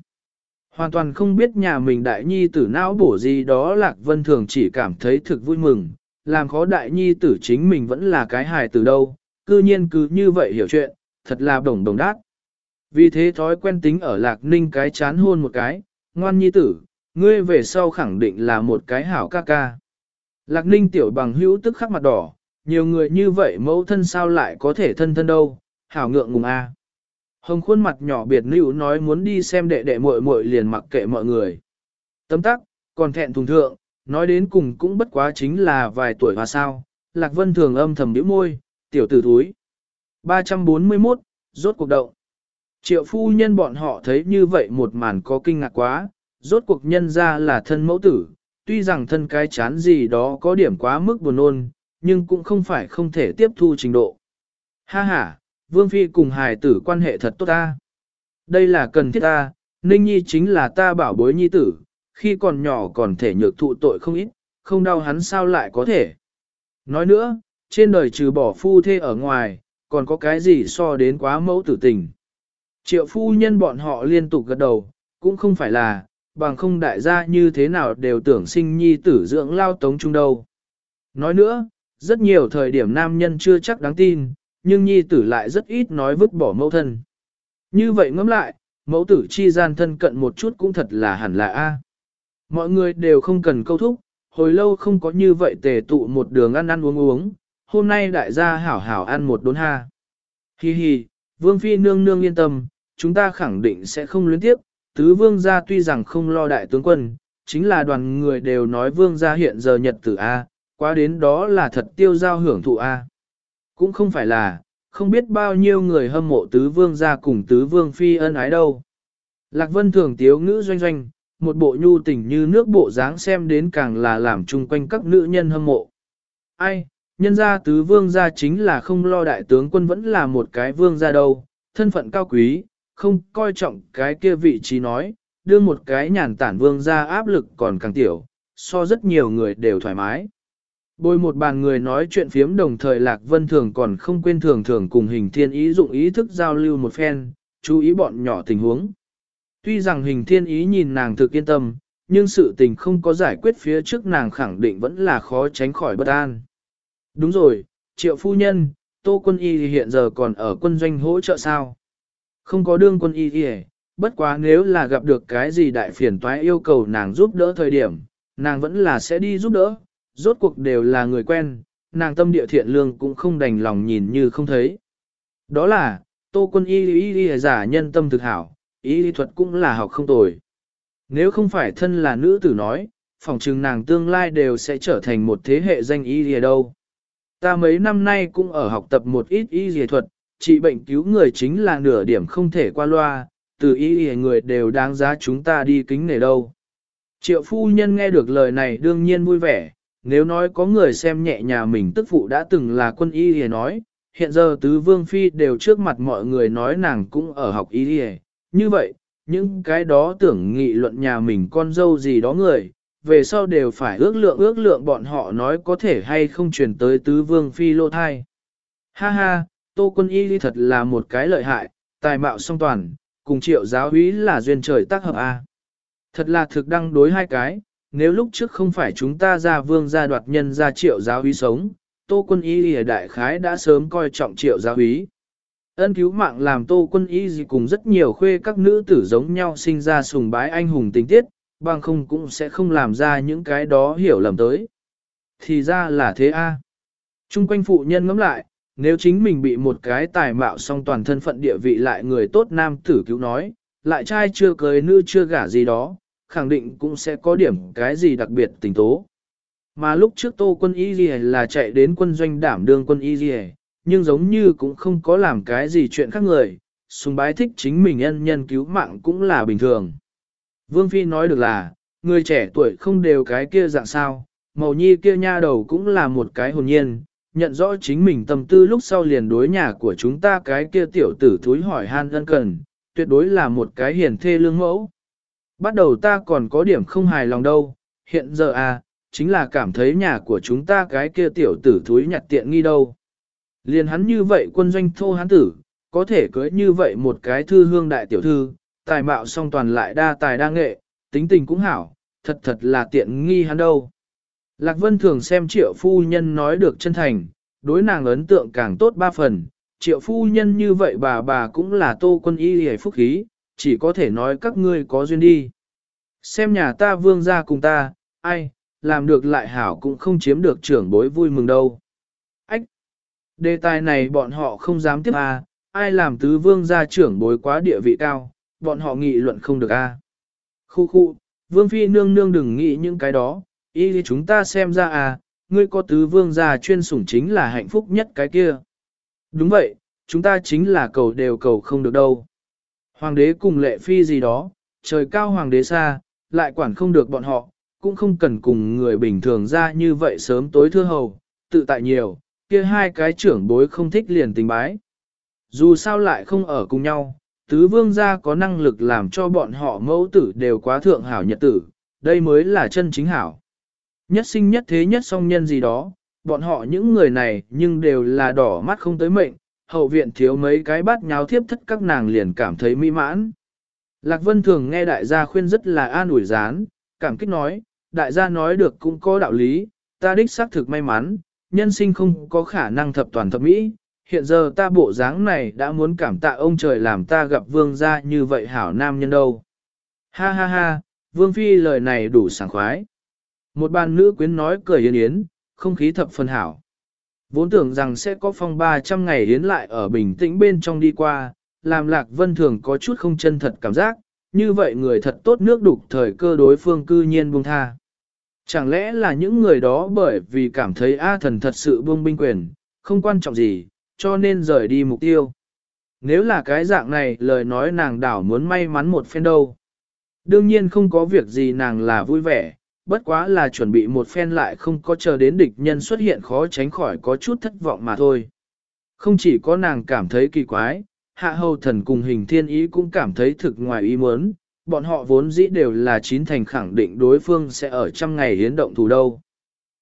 Hoàn toàn không biết nhà mình đại nhi tử não bổ gì đó Lạc Vân Thường chỉ cảm thấy thực vui mừng, làm khó đại nhi tử chính mình vẫn là cái hài từ đâu, cư nhiên cứ như vậy hiểu chuyện, thật là đồng đồng đát. Vì thế thói quen tính ở Lạc Ninh cái chán hôn một cái, ngoan nhi tử, ngươi về sau khẳng định là một cái hảo ca ca. Lạc Ninh tiểu bằng hữu tức khắc mặt đỏ, nhiều người như vậy mẫu thân sao lại có thể thân thân đâu, hảo ngượng ngùng a. Hồng khuôn mặt nhỏ biệt nữ nói muốn đi xem đệ đệ muội muội liền mặc kệ mọi người. Tấm tắc, còn thẹn thùng thượng, nói đến cùng cũng bất quá chính là vài tuổi và sao, Lạc Vân thường âm thầm nhíu môi, tiểu tử thúi. 341, rốt cuộc động. Triệu phu nhân bọn họ thấy như vậy một màn có kinh ngạc quá, rốt cuộc nhân ra là thân mẫu tử, tuy rằng thân cái chán gì đó có điểm quá mức buồn nôn, nhưng cũng không phải không thể tiếp thu trình độ. Ha ha, Vương Phi cùng hài tử quan hệ thật tốt ta. Đây là cần thiết ta, Ninh Nhi chính là ta bảo bối nhi tử, khi còn nhỏ còn thể nhược thụ tội không ít, không đau hắn sao lại có thể. Nói nữa, trên đời trừ bỏ phu thê ở ngoài, còn có cái gì so đến quá mẫu tử tình. Triệu phu nhân bọn họ liên tục gật đầu, cũng không phải là, bằng không đại gia như thế nào đều tưởng sinh nhi tử dưỡng lao tống trung đâu. Nói nữa, rất nhiều thời điểm nam nhân chưa chắc đáng tin, nhưng nhi tử lại rất ít nói vứt bỏ mẫu thân. Như vậy ngẫm lại, mẫu tử chi gian thân cận một chút cũng thật là hẳn là A. Mọi người đều không cần câu thúc, hồi lâu không có như vậy tề tụ một đường ăn ăn uống uống, hôm nay đại gia hảo hảo ăn một đốn ha. Hi hi, vương phi nương nương yên tâm, chúng ta khẳng định sẽ không luyến tiếp, tứ vương gia tuy rằng không lo đại tướng quân, chính là đoàn người đều nói vương gia hiện giờ nhật tử A, qua đến đó là thật tiêu giao hưởng thụ A. Cũng không phải là, không biết bao nhiêu người hâm mộ tứ vương gia cùng tứ vương phi ân ái đâu. Lạc vân thường tiếu ngữ doanh doanh, một bộ nhu tình như nước bộ dáng xem đến càng là làm chung quanh các nữ nhân hâm mộ. Ai, nhân gia tứ vương gia chính là không lo đại tướng quân vẫn là một cái vương gia đâu, thân phận cao quý, không coi trọng cái kia vị trí nói, đưa một cái nhàn tản vương gia áp lực còn càng tiểu, so rất nhiều người đều thoải mái. Bồi một bàn người nói chuyện phiếm đồng thời Lạc Vân Thường còn không quên thường thường cùng hình thiên ý dụng ý thức giao lưu một phen, chú ý bọn nhỏ tình huống. Tuy rằng hình thiên ý nhìn nàng thực yên tâm, nhưng sự tình không có giải quyết phía trước nàng khẳng định vẫn là khó tránh khỏi bất an. Đúng rồi, triệu phu nhân, tô quân y hiện giờ còn ở quân doanh hỗ trợ sao? Không có đương quân y thì bất quá nếu là gặp được cái gì đại phiền toái yêu cầu nàng giúp đỡ thời điểm, nàng vẫn là sẽ đi giúp đỡ, rốt cuộc đều là người quen, nàng tâm địa thiện lương cũng không đành lòng nhìn như không thấy. Đó là, tô quân y y y giả nhân tâm thực hảo, y y thuật cũng là học không tồi. Nếu không phải thân là nữ tử nói, phỏng chừng nàng tương lai đều sẽ trở thành một thế hệ danh y y đâu. Ta mấy năm nay cũng ở học tập một ít y y thuật, trị bệnh cứu người chính là nửa điểm không thể qua loa, từ y y người đều đáng giá chúng ta đi kính nể đâu. Triệu phu nhân nghe được lời này đương nhiên vui vẻ, nếu nói có người xem nhẹ nhà mình tức phụ đã từng là quân y thì nói, hiện giờ tứ vương phi đều trước mặt mọi người nói nàng cũng ở học y thì như vậy, những cái đó tưởng nghị luận nhà mình con dâu gì đó người, về sau đều phải ước lượng ước lượng bọn họ nói có thể hay không truyền tới tứ vương phi lô thai. Ha ha, tô quân y thật là một cái lợi hại, tài mạo song toàn, cùng triệu giáo úy là duyên trời tác hợp A. Thật là thực đăng đối hai cái, nếu lúc trước không phải chúng ta ra vương gia đoạt nhân ra triệu giáo úy sống, tô quân y ở đại khái đã sớm coi trọng triệu giáo úy. Ân cứu mạng làm tô quân y gì cùng rất nhiều khuê các nữ tử giống nhau sinh ra sùng bái anh hùng tình tiết, bằng không cũng sẽ không làm ra những cái đó hiểu lầm tới. Thì ra là thế a. À. Trung quanh phụ nhân ngẫm lại, nếu chính mình bị một cái tài mạo song toàn thân phận địa vị lại người tốt nam tử cứu nói, lại trai chưa cưới nữ chưa gả gì đó, khẳng định cũng sẽ có điểm cái gì đặc biệt tình tố. Mà lúc trước tô quân y gì là chạy đến quân doanh đảm đương quân y gì, nhưng giống như cũng không có làm cái gì chuyện khác người, sùng bái thích chính mình nhân nhân cứu mạng cũng là bình thường. Vương Phi nói được là, người trẻ tuổi không đều cái kia dạng sao, màu nhi kia nha đầu cũng là một cái hồn nhiên, nhận rõ chính mình tâm tư lúc sau liền đối nhà của chúng ta cái kia tiểu tử thúi hỏi han ân cần, tuyệt đối là một cái hiền thê lương mẫu. Bắt đầu ta còn có điểm không hài lòng đâu, hiện giờ à, chính là cảm thấy nhà của chúng ta cái kia tiểu tử thúi nhặt tiện nghi đâu. Liền hắn như vậy quân doanh thô hắn tử, có thể cưới như vậy một cái thư hương đại tiểu thư, tài mạo song toàn lại đa tài đa nghệ, tính tình cũng hảo, thật thật là tiện nghi hắn đâu. Lạc Vân thường xem triệu phu nhân nói được chân thành, đối nàng ấn tượng càng tốt ba phần, triệu phu nhân như vậy bà bà cũng là tô quân y hề phúc khí, chỉ có thể nói các ngươi có duyên đi. Xem nhà ta vương ra cùng ta, ai, làm được lại hảo cũng không chiếm được trưởng bối vui mừng đâu. Ách, Đề tài này bọn họ không dám tiếp à ai làm tứ vương gia trưởng bối quá địa vị cao, bọn họ nghị luận không được a. Khu khu, vương phi nương nương đừng nghĩ những cái đó, ý thì chúng ta xem ra à, ngươi có tứ vương gia chuyên sủng chính là hạnh phúc nhất cái kia. Đúng vậy, chúng ta chính là cầu đều cầu không được đâu. Hoàng đế cùng lệ phi gì đó, trời cao hoàng đế xa, lại quản không được bọn họ, cũng không cần cùng người bình thường ra như vậy sớm tối thưa hầu, tự tại nhiều, kia hai cái trưởng bối không thích liền tình bái. Dù sao lại không ở cùng nhau, tứ vương gia có năng lực làm cho bọn họ mẫu tử đều quá thượng hảo nhật tử, đây mới là chân chính hảo. Nhất sinh nhất thế nhất song nhân gì đó, bọn họ những người này nhưng đều là đỏ mắt không tới mệnh, hậu viện thiếu mấy cái bát nháo thiếp thất các nàng liền cảm thấy mỹ mãn. Lạc Vân thường nghe đại gia khuyên rất là an ủi gián, cảm kích nói, đại gia nói được cũng có đạo lý, ta đích xác thực may mắn, nhân sinh không có khả năng thập toàn thập mỹ, hiện giờ ta bộ dáng này đã muốn cảm tạ ông trời làm ta gặp vương gia như vậy hảo nam nhân đâu. Ha ha ha, vương phi lời này đủ sảng khoái. Một bàn nữ quyến nói cười yên yến, không khí thập phần hảo. Vốn tưởng rằng sẽ có phong 300 ngày yến lại ở bình tĩnh bên trong đi qua, làm lạc vân thường có chút không chân thật cảm giác, như vậy người thật tốt nước đục thời cơ đối phương cư nhiên buông tha. Chẳng lẽ là những người đó bởi vì cảm thấy A thần thật sự buông binh quyền, không quan trọng gì, cho nên rời đi mục tiêu. Nếu là cái dạng này lời nói nàng đảo muốn may mắn một phen đâu. Đương nhiên không có việc gì nàng là vui vẻ, bất quá là chuẩn bị một phen lại không có chờ đến địch nhân xuất hiện khó tránh khỏi có chút thất vọng mà thôi. Không chỉ có nàng cảm thấy kỳ quái, hạ hầu thần cùng hình thiên ý cũng cảm thấy thực ngoài ý muốn, bọn họ vốn dĩ đều là chín thành khẳng định đối phương sẽ ở trăm ngày hiến động thủ đâu.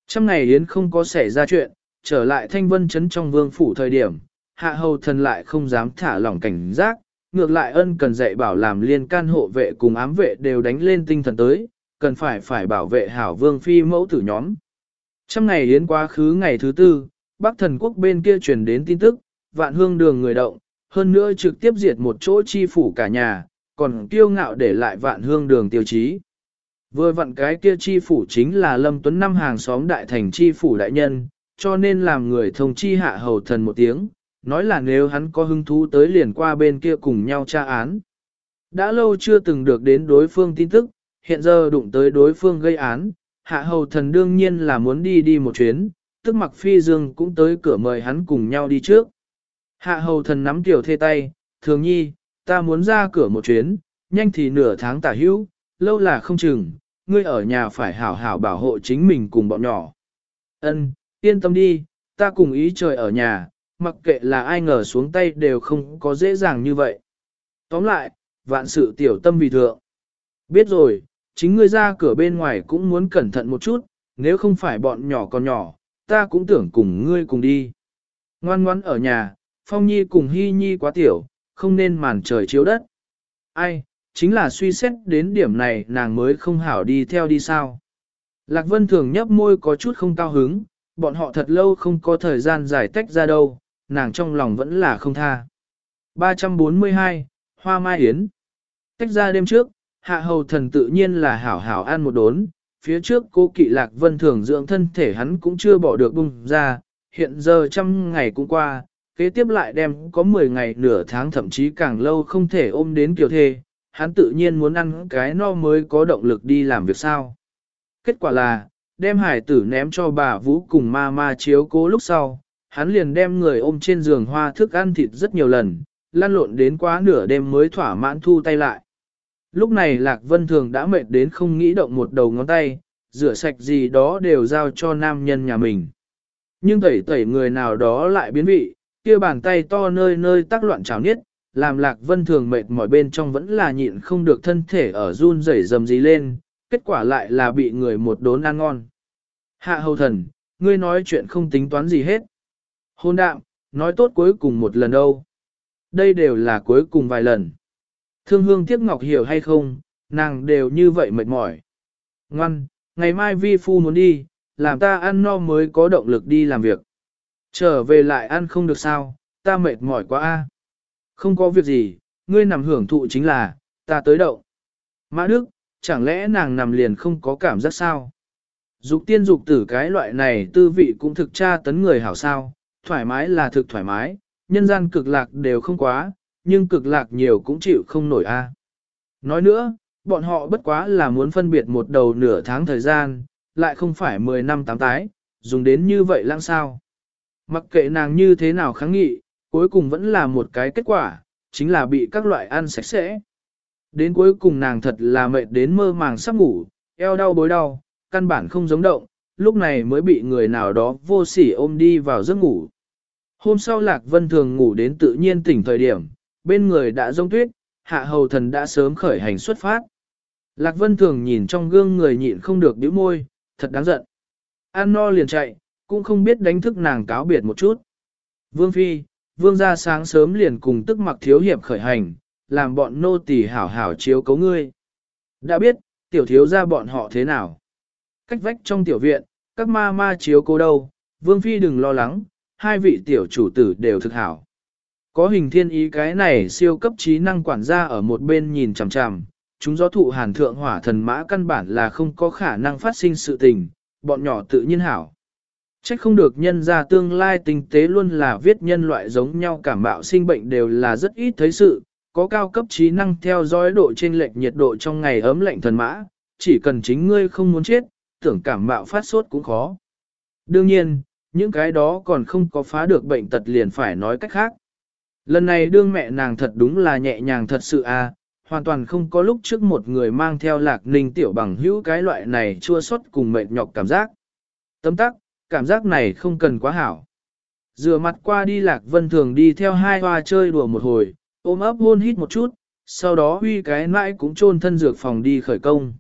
Trăm ngày hiến không có xảy ra chuyện, trở lại thanh vân chấn trong vương phủ thời điểm, hạ hầu thần lại không dám thả lỏng cảnh giác, ngược lại ân cần dạy bảo làm liên can hộ vệ cùng ám vệ đều đánh lên tinh thần tới, cần phải phải bảo vệ hảo vương phi mẫu tử nhóm. Trăm ngày yến quá khứ ngày thứ tư, Bắc thần quốc bên kia truyền đến tin tức, vạn hương đường người động, hơn nữa trực tiếp diệt một chỗ chi phủ cả nhà, còn kiêu ngạo để lại vạn hương đường tiêu chí. Vừa vặn cái kia chi phủ chính là Lâm Tuấn năm hàng xóm đại thành chi phủ đại nhân, cho nên làm người thông chi hạ hầu thần một tiếng, nói là nếu hắn có hứng thú tới liền qua bên kia cùng nhau tra án. Đã lâu chưa từng được đến đối phương tin tức, hiện giờ đụng tới đối phương gây án, hạ hầu thần đương nhiên là muốn đi đi một chuyến, tức mặc phi dương cũng tới cửa mời hắn cùng nhau đi trước. Hạ hầu thần nắm tiểu thê tay, thường nhi, ta muốn ra cửa một chuyến, nhanh thì nửa tháng tả hữu, lâu là không chừng, ngươi ở nhà phải hảo hảo bảo hộ chính mình cùng bọn nhỏ. Ân, yên tâm đi, ta cùng ý trời ở nhà, mặc kệ là ai ngờ xuống tay đều không có dễ dàng như vậy. Tóm lại, vạn sự tiểu tâm vì thượng. Biết rồi, chính ngươi ra cửa bên ngoài cũng muốn cẩn thận một chút, nếu không phải bọn nhỏ còn nhỏ, ta cũng tưởng cùng ngươi cùng đi. Ngoan ngoãn ở nhà, Phong Nhi cùng Hy Nhi quá tiểu, không nên màn trời chiếu đất. Ai, chính là suy xét đến điểm này nàng mới không hảo đi theo đi sao. Lạc Vân thường nhấp môi có chút không cao hứng, bọn họ thật lâu không có thời gian giải tách ra đâu, nàng trong lòng vẫn là không tha. 342, Hoa Mai Yến Tách ra đêm trước, hạ hầu thần tự nhiên là hảo hảo ăn một đốn, phía trước cô kỵ Lạc Vân thường dưỡng thân thể hắn cũng chưa bỏ được bung ra, hiện giờ trăm ngày cũng qua, kế tiếp lại đem có 10 ngày nửa tháng thậm chí càng lâu không thể ôm đến kiều thê, hắn tự nhiên muốn ăn cái no mới có động lực đi làm việc sao. Kết quả là, đem hải tử ném cho bà Vũ cùng ma ma chiếu cố lúc sau, hắn liền đem người ôm trên giường hoa thức ăn thịt rất nhiều lần, lăn lộn đến quá nửa đêm mới thỏa mãn thu tay lại. Lúc này Lạc Vân Thường đã mệt đến không nghĩ động một đầu ngón tay, rửa sạch gì đó đều giao cho nam nhân nhà mình. Nhưng tẩy tẩy người nào đó lại biến vị, kia bàn tay to nơi nơi tác loạn trào niết, làm lạc vân thường mệt mỏi bên trong vẫn là nhịn không được thân thể ở run rẩy dầm gì lên, kết quả lại là bị người một đốn ăn ngon. Hạ hầu thần, ngươi nói chuyện không tính toán gì hết. Hôn đạm, nói tốt cuối cùng một lần đâu. Đây đều là cuối cùng vài lần. Thương hương tiếc ngọc hiểu hay không, nàng đều như vậy mệt mỏi. Ngoan, ngày mai vi phu muốn đi, làm ta ăn no mới có động lực đi làm việc. Trở về lại ăn không được sao, ta mệt mỏi quá a. Không có việc gì, ngươi nằm hưởng thụ chính là, ta tới đậu. Mã Đức, chẳng lẽ nàng nằm liền không có cảm giác sao? Dục tiên dục tử cái loại này tư vị cũng thực tra tấn người hảo sao, thoải mái là thực thoải mái, nhân gian cực lạc đều không quá, nhưng cực lạc nhiều cũng chịu không nổi a. Nói nữa, bọn họ bất quá là muốn phân biệt một đầu nửa tháng thời gian, lại không phải 10 năm tám tái, dùng đến như vậy lãng sao. Mặc kệ nàng như thế nào kháng nghị, cuối cùng vẫn là một cái kết quả, chính là bị các loại ăn sạch sẽ. Đến cuối cùng nàng thật là mệt đến mơ màng sắp ngủ, eo đau bối đau, căn bản không giống động, lúc này mới bị người nào đó vô sỉ ôm đi vào giấc ngủ. Hôm sau Lạc Vân thường ngủ đến tự nhiên tỉnh thời điểm, bên người đã rông tuyết, hạ hầu thần đã sớm khởi hành xuất phát. Lạc Vân thường nhìn trong gương người nhịn không được bĩu môi, thật đáng giận. An no liền chạy, cũng không biết đánh thức nàng cáo biệt một chút. Vương Phi, Vương gia sáng sớm liền cùng tức mặc thiếu hiệp khởi hành, làm bọn nô tỳ hảo hảo chiếu cấu ngươi. Đã biết, tiểu thiếu gia bọn họ thế nào? Cách vách trong tiểu viện, các ma ma chiếu cố đâu, Vương Phi đừng lo lắng, hai vị tiểu chủ tử đều thực hảo. Có hình thiên ý cái này siêu cấp trí năng quản gia ở một bên nhìn chằm chằm, chúng gió thụ hàn thượng hỏa thần mã căn bản là không có khả năng phát sinh sự tình, bọn nhỏ tự nhiên hảo. Trách không được nhân ra tương lai tinh tế luôn là viết nhân loại giống nhau cảm bạo sinh bệnh đều là rất ít thấy sự, có cao cấp trí năng theo dõi độ trên lệch nhiệt độ trong ngày ấm lạnh thần mã, chỉ cần chính ngươi không muốn chết, tưởng cảm bạo phát sốt cũng khó. Đương nhiên, những cái đó còn không có phá được bệnh tật liền phải nói cách khác. Lần này đương mẹ nàng thật đúng là nhẹ nhàng thật sự à, hoàn toàn không có lúc trước một người mang theo lạc ninh tiểu bằng hữu cái loại này chua xót cùng mệt nhọc cảm giác. Tấm tắc, cảm giác này không cần quá hảo. rửa mặt qua đi lạc vân thường đi theo hai hoa chơi đùa một hồi, ôm ấp hôn hít một chút, sau đó huy cái nãi cũng chôn thân dược phòng đi khởi công.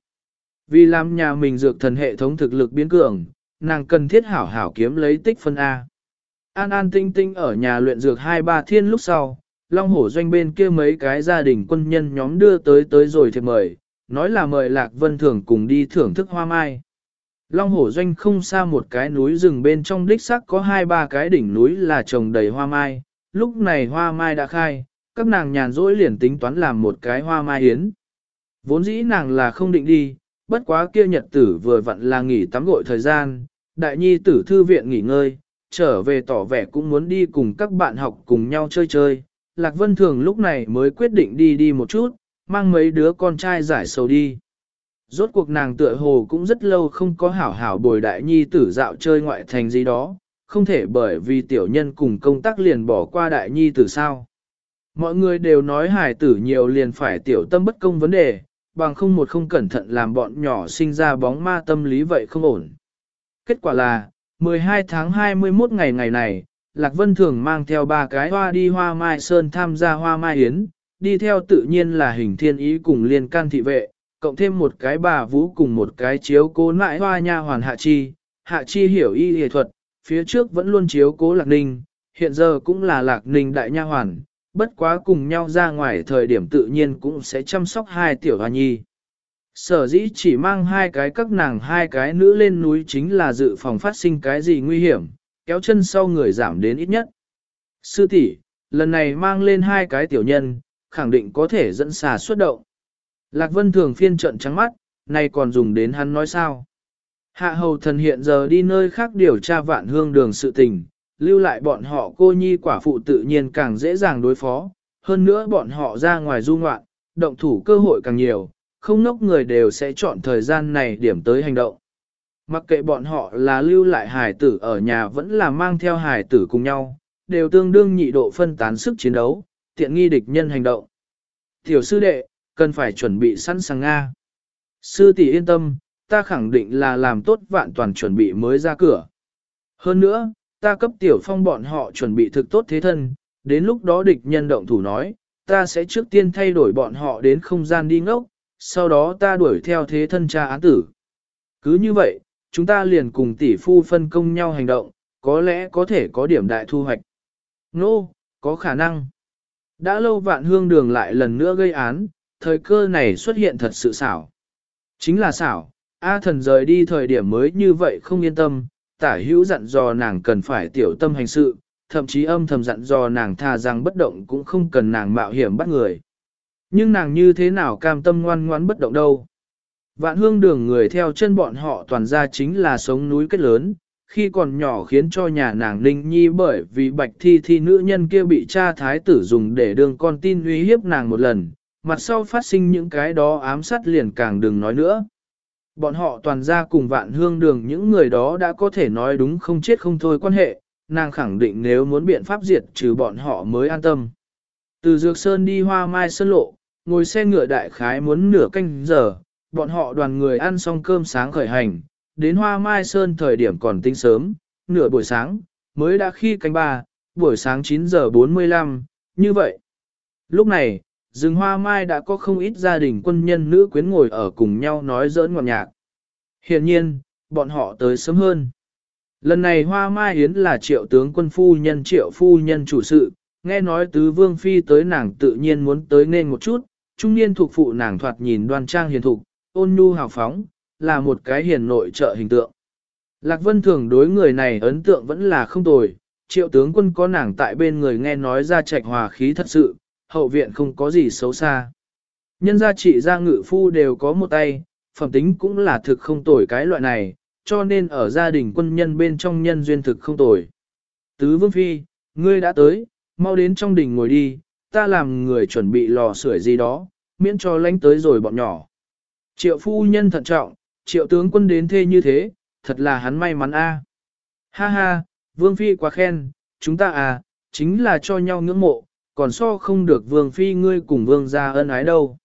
Vì làm nhà mình dược thần hệ thống thực lực biến cường, nàng cần thiết hảo hảo kiếm lấy tích phân A. An an tinh tinh ở nhà luyện dược hai ba thiên lúc sau, Long Hổ doanh bên kia mấy cái gia đình quân nhân nhóm đưa tới tới rồi thì mời, nói là mời Lạc Vân Thường cùng đi thưởng thức hoa mai. Long Hổ doanh không xa một cái núi rừng bên trong đích sắc có hai ba cái đỉnh núi là trồng đầy hoa mai, lúc này hoa mai đã khai, các nàng nhàn rỗi liền tính toán làm một cái hoa mai yến. Vốn dĩ nàng là không định đi, bất quá kia nhật tử vừa vặn là nghỉ tắm gội thời gian, đại nhi tử thư viện nghỉ ngơi, trở về tỏ vẻ cũng muốn đi cùng các bạn học cùng nhau chơi chơi. Lạc Vân Thường lúc này mới quyết định đi đi một chút, mang mấy đứa con trai giải sầu đi. Rốt cuộc nàng tựa hồ cũng rất lâu không có hảo hảo bồi đại nhi tử dạo chơi ngoại thành gì đó, không thể bởi vì tiểu nhân cùng công tác liền bỏ qua đại nhi tử sao. Mọi người đều nói hải tử nhiều liền phải tiểu tâm bất công vấn đề, bằng không một không cẩn thận làm bọn nhỏ sinh ra bóng ma tâm lý vậy không ổn. Kết quả là, 12 tháng 21 ngày ngày này, Lạc Vân Thường mang theo ba cái hoa đi hoa mai sơn tham gia hoa mai yến, đi theo tự nhiên là hình thiên ý cùng liên can thị vệ, cộng thêm một cái bà vũ cùng một cái chiếu cố nãi hoa nha hoàn hạ chi. Hạ chi hiểu y y thuật, phía trước vẫn luôn chiếu cố lạc ninh, hiện giờ cũng là lạc ninh đại nha hoàn, bất quá cùng nhau ra ngoài thời điểm tự nhiên cũng sẽ chăm sóc hai tiểu hoa nhi. Sở dĩ chỉ mang hai cái các nàng hai cái nữ lên núi chính là dự phòng phát sinh cái gì nguy hiểm, kéo chân sau người giảm đến ít nhất. Sư tỷ, lần này mang lên hai cái tiểu nhân, khẳng định có thể dẫn xà xuất động. Lạc Vân thường phiên trận trắng mắt, này còn dùng đến hắn nói sao. Hạ hầu thần hiện giờ đi nơi khác điều tra vạn hương đường sự tình, lưu lại bọn họ cô nhi quả phụ tự nhiên càng dễ dàng đối phó, hơn nữa bọn họ ra ngoài du ngoạn, động thủ cơ hội càng nhiều, không nốc người đều sẽ chọn thời gian này điểm tới hành động. Mặc kệ bọn họ là lưu lại hải tử ở nhà vẫn là mang theo hải tử cùng nhau, đều tương đương nhị độ phân tán sức chiến đấu, tiện nghi địch nhân hành động. Tiểu sư đệ, cần phải chuẩn bị sẵn sàng Nga. Sư tỷ yên tâm, ta khẳng định là làm tốt vạn toàn chuẩn bị mới ra cửa. Hơn nữa, ta cấp tiểu phong bọn họ chuẩn bị thực tốt thế thân, đến lúc đó địch nhân động thủ nói, ta sẽ trước tiên thay đổi bọn họ đến không gian đi ngốc, sau đó ta đuổi theo thế thân cha án tử. Cứ như vậy, chúng ta liền cùng tỷ phu phân công nhau hành động, có lẽ có thể có điểm đại thu hoạch. Nô, no, có khả năng. Đã lâu vạn hương đường lại lần nữa gây án, thời cơ này xuất hiện thật sự xảo. Chính là xảo, A thần rời đi thời điểm mới như vậy không yên tâm, tả hữu dặn dò nàng cần phải tiểu tâm hành sự, thậm chí âm thầm dặn dò nàng tha rằng bất động cũng không cần nàng mạo hiểm bắt người. Nhưng nàng như thế nào cam tâm ngoan ngoãn bất động đâu. Vạn hương đường người theo chân bọn họ toàn ra chính là sống núi kết lớn, khi còn nhỏ khiến cho nhà nàng Ninh Nhi bởi vì bạch thi thi nữ nhân kia bị cha thái tử dùng để đương con tin uy hiếp nàng một lần, mặt sau phát sinh những cái đó ám sát liền càng đừng nói nữa. Bọn họ toàn ra cùng vạn hương đường những người đó đã có thể nói đúng không chết không thôi quan hệ, nàng khẳng định nếu muốn biện pháp diệt trừ bọn họ mới an tâm. Từ Dược Sơn đi hoa mai sơn lộ, ngồi xe ngựa đại khái muốn nửa canh giờ, bọn họ đoàn người ăn xong cơm sáng khởi hành, đến hoa mai sơn thời điểm còn tinh sớm, nửa buổi sáng, mới đã khi canh ba, buổi sáng 9 giờ 45, như vậy. Lúc này, rừng hoa mai đã có không ít gia đình quân nhân nữ quyến ngồi ở cùng nhau nói giỡn ngọt nhạc. Hiện nhiên, bọn họ tới sớm hơn. Lần này hoa mai yến là triệu tướng quân phu nhân triệu phu nhân chủ sự, nghe nói tứ vương phi tới nàng tự nhiên muốn tới nên một chút, trung niên thuộc phụ nàng thoạt nhìn đoan trang hiền thục, ôn nhu hào phóng, là một cái hiền nội trợ hình tượng. Lạc Vân thường đối người này ấn tượng vẫn là không tồi, triệu tướng quân có nàng tại bên người nghe nói ra trạch hòa khí thật sự, hậu viện không có gì xấu xa. Nhân gia trị gia ngự phu đều có một tay, phẩm tính cũng là thực không tồi cái loại này, cho nên ở gia đình quân nhân bên trong nhân duyên thực không tồi. Tứ Vương Phi, ngươi đã tới, mau đến trong đình ngồi đi, ta làm người chuẩn bị lò sưởi gì đó, miễn cho lánh tới rồi bọn nhỏ. Triệu phu nhân thận trọng, triệu tướng quân đến thế như thế, thật là hắn may mắn a. Ha ha, Vương Phi quá khen, chúng ta à, chính là cho nhau ngưỡng mộ, còn so không được Vương Phi ngươi cùng Vương gia ân ái đâu.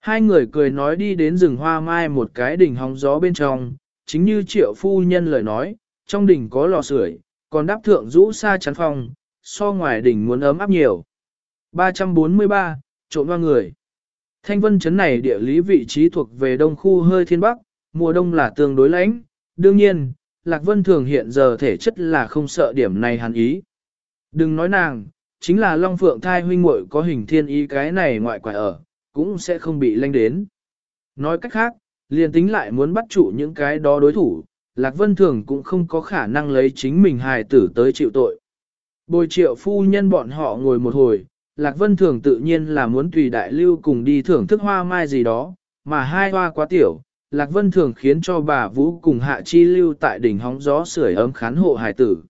Hai người cười nói đi đến rừng hoa mai một cái đỉnh hóng gió bên trong, chính như triệu phu nhân lời nói, trong đỉnh có lò sưởi, còn đáp thượng rũ xa chắn phòng, so ngoài đỉnh muốn ấm áp nhiều. 343, trộn hoa người. Thanh vân chấn này địa lý vị trí thuộc về đông khu hơi thiên bắc, mùa đông là tương đối lạnh. Đương nhiên, Lạc Vân thường hiện giờ thể chất là không sợ điểm này hắn ý. Đừng nói nàng, chính là Long Phượng thai huynh muội có hình thiên ý cái này ngoại quả ở, cũng sẽ không bị lanh đến. Nói cách khác, liền tính lại muốn bắt chủ những cái đó đối thủ, Lạc Vân Thường cũng không có khả năng lấy chính mình hài tử tới chịu tội. Bồi triệu phu nhân bọn họ ngồi một hồi, Lạc Vân Thường tự nhiên là muốn tùy đại lưu cùng đi thưởng thức hoa mai gì đó, mà hai hoa quá tiểu, Lạc Vân Thường khiến cho bà Vũ cùng Hạ Chi lưu tại đỉnh hóng gió sưởi ấm khán hộ hài tử.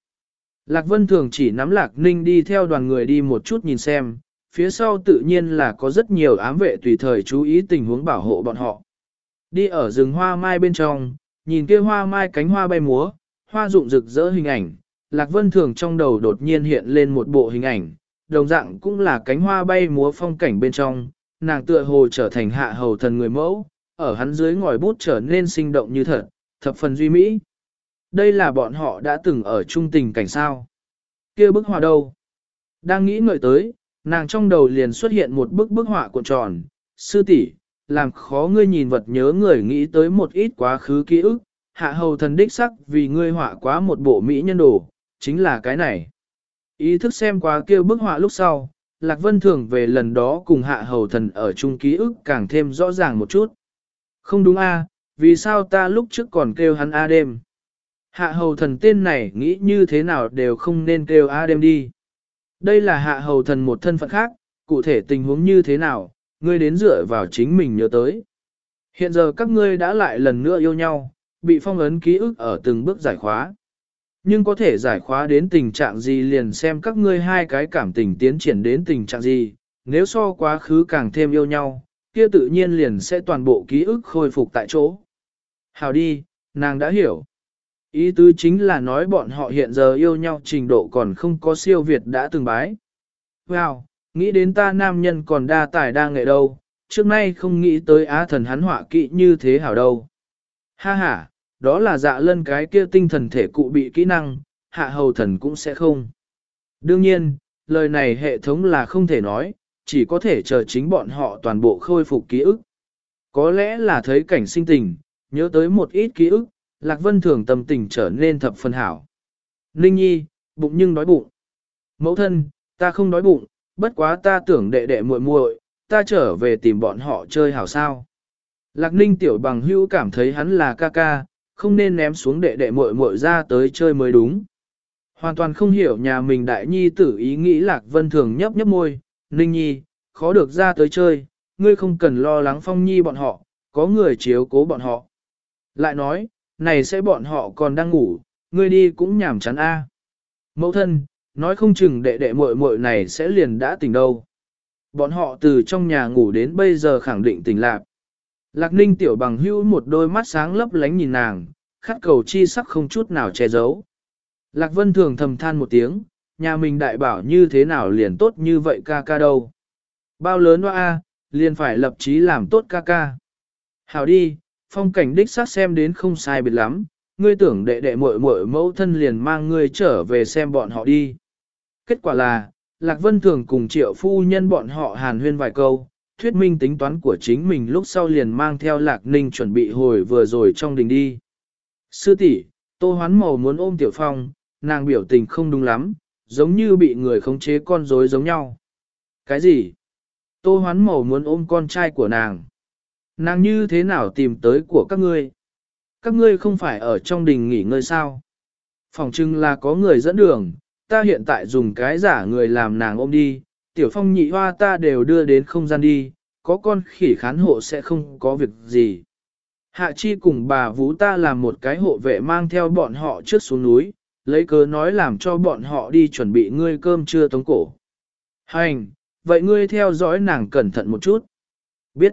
Lạc Vân Thường chỉ nắm Lạc Ninh đi theo đoàn người đi một chút nhìn xem, phía sau tự nhiên là có rất nhiều ám vệ tùy thời chú ý tình huống bảo hộ bọn họ. Đi ở rừng hoa mai bên trong, nhìn kia hoa mai cánh hoa bay múa, hoa rụng rực rỡ hình ảnh, Lạc Vân Thường trong đầu đột nhiên hiện lên một bộ hình ảnh, đồng dạng cũng là cánh hoa bay múa phong cảnh bên trong, nàng tựa hồ trở thành hạ hầu thần người mẫu, ở hắn dưới ngòi bút trở nên sinh động như thật, thập phần duy mỹ. Đây là bọn họ đã từng ở trung tình cảnh sao. kia bức họa đâu? Đang nghĩ ngợi tới, nàng trong đầu liền xuất hiện một bức bức họa cuộn tròn, sư tỷ làm khó ngươi nhìn vật nhớ người nghĩ tới một ít quá khứ ký ức, hạ hầu thần đích sắc vì ngươi họa quá một bộ mỹ nhân đồ, chính là cái này. Ý thức xem qua kia bức họa lúc sau, Lạc Vân Thường về lần đó cùng hạ hầu thần ở chung ký ức càng thêm rõ ràng một chút. Không đúng a, vì sao ta lúc trước còn kêu hắn a đêm? Hạ hầu thần tên này nghĩ như thế nào đều không nên kêu a đêm đi. Đây là hạ hầu thần một thân phận khác, cụ thể tình huống như thế nào, ngươi đến dựa vào chính mình nhớ tới. Hiện giờ các ngươi đã lại lần nữa yêu nhau, bị phong ấn ký ức ở từng bước giải khóa. Nhưng có thể giải khóa đến tình trạng gì liền xem các ngươi hai cái cảm tình tiến triển đến tình trạng gì, nếu so quá khứ càng thêm yêu nhau, kia tự nhiên liền sẽ toàn bộ ký ức khôi phục tại chỗ. Hào đi, nàng đã hiểu. Ý tứ chính là nói bọn họ hiện giờ yêu nhau trình độ còn không có siêu việt đã từng bái. Wow, nghĩ đến ta nam nhân còn đa tài đa nghệ đâu, trước nay không nghĩ tới á thần hắn họa kỹ như thế hảo đâu. Ha ha, đó là dạ lân cái kia tinh thần thể cụ bị kỹ năng, hạ hầu thần cũng sẽ không. Đương nhiên, lời này hệ thống là không thể nói, chỉ có thể chờ chính bọn họ toàn bộ khôi phục ký ức. Có lẽ là thấy cảnh sinh tình, nhớ tới một ít ký ức, Lạc Vân thường tâm tình trở nên thập phân hảo. Ninh nhi, bụng nhưng đói bụng. Mẫu thân, ta không đói bụng, bất quá ta tưởng đệ đệ muội muội, ta trở về tìm bọn họ chơi hảo sao. Lạc Ninh tiểu bằng hữu cảm thấy hắn là ca ca, không nên ném xuống đệ đệ muội muội ra tới chơi mới đúng. Hoàn toàn không hiểu nhà mình đại nhi tử ý nghĩ Lạc Vân thường nhấp nhấp môi, Ninh nhi, khó được ra tới chơi, ngươi không cần lo lắng phong nhi bọn họ, có người chiếu cố bọn họ. Lại nói, này sẽ bọn họ còn đang ngủ, ngươi đi cũng nhảm chán a. Mẫu thân, nói không chừng đệ đệ muội muội này sẽ liền đã tỉnh đâu. Bọn họ từ trong nhà ngủ đến bây giờ khẳng định tỉnh lạc. Lạc ninh tiểu bằng hữu một đôi mắt sáng lấp lánh nhìn nàng, khát cầu chi sắc không chút nào che giấu. Lạc vân thường thầm than một tiếng, nhà mình đại bảo như thế nào liền tốt như vậy ca ca đâu. Bao lớn hoa a, liền phải lập chí làm tốt ca ca. Hảo đi, phong cảnh đích xác xem đến không sai biệt lắm, ngươi tưởng đệ đệ muội muội mẫu thân liền mang ngươi trở về xem bọn họ đi. Kết quả là, Lạc Vân Thường cùng triệu phu nhân bọn họ hàn huyên vài câu, thuyết minh tính toán của chính mình lúc sau liền mang theo Lạc Ninh chuẩn bị hồi vừa rồi trong đình đi. Sư tỷ, Tô Hoán Màu muốn ôm Tiểu Phong, nàng biểu tình không đúng lắm, giống như bị người khống chế con rối giống nhau. Cái gì? Tô Hoán Màu muốn ôm con trai của nàng. Nàng như thế nào tìm tới của các ngươi? Các ngươi không phải ở trong đình nghỉ ngơi sao? Phòng trưng là có người dẫn đường, ta hiện tại dùng cái giả người làm nàng ôm đi, tiểu phong nhị hoa ta đều đưa đến không gian đi, có con khỉ khán hộ sẽ không có việc gì. Hạ chi cùng bà vũ ta làm một cái hộ vệ mang theo bọn họ trước xuống núi, lấy cớ nói làm cho bọn họ đi chuẩn bị ngươi cơm trưa tống cổ. Hành, vậy ngươi theo dõi nàng cẩn thận một chút. Biết.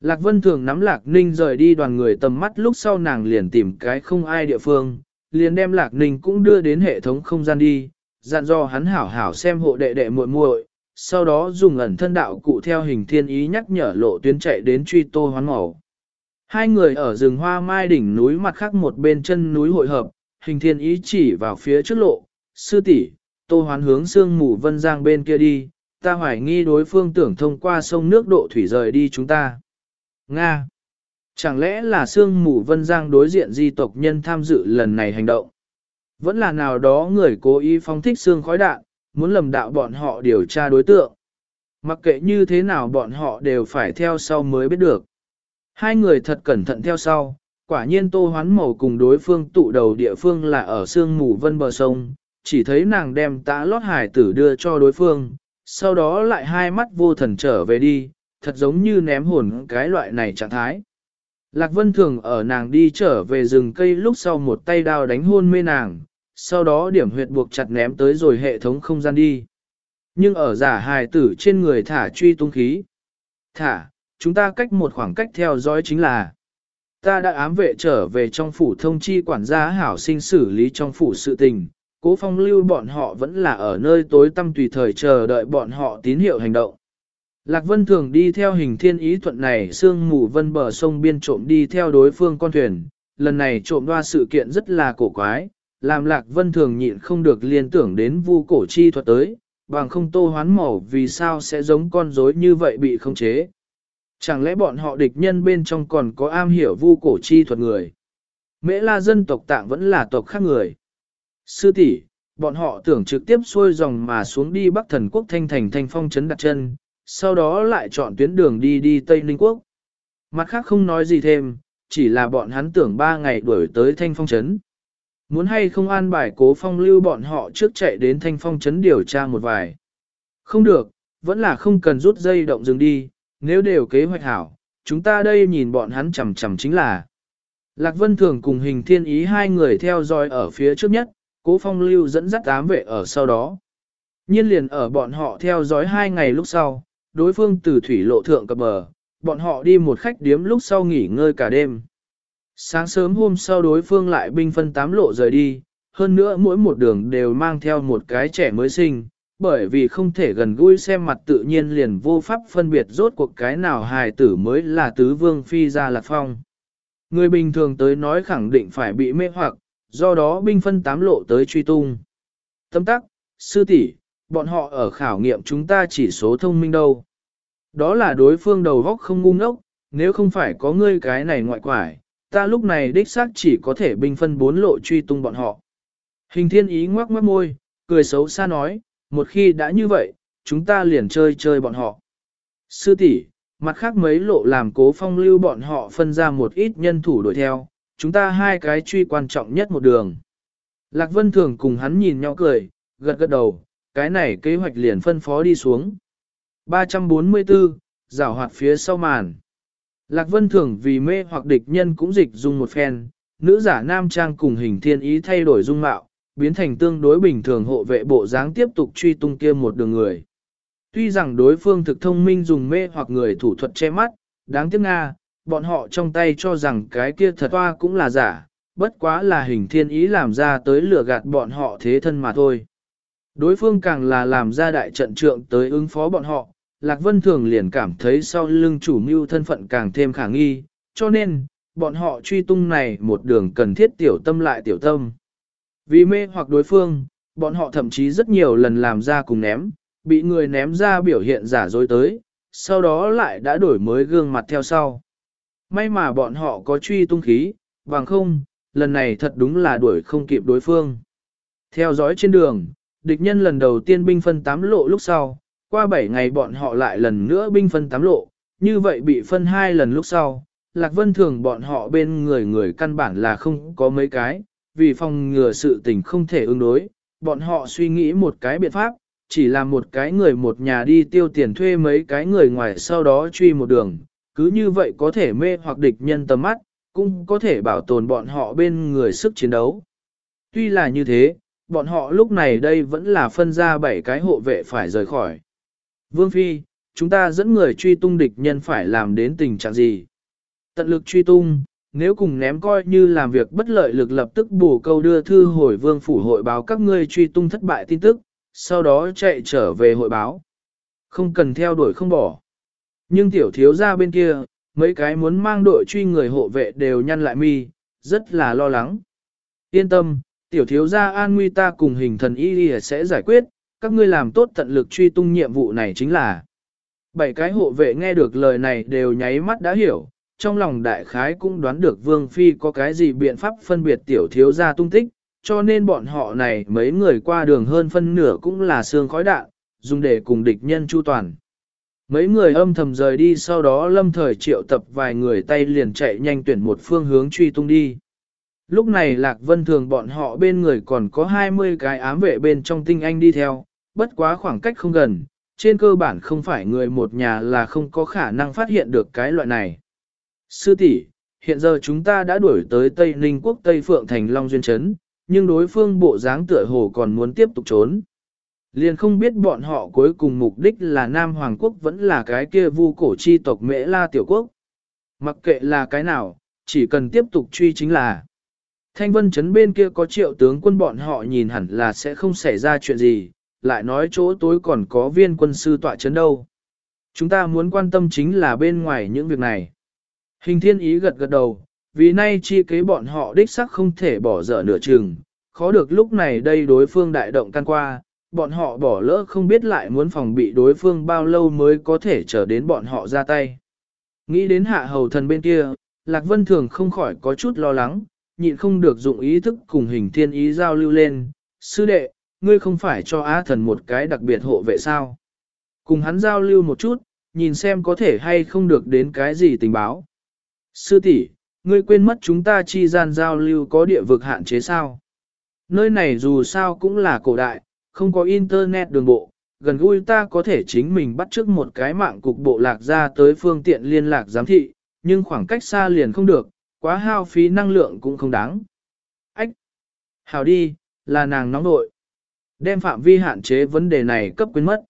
Lạc Vân thường nắm Lạc Ninh rời đi đoàn người tầm mắt lúc sau nàng liền tìm cái không ai địa phương, liền đem Lạc Ninh cũng đưa đến hệ thống không gian đi, dặn dò hắn hảo hảo xem hộ đệ đệ muội muội, sau đó dùng ẩn thân đạo cụ theo hình thiên ý nhắc nhở lộ tuyến chạy đến truy tô hoán màu. Hai người ở rừng hoa mai đỉnh núi mặt khác một bên chân núi hội hợp, hình thiên ý chỉ vào phía trước lộ, sư tỷ, tô hoán hướng sương mù vân giang bên kia đi, ta hoài nghi đối phương tưởng thông qua sông nước độ thủy rời đi chúng ta. Nga Chẳng lẽ là sương mù vân giang đối diện di tộc nhân tham dự lần này hành động? Vẫn là nào đó người cố ý phóng thích xương khói đạn, muốn lầm đạo bọn họ điều tra đối tượng. Mặc kệ như thế nào bọn họ đều phải theo sau mới biết được. Hai người thật cẩn thận theo sau, quả nhiên tô hoán màu cùng đối phương tụ đầu địa phương là ở sương mù vân bờ sông, chỉ thấy nàng đem tã lót hải tử đưa cho đối phương, sau đó lại hai mắt vô thần trở về đi, thật giống như ném hồn cái loại này trạng thái. Lạc Vân Thường ở nàng đi trở về rừng cây lúc sau một tay đao đánh hôn mê nàng, sau đó điểm huyệt buộc chặt ném tới rồi hệ thống không gian đi. Nhưng ở giả hài tử trên người thả truy tung khí. Thả, chúng ta cách một khoảng cách theo dõi chính là ta đã ám vệ trở về trong phủ thông chi quản gia hảo sinh xử lý trong phủ sự tình, cố phong lưu bọn họ vẫn là ở nơi tối tăm tùy thời chờ đợi bọn họ tín hiệu hành động. Lạc Vân thường đi theo hình thiên ý thuận này sương mù vân bờ sông biên trộm đi theo đối phương con thuyền, lần này trộm đoa sự kiện rất là cổ quái, làm Lạc Vân thường nhịn không được liên tưởng đến vu cổ chi thuật tới, bằng không tô hoán màu vì sao sẽ giống con rối như vậy bị không chế. Chẳng lẽ bọn họ địch nhân bên trong còn có am hiểu vu cổ chi thuật người? Mễ la dân tộc tạng vẫn là tộc khác người. Sư tỷ, bọn họ tưởng trực tiếp xuôi dòng mà xuống đi Bắc thần quốc thanh thành thanh phong trấn đặt chân, sau đó lại chọn tuyến đường đi đi Tây Ninh Quốc. Mặt khác không nói gì thêm, chỉ là bọn hắn tưởng ba ngày đuổi tới thanh phong trấn. Muốn hay không an bài cố phong lưu bọn họ trước chạy đến thanh phong chấn điều tra một vài. Không được, vẫn là không cần rút dây động dừng đi, nếu đều kế hoạch hảo, chúng ta đây nhìn bọn hắn chầm chầm chính là. Lạc Vân Thường cùng hình thiên ý hai người theo dõi ở phía trước nhất, cố phong lưu dẫn dắt ám vệ ở sau đó. Nhiên liền ở bọn họ theo dõi hai ngày lúc sau, đối phương từ thủy lộ thượng cập bờ, bọn họ đi một khách điếm lúc sau nghỉ ngơi cả đêm. Sáng sớm hôm sau đối phương lại binh phân tám lộ rời đi, hơn nữa mỗi một đường đều mang theo một cái trẻ mới sinh, bởi vì không thể gần gũi xem mặt tự nhiên liền vô pháp phân biệt rốt cuộc cái nào hài tử mới là tứ vương phi ra lạc phong. Người bình thường tới nói khẳng định phải bị mê hoặc, do đó binh phân tám lộ tới truy tung. Tâm tắc, sư tỷ, bọn họ ở khảo nghiệm chúng ta chỉ số thông minh đâu. Đó là đối phương đầu góc không ngu ngốc, nếu không phải có ngươi cái này ngoại quải, ta lúc này đích xác chỉ có thể bình phân bốn lộ truy tung bọn họ. Hình thiên ý ngoác mất môi, cười xấu xa nói, một khi đã như vậy, chúng ta liền chơi chơi bọn họ. Sư tỷ, mặt khác mấy lộ làm cố phong lưu bọn họ phân ra một ít nhân thủ đuổi theo, chúng ta hai cái truy quan trọng nhất một đường. Lạc Vân Thường cùng hắn nhìn nhau cười, gật gật đầu, cái này kế hoạch liền phân phó đi xuống. 344, rào hoạt phía sau màn. Lạc Vân Thường vì mê hoặc địch nhân cũng dịch dung một phen, nữ giả nam trang cùng hình thiên ý thay đổi dung mạo, biến thành tương đối bình thường hộ vệ bộ dáng tiếp tục truy tung kia một đường người. Tuy rằng đối phương thực thông minh dùng mê hoặc người thủ thuật che mắt, đáng tiếc Nga, bọn họ trong tay cho rằng cái kia thật toa cũng là giả, bất quá là hình thiên ý làm ra tới lừa gạt bọn họ thế thân mà thôi. Đối phương càng là làm ra đại trận trượng tới ứng phó bọn họ, Lạc Vân Thường liền cảm thấy sau lưng chủ mưu thân phận càng thêm khả nghi, cho nên, bọn họ truy tung này một đường cần thiết tiểu tâm lại tiểu tâm. Vì mê hoặc đối phương, bọn họ thậm chí rất nhiều lần làm ra cùng ném, bị người ném ra biểu hiện giả dối tới, sau đó lại đã đổi mới gương mặt theo sau. May mà bọn họ có truy tung khí, bằng không, lần này thật đúng là đuổi không kịp đối phương. Theo dõi trên đường, địch nhân lần đầu tiên binh phân tám lộ lúc sau, qua 7 ngày bọn họ lại lần nữa binh phân tám lộ, như vậy bị phân hai lần lúc sau, Lạc Vân thường bọn họ bên người người căn bản là không có mấy cái, vì phòng ngừa sự tình không thể ứng đối, bọn họ suy nghĩ một cái biện pháp, chỉ là một cái người một nhà đi tiêu tiền thuê mấy cái người ngoài sau đó truy một đường, cứ như vậy có thể mê hoặc địch nhân tầm mắt, cũng có thể bảo tồn bọn họ bên người sức chiến đấu. Tuy là như thế, bọn họ lúc này đây vẫn là phân ra bảy cái hộ vệ phải rời khỏi. Vương Phi, chúng ta dẫn người truy tung địch nhân phải làm đến tình trạng gì? Tận lực truy tung, nếu cùng ném coi như làm việc bất lợi lực lập tức bổ câu đưa thư hồi vương phủ hội báo các ngươi truy tung thất bại tin tức, sau đó chạy trở về hội báo. Không cần theo đuổi không bỏ. Nhưng tiểu thiếu ra bên kia, mấy cái muốn mang đội truy người hộ vệ đều nhăn lại mi, rất là lo lắng. Yên tâm, tiểu thiếu gia an nguy ta cùng hình thần y sẽ giải quyết, các ngươi làm tốt tận lực truy tung nhiệm vụ này chính là. Bảy cái hộ vệ nghe được lời này đều nháy mắt đã hiểu, trong lòng đại khái cũng đoán được Vương Phi có cái gì biện pháp phân biệt tiểu thiếu gia tung tích, cho nên bọn họ này mấy người qua đường hơn phân nửa cũng là xương khói đạn, dùng để cùng địch nhân chu toàn. Mấy người âm thầm rời đi sau đó lâm thời triệu tập vài người tay liền chạy nhanh tuyển một phương hướng truy tung đi. Lúc này Lạc Vân Thường bọn họ bên người còn có 20 cái ám vệ bên trong tinh anh đi theo, bất quá khoảng cách không gần, trên cơ bản không phải người một nhà là không có khả năng phát hiện được cái loại này. Sư tỷ, hiện giờ chúng ta đã đuổi tới Tây Ninh quốc Tây Phượng thành Long Duyên Trấn, nhưng đối phương bộ dáng tựa hồ còn muốn tiếp tục trốn. Liền không biết bọn họ cuối cùng mục đích là Nam Hoàng Quốc vẫn là cái kia vu cổ chi tộc Mễ La Tiểu Quốc. Mặc kệ là cái nào, chỉ cần tiếp tục truy chính là. Thanh vân chấn bên kia có triệu tướng quân bọn họ nhìn hẳn là sẽ không xảy ra chuyện gì, lại nói chỗ tối còn có viên quân sư tọa chấn đâu. Chúng ta muốn quan tâm chính là bên ngoài những việc này. Hình thiên ý gật gật đầu, vì nay chi kế bọn họ đích sắc không thể bỏ dở nửa chừng, khó được lúc này đây đối phương đại động can qua, bọn họ bỏ lỡ không biết lại muốn phòng bị đối phương bao lâu mới có thể chờ đến bọn họ ra tay. Nghĩ đến hạ hầu thần bên kia, Lạc Vân Thường không khỏi có chút lo lắng, nhịn không được dụng ý thức cùng hình thiên ý giao lưu lên. Sư đệ, ngươi không phải cho Á thần một cái đặc biệt hộ vệ sao? Cùng hắn giao lưu một chút, nhìn xem có thể hay không được đến cái gì tình báo. Sư tỷ, ngươi quên mất chúng ta chi gian giao lưu có địa vực hạn chế sao? Nơi này dù sao cũng là cổ đại, không có internet đường bộ, gần gũi ta có thể chính mình bắt trước một cái mạng cục bộ lạc ra tới phương tiện liên lạc giám thị, nhưng khoảng cách xa liền không được, quá hao phí năng lượng cũng không đáng. Ách! Hào đi, là nàng nóng nội. Đem phạm vi hạn chế vấn đề này cấp quyến mất.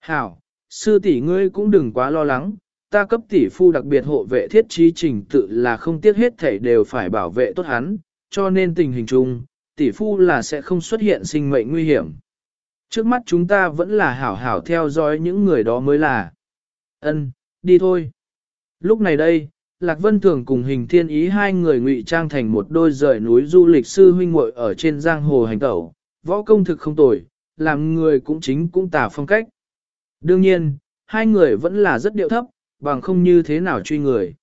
Hảo, sư tỷ ngươi cũng đừng quá lo lắng, ta cấp tỷ phu đặc biệt hộ vệ thiết trí trình tự là không tiếc hết thể đều phải bảo vệ tốt hắn, cho nên tình hình chung, tỷ phu là sẽ không xuất hiện sinh mệnh nguy hiểm. Trước mắt chúng ta vẫn là hảo hảo theo dõi những người đó mới là. Ân, đi thôi. Lúc này đây, Lạc Vân Thường cùng hình thiên ý hai người ngụy trang thành một đôi rời núi du lịch sư huynh muội ở trên giang hồ hành tẩu, võ công thực không tồi, làm người cũng chính cũng tả phong cách. Đương nhiên, hai người vẫn là rất điệu thấp, bằng không như thế nào truy người.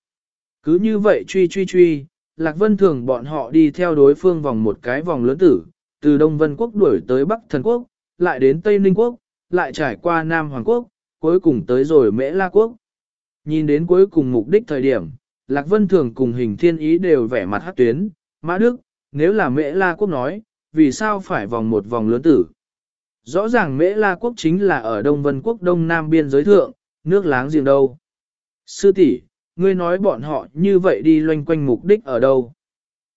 Cứ như vậy truy truy truy, Lạc Vân Thường bọn họ đi theo đối phương vòng một cái vòng lớn tử, từ Đông Vân Quốc đuổi tới Bắc Thần Quốc, lại đến Tây Ninh Quốc, lại trải qua Nam Hoàng Quốc, cuối cùng tới rồi Mễ La Quốc. Nhìn đến cuối cùng mục đích thời điểm, Lạc Vân Thường cùng hình thiên ý đều vẻ mặt hát tuyến, Mã Đức, nếu là Mễ La Quốc nói, vì sao phải vòng một vòng lớn tử? Rõ ràng Mễ La Quốc chính là ở Đông Vân Quốc Đông Nam biên giới thượng, nước láng giềng đâu. Sư tỷ, ngươi nói bọn họ như vậy đi loanh quanh mục đích ở đâu?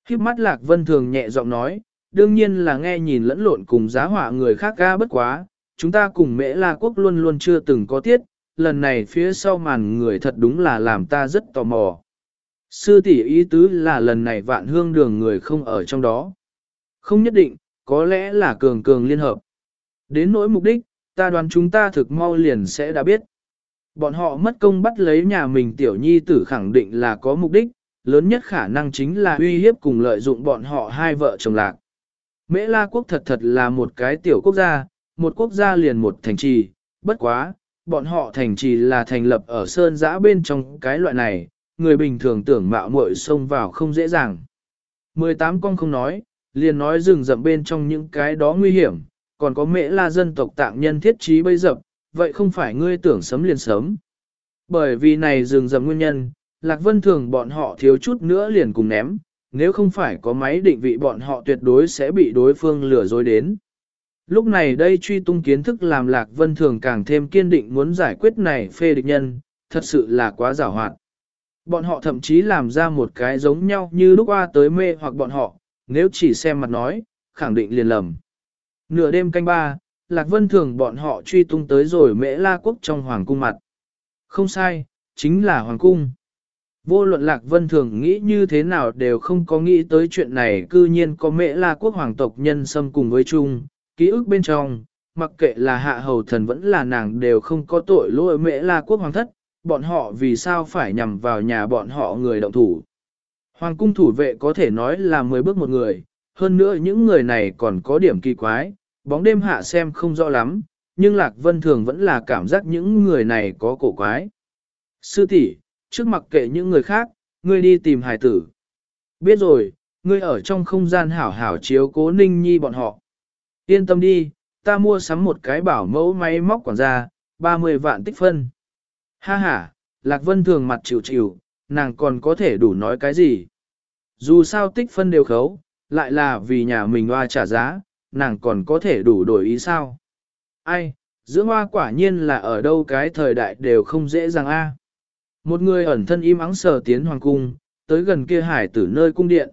Khiếp mắt Lạc Vân Thường nhẹ giọng nói, đương nhiên là nghe nhìn lẫn lộn cùng giá họa người khác ga bất quá, chúng ta cùng mễ la quốc luôn luôn chưa từng có tiết, lần này phía sau màn người thật đúng là làm ta rất tò mò. Sư tỷ ý tứ là lần này vạn hương đường người không ở trong đó. Không nhất định, có lẽ là cường cường liên hợp. Đến nỗi mục đích, ta đoán chúng ta thực mau liền sẽ đã biết. Bọn họ mất công bắt lấy nhà mình tiểu nhi tử khẳng định là có mục đích, lớn nhất khả năng chính là uy hiếp cùng lợi dụng bọn họ hai vợ chồng lạc. Mễ La quốc thật thật là một cái tiểu quốc gia, một quốc gia liền một thành trì, bất quá, bọn họ thành trì là thành lập ở sơn giã bên trong cái loại này, người bình thường tưởng mạo muội xông vào không dễ dàng. 18 con không nói, liền nói rừng rậm bên trong những cái đó nguy hiểm, còn có mễ la dân tộc tạng nhân thiết trí bây dập, vậy không phải ngươi tưởng sấm liền sớm. Bởi vì này rừng rậm nguyên nhân, Lạc Vân thường bọn họ thiếu chút nữa liền cùng ném, nếu không phải có máy định vị bọn họ tuyệt đối sẽ bị đối phương lừa dối đến. Lúc này đây truy tung kiến thức làm Lạc Vân Thường càng thêm kiên định muốn giải quyết này phê địch nhân, thật sự là quá giảo hoạt. Bọn họ thậm chí làm ra một cái giống nhau như lúc qua tới mê hoặc bọn họ, nếu chỉ xem mặt nói, khẳng định liền lầm. Nửa đêm canh ba, Lạc Vân Thường bọn họ truy tung tới rồi mễ la quốc trong hoàng cung mặt. Không sai, chính là hoàng cung. Vô luận Lạc Vân Thường nghĩ như thế nào đều không có nghĩ tới chuyện này cư nhiên có mễ la quốc hoàng tộc nhân xâm cùng với chung, ký ức bên trong, mặc kệ là hạ hầu thần vẫn là nàng đều không có tội lỗi mễ la quốc hoàng thất, bọn họ vì sao phải nhằm vào nhà bọn họ người động thủ. Hoàng cung thủ vệ có thể nói là 10 bước một người, hơn nữa những người này còn có điểm kỳ quái, bóng đêm hạ xem không rõ lắm, nhưng Lạc Vân Thường vẫn là cảm giác những người này có cổ quái. Sư tỷ, trước mặc kệ những người khác, ngươi đi tìm hài tử. Biết rồi, ngươi ở trong không gian hảo hảo chiếu cố ninh nhi bọn họ. Yên tâm đi, ta mua sắm một cái bảo mẫu máy móc quản gia, 30 vạn tích phân. Ha ha, Lạc Vân thường mặt chịu chịu, nàng còn có thể đủ nói cái gì. Dù sao tích phân đều khấu, lại là vì nhà mình hoa trả giá, nàng còn có thể đủ đổi ý sao. Ai, dưỡng hoa quả nhiên là ở đâu cái thời đại đều không dễ dàng a. Một người ẩn thân im ắng sờ tiến hoàng cung, tới gần kia hải tử nơi cung điện.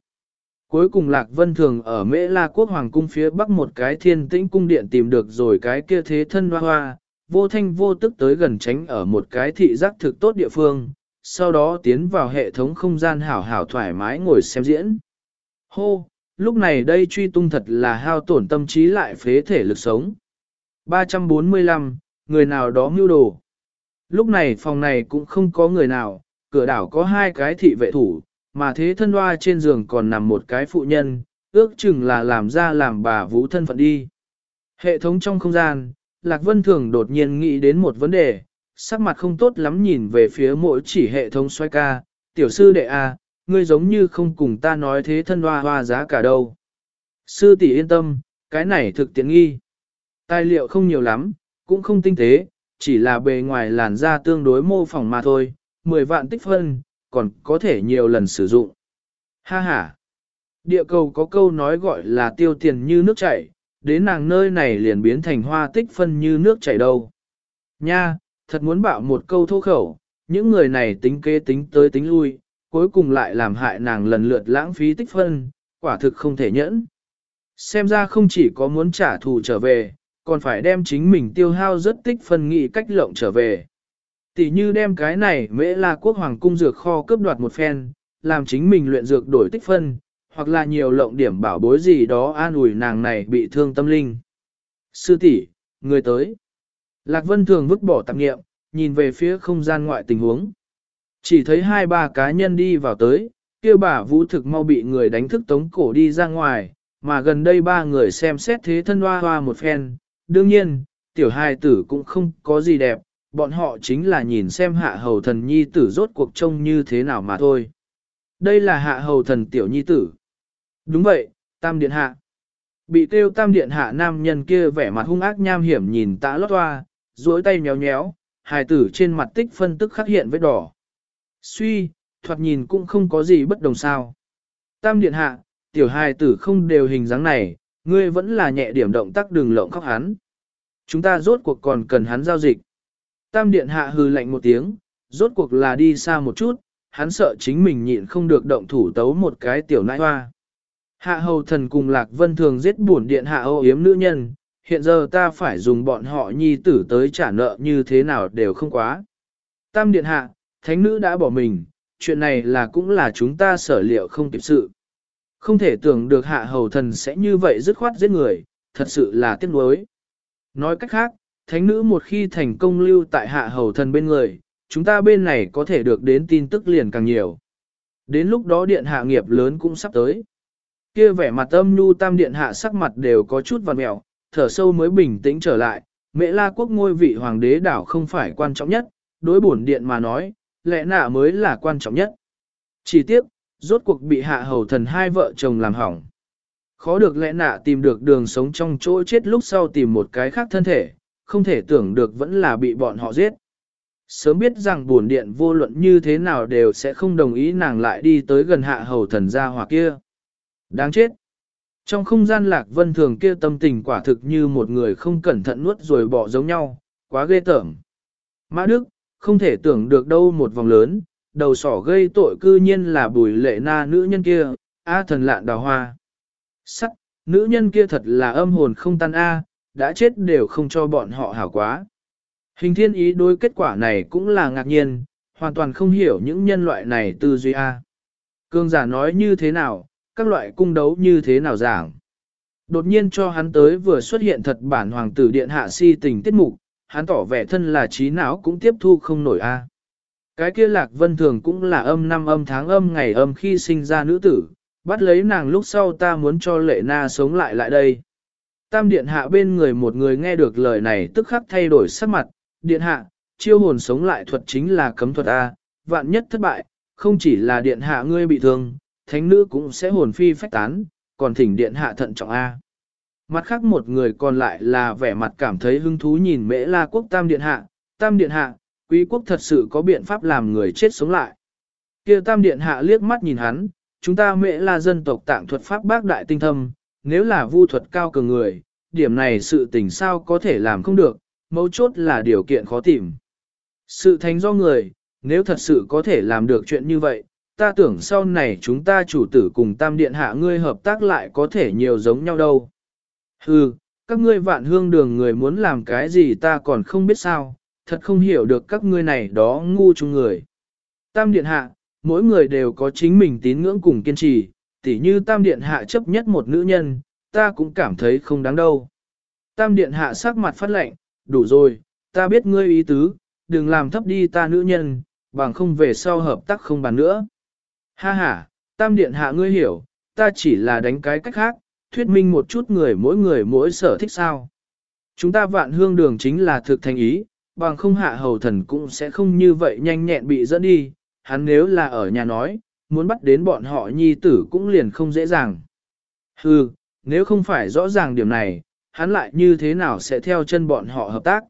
Cuối cùng Lạc Vân Thường ở Mễ La Quốc Hoàng cung phía bắc một cái thiên tĩnh cung điện tìm được rồi cái kia thế thân hoa hoa, vô thanh vô tức tới gần tránh ở một cái thị giác thực tốt địa phương, sau đó tiến vào hệ thống không gian hảo hảo thoải mái ngồi xem diễn. Hô, lúc này đây truy tung thật là hao tổn tâm trí lại phế thể lực sống. 345, người nào đó mưu đồ. Lúc này phòng này cũng không có người nào, cửa đảo có hai cái thị vệ thủ, mà thế thân hoa trên giường còn nằm một cái phụ nhân, ước chừng là làm ra làm bà vũ thân phận đi. Hệ thống trong không gian, Lạc Vân Thường đột nhiên nghĩ đến một vấn đề, sắc mặt không tốt lắm nhìn về phía mỗi chỉ hệ thống xoay ca, tiểu sư đệ A, ngươi giống như không cùng ta nói thế thân hoa hoa giá cả đâu. Sư tỷ yên tâm, cái này thực tiện nghi. Tài liệu không nhiều lắm, cũng không tinh tế, chỉ là bề ngoài làn da tương đối mô phỏng mà thôi, 10 vạn tích phân, còn có thể nhiều lần sử dụng. Ha ha! Địa cầu có câu nói gọi là tiêu tiền như nước chảy, đến nàng nơi này liền biến thành hoa tích phân như nước chảy đâu. Nha, thật muốn bảo một câu thô khẩu, những người này tính kế tính tới tính lui, cuối cùng lại làm hại nàng lần lượt lãng phí tích phân, quả thực không thể nhẫn. Xem ra không chỉ có muốn trả thù trở về, còn phải đem chính mình tiêu hao rất tích phân nghị cách lộng trở về. Tỷ như đem cái này mễ là quốc hoàng cung dược kho cướp đoạt một phen, làm chính mình luyện dược đổi tích phân, hoặc là nhiều lộng điểm bảo bối gì đó an ủi nàng này bị thương tâm linh. Sư tỷ, người tới. Lạc Vân thường vứt bỏ tạp nghiệm, nhìn về phía không gian ngoại tình huống. Chỉ thấy hai ba cá nhân đi vào tới, kia bà vũ thực mau bị người đánh thức tống cổ đi ra ngoài, mà gần đây ba người xem xét thế thân hoa hoa một phen. Đương nhiên, tiểu hài tử cũng không có gì đẹp, bọn họ chính là nhìn xem hạ hầu thần nhi tử rốt cuộc trông như thế nào mà thôi. Đây là hạ hầu thần tiểu nhi tử. Đúng vậy, tam điện hạ. Bị kêu tam điện hạ nam nhân kia vẻ mặt hung ác nham hiểm nhìn tã lót toa, duỗi tay nhéo nhéo, hài tử trên mặt tích phân tức khắc hiện vết đỏ. Suy, thoạt nhìn cũng không có gì bất đồng sao. Tam điện hạ, tiểu hài tử không đều hình dáng này, ngươi vẫn là nhẹ điểm động tác đường lộng khóc hắn. Chúng ta rốt cuộc còn cần hắn giao dịch. Tam điện hạ hừ lạnh một tiếng, rốt cuộc là đi xa một chút, hắn sợ chính mình nhịn không được động thủ tấu một cái tiểu nãi hoa. Hạ hầu thần cùng Lạc Vân thường giết bổn điện hạ ô yếm nữ nhân, hiện giờ ta phải dùng bọn họ nhi tử tới trả nợ như thế nào đều không quá. Tam điện hạ, thánh nữ đã bỏ mình, chuyện này là cũng là chúng ta sở liệu không kịp sự. Không thể tưởng được hạ hầu thần sẽ như vậy dứt khoát giết người, thật sự là tiếc nuối. Nói cách khác, thánh nữ một khi thành công lưu tại hạ hầu thần bên người, chúng ta bên này có thể được đến tin tức liền càng nhiều. Đến lúc đó điện hạ nghiệp lớn cũng sắp tới. Kia vẻ mặt âm nhu tam điện hạ sắc mặt đều có chút vằn mẹo, thở sâu mới bình tĩnh trở lại. Mẹ la quốc ngôi vị hoàng đế đảo không phải quan trọng nhất, đối bổn điện mà nói, lẽ nạ mới là quan trọng nhất. Chỉ tiếc, rốt cuộc bị hạ hầu thần hai vợ chồng làm hỏng. Khó được lẽ nạ tìm được đường sống trong chỗ chết lúc sau tìm một cái khác thân thể, không thể tưởng được vẫn là bị bọn họ giết. Sớm biết rằng buồn điện vô luận như thế nào đều sẽ không đồng ý nàng lại đi tới gần hạ hầu thần gia hỏa kia. Đáng chết! Trong không gian lạc vân thường kia tâm tình quả thực như một người không cẩn thận nuốt rồi bỏ giống nhau, quá ghê tởm. Mã Đức, không thể tưởng được đâu một vòng lớn, đầu sỏ gây tội cư nhiên là bùi lệ na nữ nhân kia, a thần lạn đào hoa. Sắc, nữ nhân kia thật là âm hồn không tan a, đã chết đều không cho bọn họ hảo quá. Hình thiên ý đối kết quả này cũng là ngạc nhiên, hoàn toàn không hiểu những nhân loại này tư duy a. Cương giả nói như thế nào, các loại cung đấu như thế nào giảng. Đột nhiên cho hắn tới vừa xuất hiện thật bản hoàng tử điện hạ si tình tiết mục, hắn tỏ vẻ thân là trí não cũng tiếp thu không nổi a. Cái kia lạc vân thường cũng là âm năm âm tháng âm ngày âm khi sinh ra nữ tử, bắt lấy nàng lúc sau ta muốn cho lệ na sống lại lại đây. Tam điện hạ bên người một người nghe được lời này tức khắc thay đổi sắc mặt, điện hạ, chiêu hồn sống lại thuật chính là cấm thuật A, vạn nhất thất bại, không chỉ là điện hạ ngươi bị thương, thánh nữ cũng sẽ hồn phi phách tán, còn thỉnh điện hạ thận trọng A. Mặt khác một người còn lại là vẻ mặt cảm thấy hứng thú nhìn mễ la quốc tam điện hạ, tam điện hạ, quý quốc thật sự có biện pháp làm người chết sống lại. kia tam điện hạ liếc mắt nhìn hắn, chúng ta mễ la dân tộc tạng thuật pháp bác đại tinh thâm, nếu là vu thuật cao cường người, điểm này sự tình sao có thể làm không được, mấu chốt là điều kiện khó tìm. Sự thành do người, nếu thật sự có thể làm được chuyện như vậy, ta tưởng sau này chúng ta chủ tử cùng tam điện hạ ngươi hợp tác lại có thể nhiều giống nhau đâu. Hừ, các ngươi vạn hương đường người muốn làm cái gì ta còn không biết sao, thật không hiểu được các ngươi này đó ngu chung người. Tam điện hạ, mỗi người đều có chính mình tín ngưỡng cùng kiên trì, tỉ như tam điện hạ chấp nhất một nữ nhân, ta cũng cảm thấy không đáng đâu. Tam điện hạ sắc mặt phát lệnh, đủ rồi, ta biết ngươi ý tứ, đừng làm thấp đi ta nữ nhân, bằng không về sau hợp tác không bàn nữa. Ha ha, tam điện hạ ngươi hiểu, ta chỉ là đánh cái cách khác, thuyết minh một chút người mỗi người mỗi sở thích sao. Chúng ta vạn hương đường chính là thực thành ý, bằng không hạ hầu thần cũng sẽ không như vậy nhanh nhẹn bị dẫn đi, hắn nếu là ở nhà nói, muốn bắt đến bọn họ nhi tử cũng liền không dễ dàng. Hừ, nếu không phải rõ ràng điểm này, hắn lại như thế nào sẽ theo chân bọn họ hợp tác.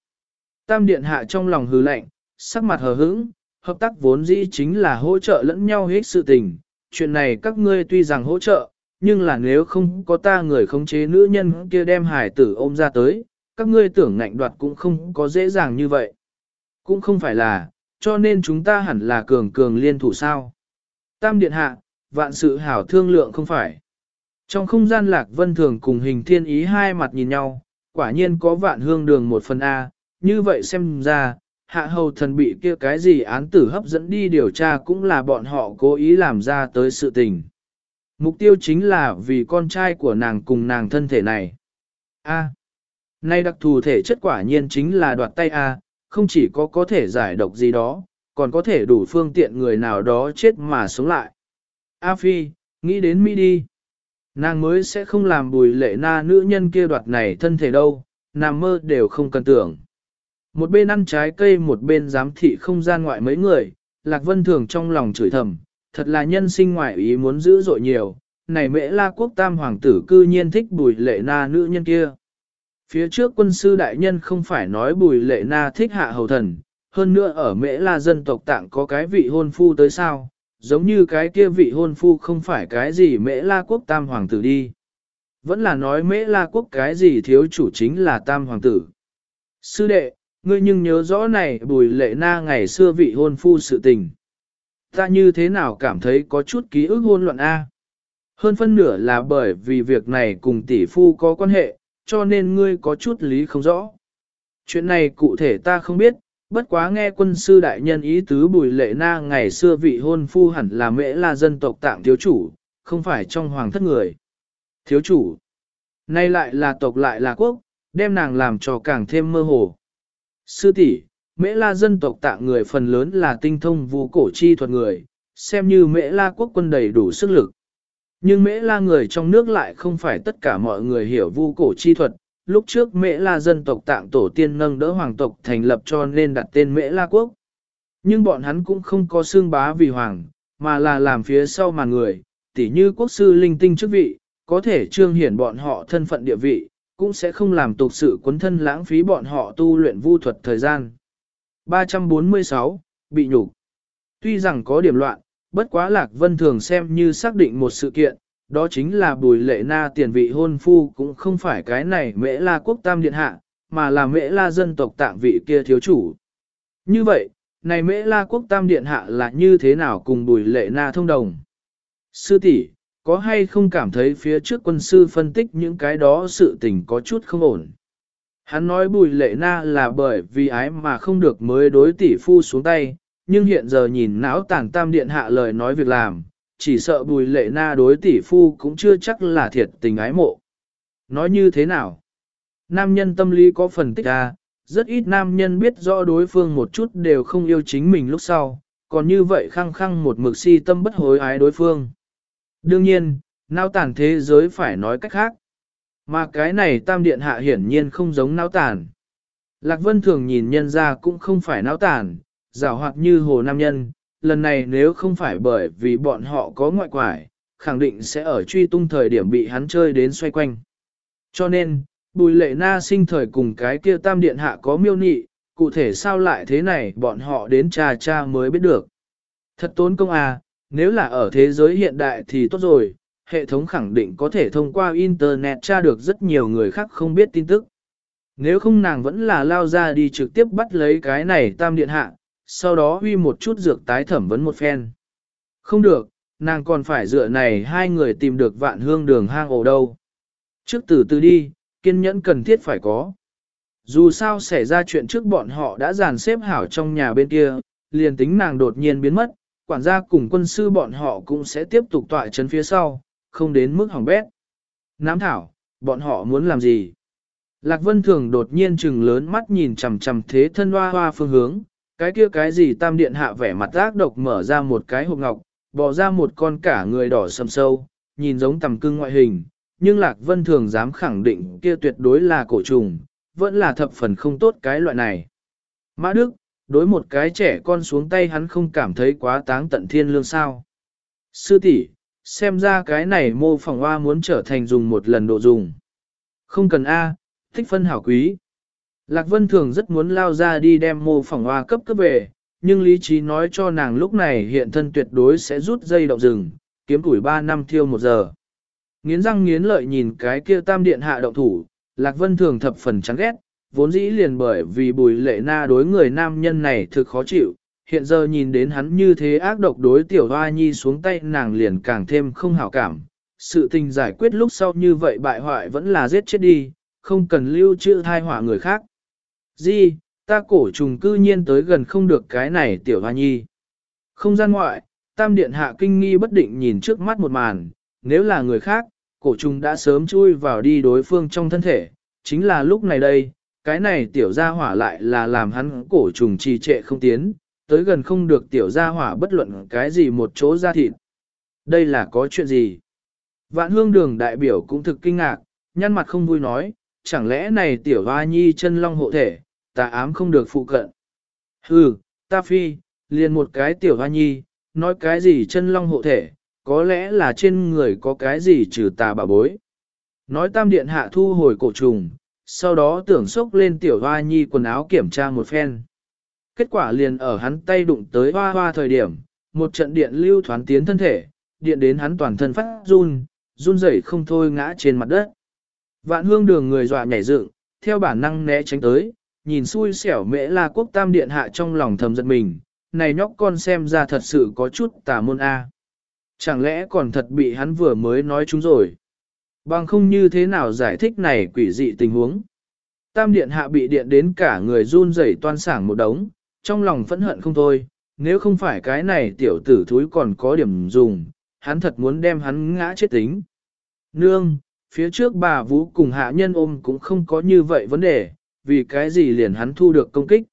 Tam điện hạ trong lòng hừ lạnh, sắc mặt hờ hững, hợp tác vốn dĩ chính là hỗ trợ lẫn nhau hết sự tình, chuyện này các ngươi tuy rằng hỗ trợ, nhưng là nếu không có ta người khống chế nữ nhân kia đem hải tử ôm ra tới, các ngươi tưởng ngạnh đoạt cũng không có dễ dàng như vậy. Cũng không phải là, cho nên chúng ta hẳn là cường cường liên thủ sao. Tam điện hạ, vạn sự hảo thương lượng không phải. Trong không gian lạc vân thường cùng hình thiên ý hai mặt nhìn nhau, quả nhiên có vạn hương đường một phần A, như vậy xem ra, hạ hầu thần bị kia cái gì án tử hấp dẫn đi điều tra cũng là bọn họ cố ý làm ra tới sự tình. Mục tiêu chính là vì con trai của nàng cùng nàng thân thể này. A. nay đặc thù thể chất quả nhiên chính là đoạt tay A, không chỉ có có thể giải độc gì đó, còn có thể đủ phương tiện người nào đó chết mà sống lại. A Phi, nghĩ đến Mỹ đi. Nàng mới sẽ không làm bùi lệ na nữ nhân kia đoạt này thân thể đâu, nằm mơ đều không cần tưởng. Một bên ăn trái cây một bên giám thị không gian ngoại mấy người, Lạc Vân Thường trong lòng chửi thầm, thật là nhân sinh ngoại ý muốn giữ dội nhiều, này mễ la quốc tam hoàng tử cư nhiên thích bùi lệ na nữ nhân kia. Phía trước quân sư đại nhân không phải nói bùi lệ na thích hạ hầu thần, hơn nữa ở mễ la dân tộc tạng có cái vị hôn phu tới sao, giống như cái kia vị hôn phu không phải cái gì mễ la quốc tam hoàng tử đi. Vẫn là nói mễ la quốc cái gì thiếu chủ chính là tam hoàng tử. Sư đệ, ngươi nhưng nhớ rõ này bùi lệ na ngày xưa vị hôn phu sự tình. Ta như thế nào cảm thấy có chút ký ức hôn luận A. Hơn phân nửa là bởi vì việc này cùng tỷ phu có quan hệ, cho nên ngươi có chút lý không rõ. Chuyện này cụ thể ta không biết, bất quá nghe quân sư đại nhân ý tứ bùi lệ na ngày xưa vị hôn phu hẳn là mễ là dân tộc tạng thiếu chủ, không phải trong hoàng thất người. Thiếu chủ, nay lại là tộc lại là quốc, đem nàng làm cho càng thêm mơ hồ. Sư tỷ, mễ la dân tộc tạng người phần lớn là tinh thông vũ cổ chi thuật người, xem như mễ la quốc quân đầy đủ sức lực. Nhưng mễ la người trong nước lại không phải tất cả mọi người hiểu vu cổ chi thuật. Lúc trước mễ la dân tộc tạng tổ tiên nâng đỡ hoàng tộc thành lập cho nên đặt tên mễ la quốc. Nhưng bọn hắn cũng không có xương bá vì hoàng, mà là làm phía sau mà người, tỉ như quốc sư linh tinh chức vị, có thể trương hiển bọn họ thân phận địa vị, cũng sẽ không làm tục sự quấn thân lãng phí bọn họ tu luyện vu thuật thời gian. 346. Bị nhục Tuy rằng có điểm loạn, bất quá Lạc Vân thường xem như xác định một sự kiện, đó chính là bùi lệ na tiền vị hôn phu cũng không phải cái này mễ la quốc tam điện hạ, mà là mễ la dân tộc tạng vị kia thiếu chủ. Như vậy, này mễ la quốc tam điện hạ là như thế nào cùng bùi lệ na thông đồng? Sư tỷ có hay không cảm thấy phía trước quân sư phân tích những cái đó sự tình có chút không ổn? Hắn nói bùi lệ na là bởi vì ái mà không được mới đối tỷ phu xuống tay, nhưng hiện giờ nhìn não tàng tam điện hạ lời nói việc làm, chỉ sợ bùi lệ na đối tỷ phu cũng chưa chắc là thiệt tình ái mộ. Nói như thế nào? Nam nhân tâm lý có phần tích ra, rất ít nam nhân biết rõ đối phương một chút đều không yêu chính mình lúc sau, còn như vậy khăng khăng một mực si tâm bất hối ái đối phương. Đương nhiên, nao tàn thế giới phải nói cách khác. Mà cái này tam điện hạ hiển nhiên không giống nao tàn. Lạc Vân thường nhìn nhân ra cũng không phải nao tàn, rào hoạt như hồ nam nhân, lần này nếu không phải bởi vì bọn họ có ngoại quải, khẳng định sẽ ở truy tung thời điểm bị hắn chơi đến xoay quanh. Cho nên, bùi lệ na sinh thời cùng cái kia tam điện hạ có miêu nị, cụ thể sao lại thế này bọn họ đến trà cha mới biết được. Thật tốn công à, nếu là ở thế giới hiện đại thì tốt rồi, hệ thống khẳng định có thể thông qua Internet tra được rất nhiều người khác không biết tin tức. Nếu không nàng vẫn là lao ra đi trực tiếp bắt lấy cái này tam điện hạ, sau đó huy một chút dược tái thẩm vấn một phen. Không được, nàng còn phải dựa này hai người tìm được vạn hương đường hang ổ đâu. Trước từ từ đi, kiên nhẫn cần thiết phải có. Dù sao xảy ra chuyện trước bọn họ đã dàn xếp hảo trong nhà bên kia, liền tính nàng đột nhiên biến mất, quản gia cùng quân sư bọn họ cũng sẽ tiếp tục tọa chấn phía sau, không đến mức hỏng bét. Nám thảo, bọn họ muốn làm gì? Lạc Vân Thường đột nhiên trừng lớn mắt nhìn chằm chằm thế thân hoa hoa phương hướng, cái kia cái gì tam điện hạ vẻ mặt ác độc mở ra một cái hộp ngọc, bỏ ra một con cả người đỏ sầm sâu, nhìn giống tầm cưng ngoại hình, nhưng Lạc Vân thường dám khẳng định kia tuyệt đối là cổ trùng, vẫn là thập phần không tốt cái loại này. Mã Đức, đối một cái trẻ con xuống tay hắn không cảm thấy quá táng tận thiên lương sao. Sư tỷ, xem ra cái này mô phỏng hoa muốn trở thành dùng một lần độ dùng. Không cần A, thích phân hảo quý. Lạc Vân Thường rất muốn lao ra đi đem mô phỏng hoa cấp cấp về, nhưng lý trí nói cho nàng lúc này hiện thân tuyệt đối sẽ rút dây động rừng, kiếm tuổi 3 năm thiêu một giờ. Nghiến răng nghiến lợi nhìn cái kia tam điện hạ động thủ, Lạc Vân Thường thập phần chán ghét, vốn dĩ liền bởi vì bùi lệ na đối người nam nhân này thực khó chịu, hiện giờ nhìn đến hắn như thế ác độc đối tiểu hoa nhi xuống tay nàng liền càng thêm không hảo cảm. Sự tình giải quyết lúc sau như vậy bại hoại vẫn là giết chết đi, không cần lưu trữ thai họa người khác. Di, ta cổ trùng cư nhiên tới gần không được cái này tiểu hoa nhi. Không gian ngoại, tam điện hạ kinh nghi bất định nhìn trước mắt một màn, nếu là người khác, cổ trùng đã sớm chui vào đi đối phương trong thân thể, chính là lúc này đây, cái này tiểu gia hỏa lại là làm hắn cổ trùng trì trệ không tiến, tới gần không được tiểu gia hỏa bất luận cái gì một chỗ ra thịt. Đây là có chuyện gì? Vạn hương đường đại biểu cũng thực kinh ngạc, nhăn mặt không vui nói, chẳng lẽ này tiểu hoa nhi chân long hộ thể, ta ám không được phụ cận. Hừ, ta phi, liền một cái tiểu hoa nhi, nói cái gì chân long hộ thể, có lẽ là trên người có cái gì trừ tà bà bối. Nói tam điện hạ thu hồi cổ trùng, sau đó tưởng sốc lên tiểu hoa nhi quần áo kiểm tra một phen. Kết quả liền ở hắn tay đụng tới hoa hoa thời điểm, một trận điện lưu thoán tiến thân thể, điện đến hắn toàn thân phát run, run rẩy không thôi ngã trên mặt đất. Vạn hương đường người dọa nhảy dựng, theo bản năng né tránh tới, nhìn xui xẻo mễ la quốc tam điện hạ trong lòng thầm giật mình, này nhóc con xem ra thật sự có chút tà môn A. Chẳng lẽ còn thật bị hắn vừa mới nói chúng rồi? Bằng không như thế nào giải thích này quỷ dị tình huống. Tam điện hạ bị điện đến cả người run rẩy toan sảng một đống, trong lòng phẫn hận không thôi, nếu không phải cái này tiểu tử thúi còn có điểm dùng, hắn thật muốn đem hắn ngã chết tính. Nương, phía trước bà Vũ cùng hạ nhân ôm cũng không có như vậy vấn đề, vì cái gì liền hắn thu được công kích.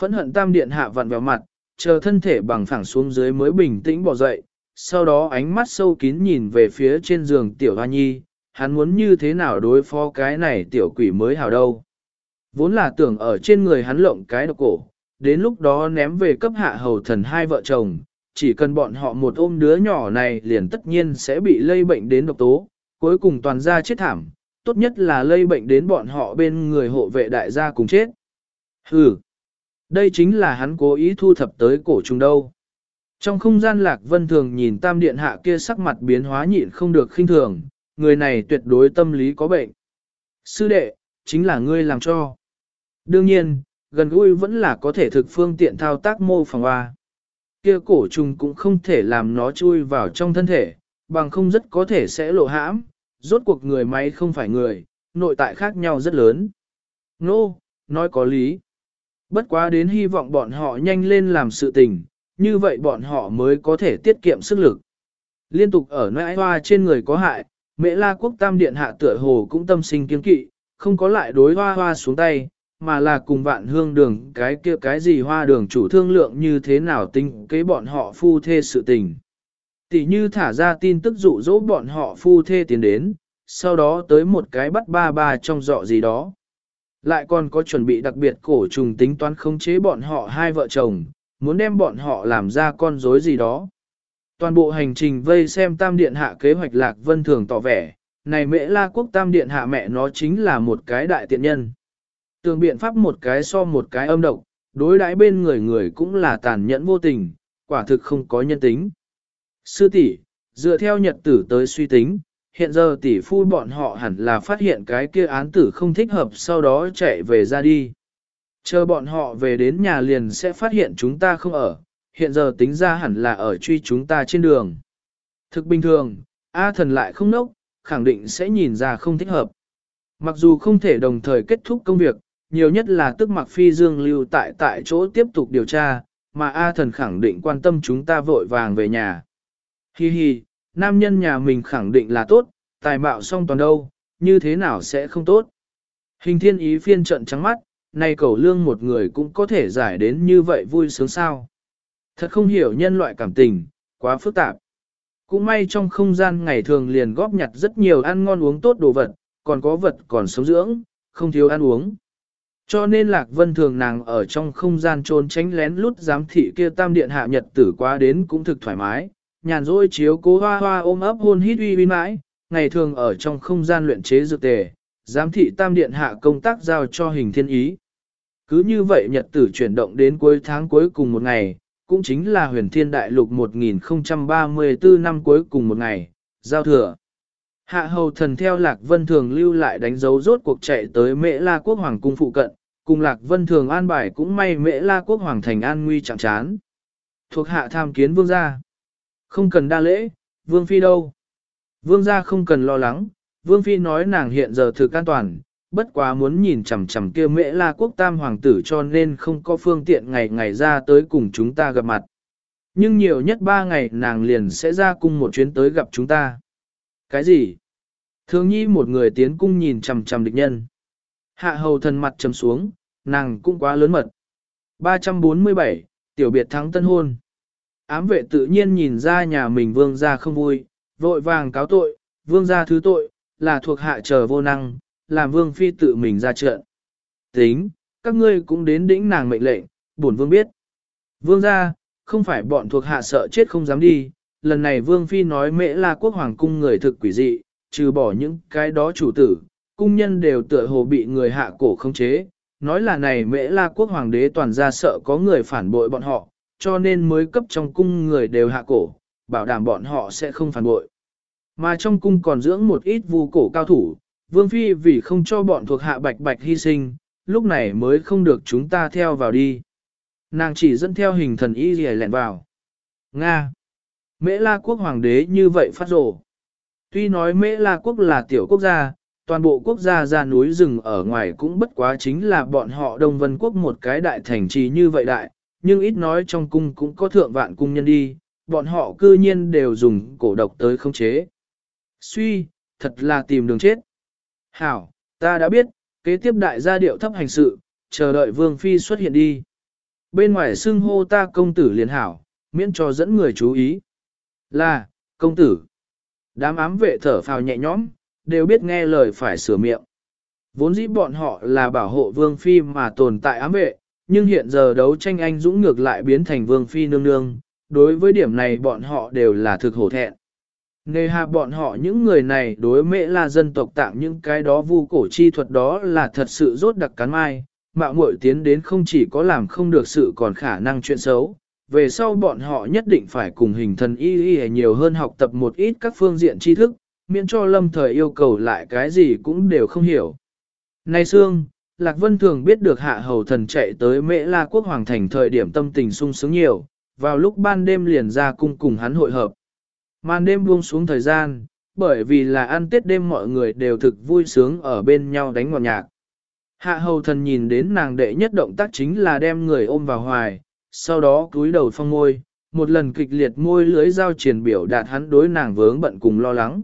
Phẫn hận tam điện hạ vặn vào mặt, chờ thân thể bằng phẳng xuống dưới mới bình tĩnh bỏ dậy, sau đó ánh mắt sâu kín nhìn về phía trên giường tiểu hoa nhi, hắn muốn như thế nào đối phó cái này tiểu quỷ mới hào đâu. Vốn là tưởng ở trên người hắn lộng cái độc cổ, đến lúc đó ném về cấp hạ hầu thần hai vợ chồng, chỉ cần bọn họ một ôm đứa nhỏ này liền tất nhiên sẽ bị lây bệnh đến độc tố, cuối cùng toàn gia chết thảm, tốt nhất là lây bệnh đến bọn họ bên người hộ vệ đại gia cùng chết. Hừ, đây chính là hắn cố ý thu thập tới cổ trùng đâu. Trong không gian lạc vân thường nhìn tam điện hạ kia sắc mặt biến hóa nhịn không được khinh thường, người này tuyệt đối tâm lý có bệnh. Sư đệ, chính là ngươi làm cho. Đương nhiên, gần gũi vẫn là có thể thực phương tiện thao tác mô phỏng hoa. Kia cổ trùng cũng không thể làm nó chui vào trong thân thể, bằng không rất có thể sẽ lộ hãm, rốt cuộc người máy không phải người, nội tại khác nhau rất lớn. Nô, no, nói có lý. Bất quá đến hy vọng bọn họ nhanh lên làm sự tình, như vậy bọn họ mới có thể tiết kiệm sức lực. Liên tục ở nãi hoa trên người có hại, mẹ la quốc tam điện hạ tựa hồ cũng tâm sinh kiên kỵ, không có lại đối hoa hoa xuống tay, mà là cùng vạn hương đường cái kia cái gì hoa đường chủ thương lượng như thế nào tính kế bọn họ phu thê sự tình. Tỷ như thả ra tin tức dụ dỗ bọn họ phu thê tiến đến, sau đó tới một cái bắt ba ba trong dọ gì đó. Lại còn có chuẩn bị đặc biệt cổ trùng tính toán khống chế bọn họ hai vợ chồng, muốn đem bọn họ làm ra con rối gì đó. Toàn bộ hành trình vây xem tam điện hạ kế hoạch lạc vân thường tỏ vẻ, này mễ la quốc tam điện hạ mẹ nó chính là một cái đại tiện nhân. Tường biện pháp một cái so một cái âm độc, đối đãi bên người người cũng là tàn nhẫn vô tình, quả thực không có nhân tính. Sư tỷ, dựa theo nhật tử tới suy tính, hiện giờ tỷ phu bọn họ hẳn là phát hiện cái kia án tử không thích hợp sau đó chạy về ra đi. Chờ bọn họ về đến nhà liền sẽ phát hiện chúng ta không ở, hiện giờ tính ra hẳn là ở truy chúng ta trên đường. Thực bình thường, A thần lại không nốc, khẳng định sẽ nhìn ra không thích hợp. Mặc dù không thể đồng thời kết thúc công việc, nhiều nhất là tức mặc phi dương lưu tại tại chỗ tiếp tục điều tra, mà A thần khẳng định quan tâm chúng ta vội vàng về nhà. Hi hi, nam nhân nhà mình khẳng định là tốt, tài mạo song toàn đâu, như thế nào sẽ không tốt. Hình thiên ý phiên trận trắng mắt, này cầu lương một người cũng có thể giải đến như vậy vui sướng sao. Thật không hiểu nhân loại cảm tình, quá phức tạp. Cũng may trong không gian ngày thường liền góp nhặt rất nhiều ăn ngon uống tốt đồ vật, còn có vật còn sống dưỡng, không thiếu ăn uống. Cho nên Lạc Vân thường nàng ở trong không gian trốn tránh lén lút giám thị kia tam điện hạ nhật tử quá đến cũng thực thoải mái, nhàn rỗi chiếu cố hoa hoa ôm ấp hôn hít uy uy mãi, ngày thường ở trong không gian luyện chế dược tề, giám thị tam điện hạ công tác giao cho hình thiên ý. Cứ như vậy nhật tử chuyển động đến cuối tháng cuối cùng một ngày, cũng chính là huyền thiên đại lục 1034 năm cuối cùng một ngày, giao thừa. Hạ hầu thần theo Lạc Vân Thường lưu lại đánh dấu rốt cuộc chạy tới Mễ La Quốc Hoàng cung phụ cận, cùng Lạc Vân Thường an bài cũng may Mễ La Quốc Hoàng thành an nguy chẳng chán. Thuộc hạ tham kiến vương gia. Không cần đa lễ, vương phi đâu. Vương gia không cần lo lắng, vương phi nói nàng hiện giờ thực an toàn, bất quá muốn nhìn chằm chằm kia mễ la quốc tam hoàng tử cho nên không có phương tiện ngày ngày ra tới cùng chúng ta gặp mặt. Nhưng nhiều nhất ba ngày nàng liền sẽ ra cung một chuyến tới gặp chúng ta. Cái gì? Thường nhi một người tiến cung nhìn chằm chằm địch nhân. Hạ hầu thần mặt trầm xuống, nàng cũng quá lớn mật. 347, tiểu biệt thắng tân hôn. Ám vệ tự nhiên nhìn ra nhà mình vương gia không vui, vội vàng cáo tội, vương gia thứ tội, là thuộc hạ chờ vô năng, làm vương phi tự mình ra trận. Tính, các ngươi cũng đến đĩnh nàng mệnh lệnh, bổn vương biết. Vương gia, không phải bọn thuộc hạ sợ chết không dám đi, lần này vương phi nói mễ là quốc hoàng cung người thực quỷ dị, trừ bỏ những cái đó chủ tử, cung nhân đều tựa hồ bị người hạ cổ không chế, nói là này mễ la quốc hoàng đế toàn ra sợ có người phản bội bọn họ, cho nên mới cấp trong cung người đều hạ cổ, bảo đảm bọn họ sẽ không phản bội. Mà trong cung còn dưỡng một ít vu cổ cao thủ, Vương Phi vì không cho bọn thuộc hạ bạch bạch hy sinh, lúc này mới không được chúng ta theo vào đi. Nàng chỉ dẫn theo hình thần y gì lẹn vào. Nga. Mễ La quốc hoàng đế như vậy phát rồ. Tuy nói Mễ La quốc là tiểu quốc gia, toàn bộ quốc gia ra núi rừng ở ngoài cũng bất quá chính là bọn họ Đông Vân quốc một cái đại thành trì như vậy đại, nhưng ít nói trong cung cũng có thượng vạn cung nhân đi, bọn họ cư nhiên đều dùng cổ độc tới không chế. Suy, thật là tìm đường chết. Hảo, ta đã biết, kế tiếp đại gia điệu thấp hành sự, chờ đợi Vương Phi xuất hiện đi. Bên ngoài xưng hô ta công tử liền hảo, miễn cho dẫn người chú ý. Là, công tử. Đám ám vệ thở phào nhẹ nhõm, đều biết nghe lời phải sửa miệng. Vốn dĩ bọn họ là bảo hộ Vương Phi mà tồn tại ám vệ, nhưng hiện giờ đấu tranh anh dũng ngược lại biến thành Vương Phi nương nương, đối với điểm này bọn họ đều là thực hổ thẹn. Nghề hạ bọn họ những người này đối mễ là dân tộc tạng những cái đó vu cổ chi thuật đó là thật sự rốt đặc cắn mai, mạo muội tiến đến không chỉ có làm không được sự còn khả năng chuyện xấu, về sau bọn họ nhất định phải cùng hình thần y y nhiều hơn học tập một ít các phương diện tri thức, miễn cho lâm thời yêu cầu lại cái gì cũng đều không hiểu. Nay Sương, Lạc Vân thường biết được hạ hầu thần chạy tới mễ la quốc hoàng thành thời điểm tâm tình sung sướng nhiều, vào lúc ban đêm liền ra cung cùng hắn hội hợp. Màn đêm buông xuống thời gian, bởi vì là ăn tết đêm mọi người đều thực vui sướng ở bên nhau đánh ngọt nhạc. Hạ hầu thần nhìn đến nàng đệ nhất động tác chính là đem người ôm vào hoài, sau đó cúi đầu phong môi, một lần kịch liệt môi lưới giao triển biểu đạt hắn đối nàng vướng bận cùng lo lắng.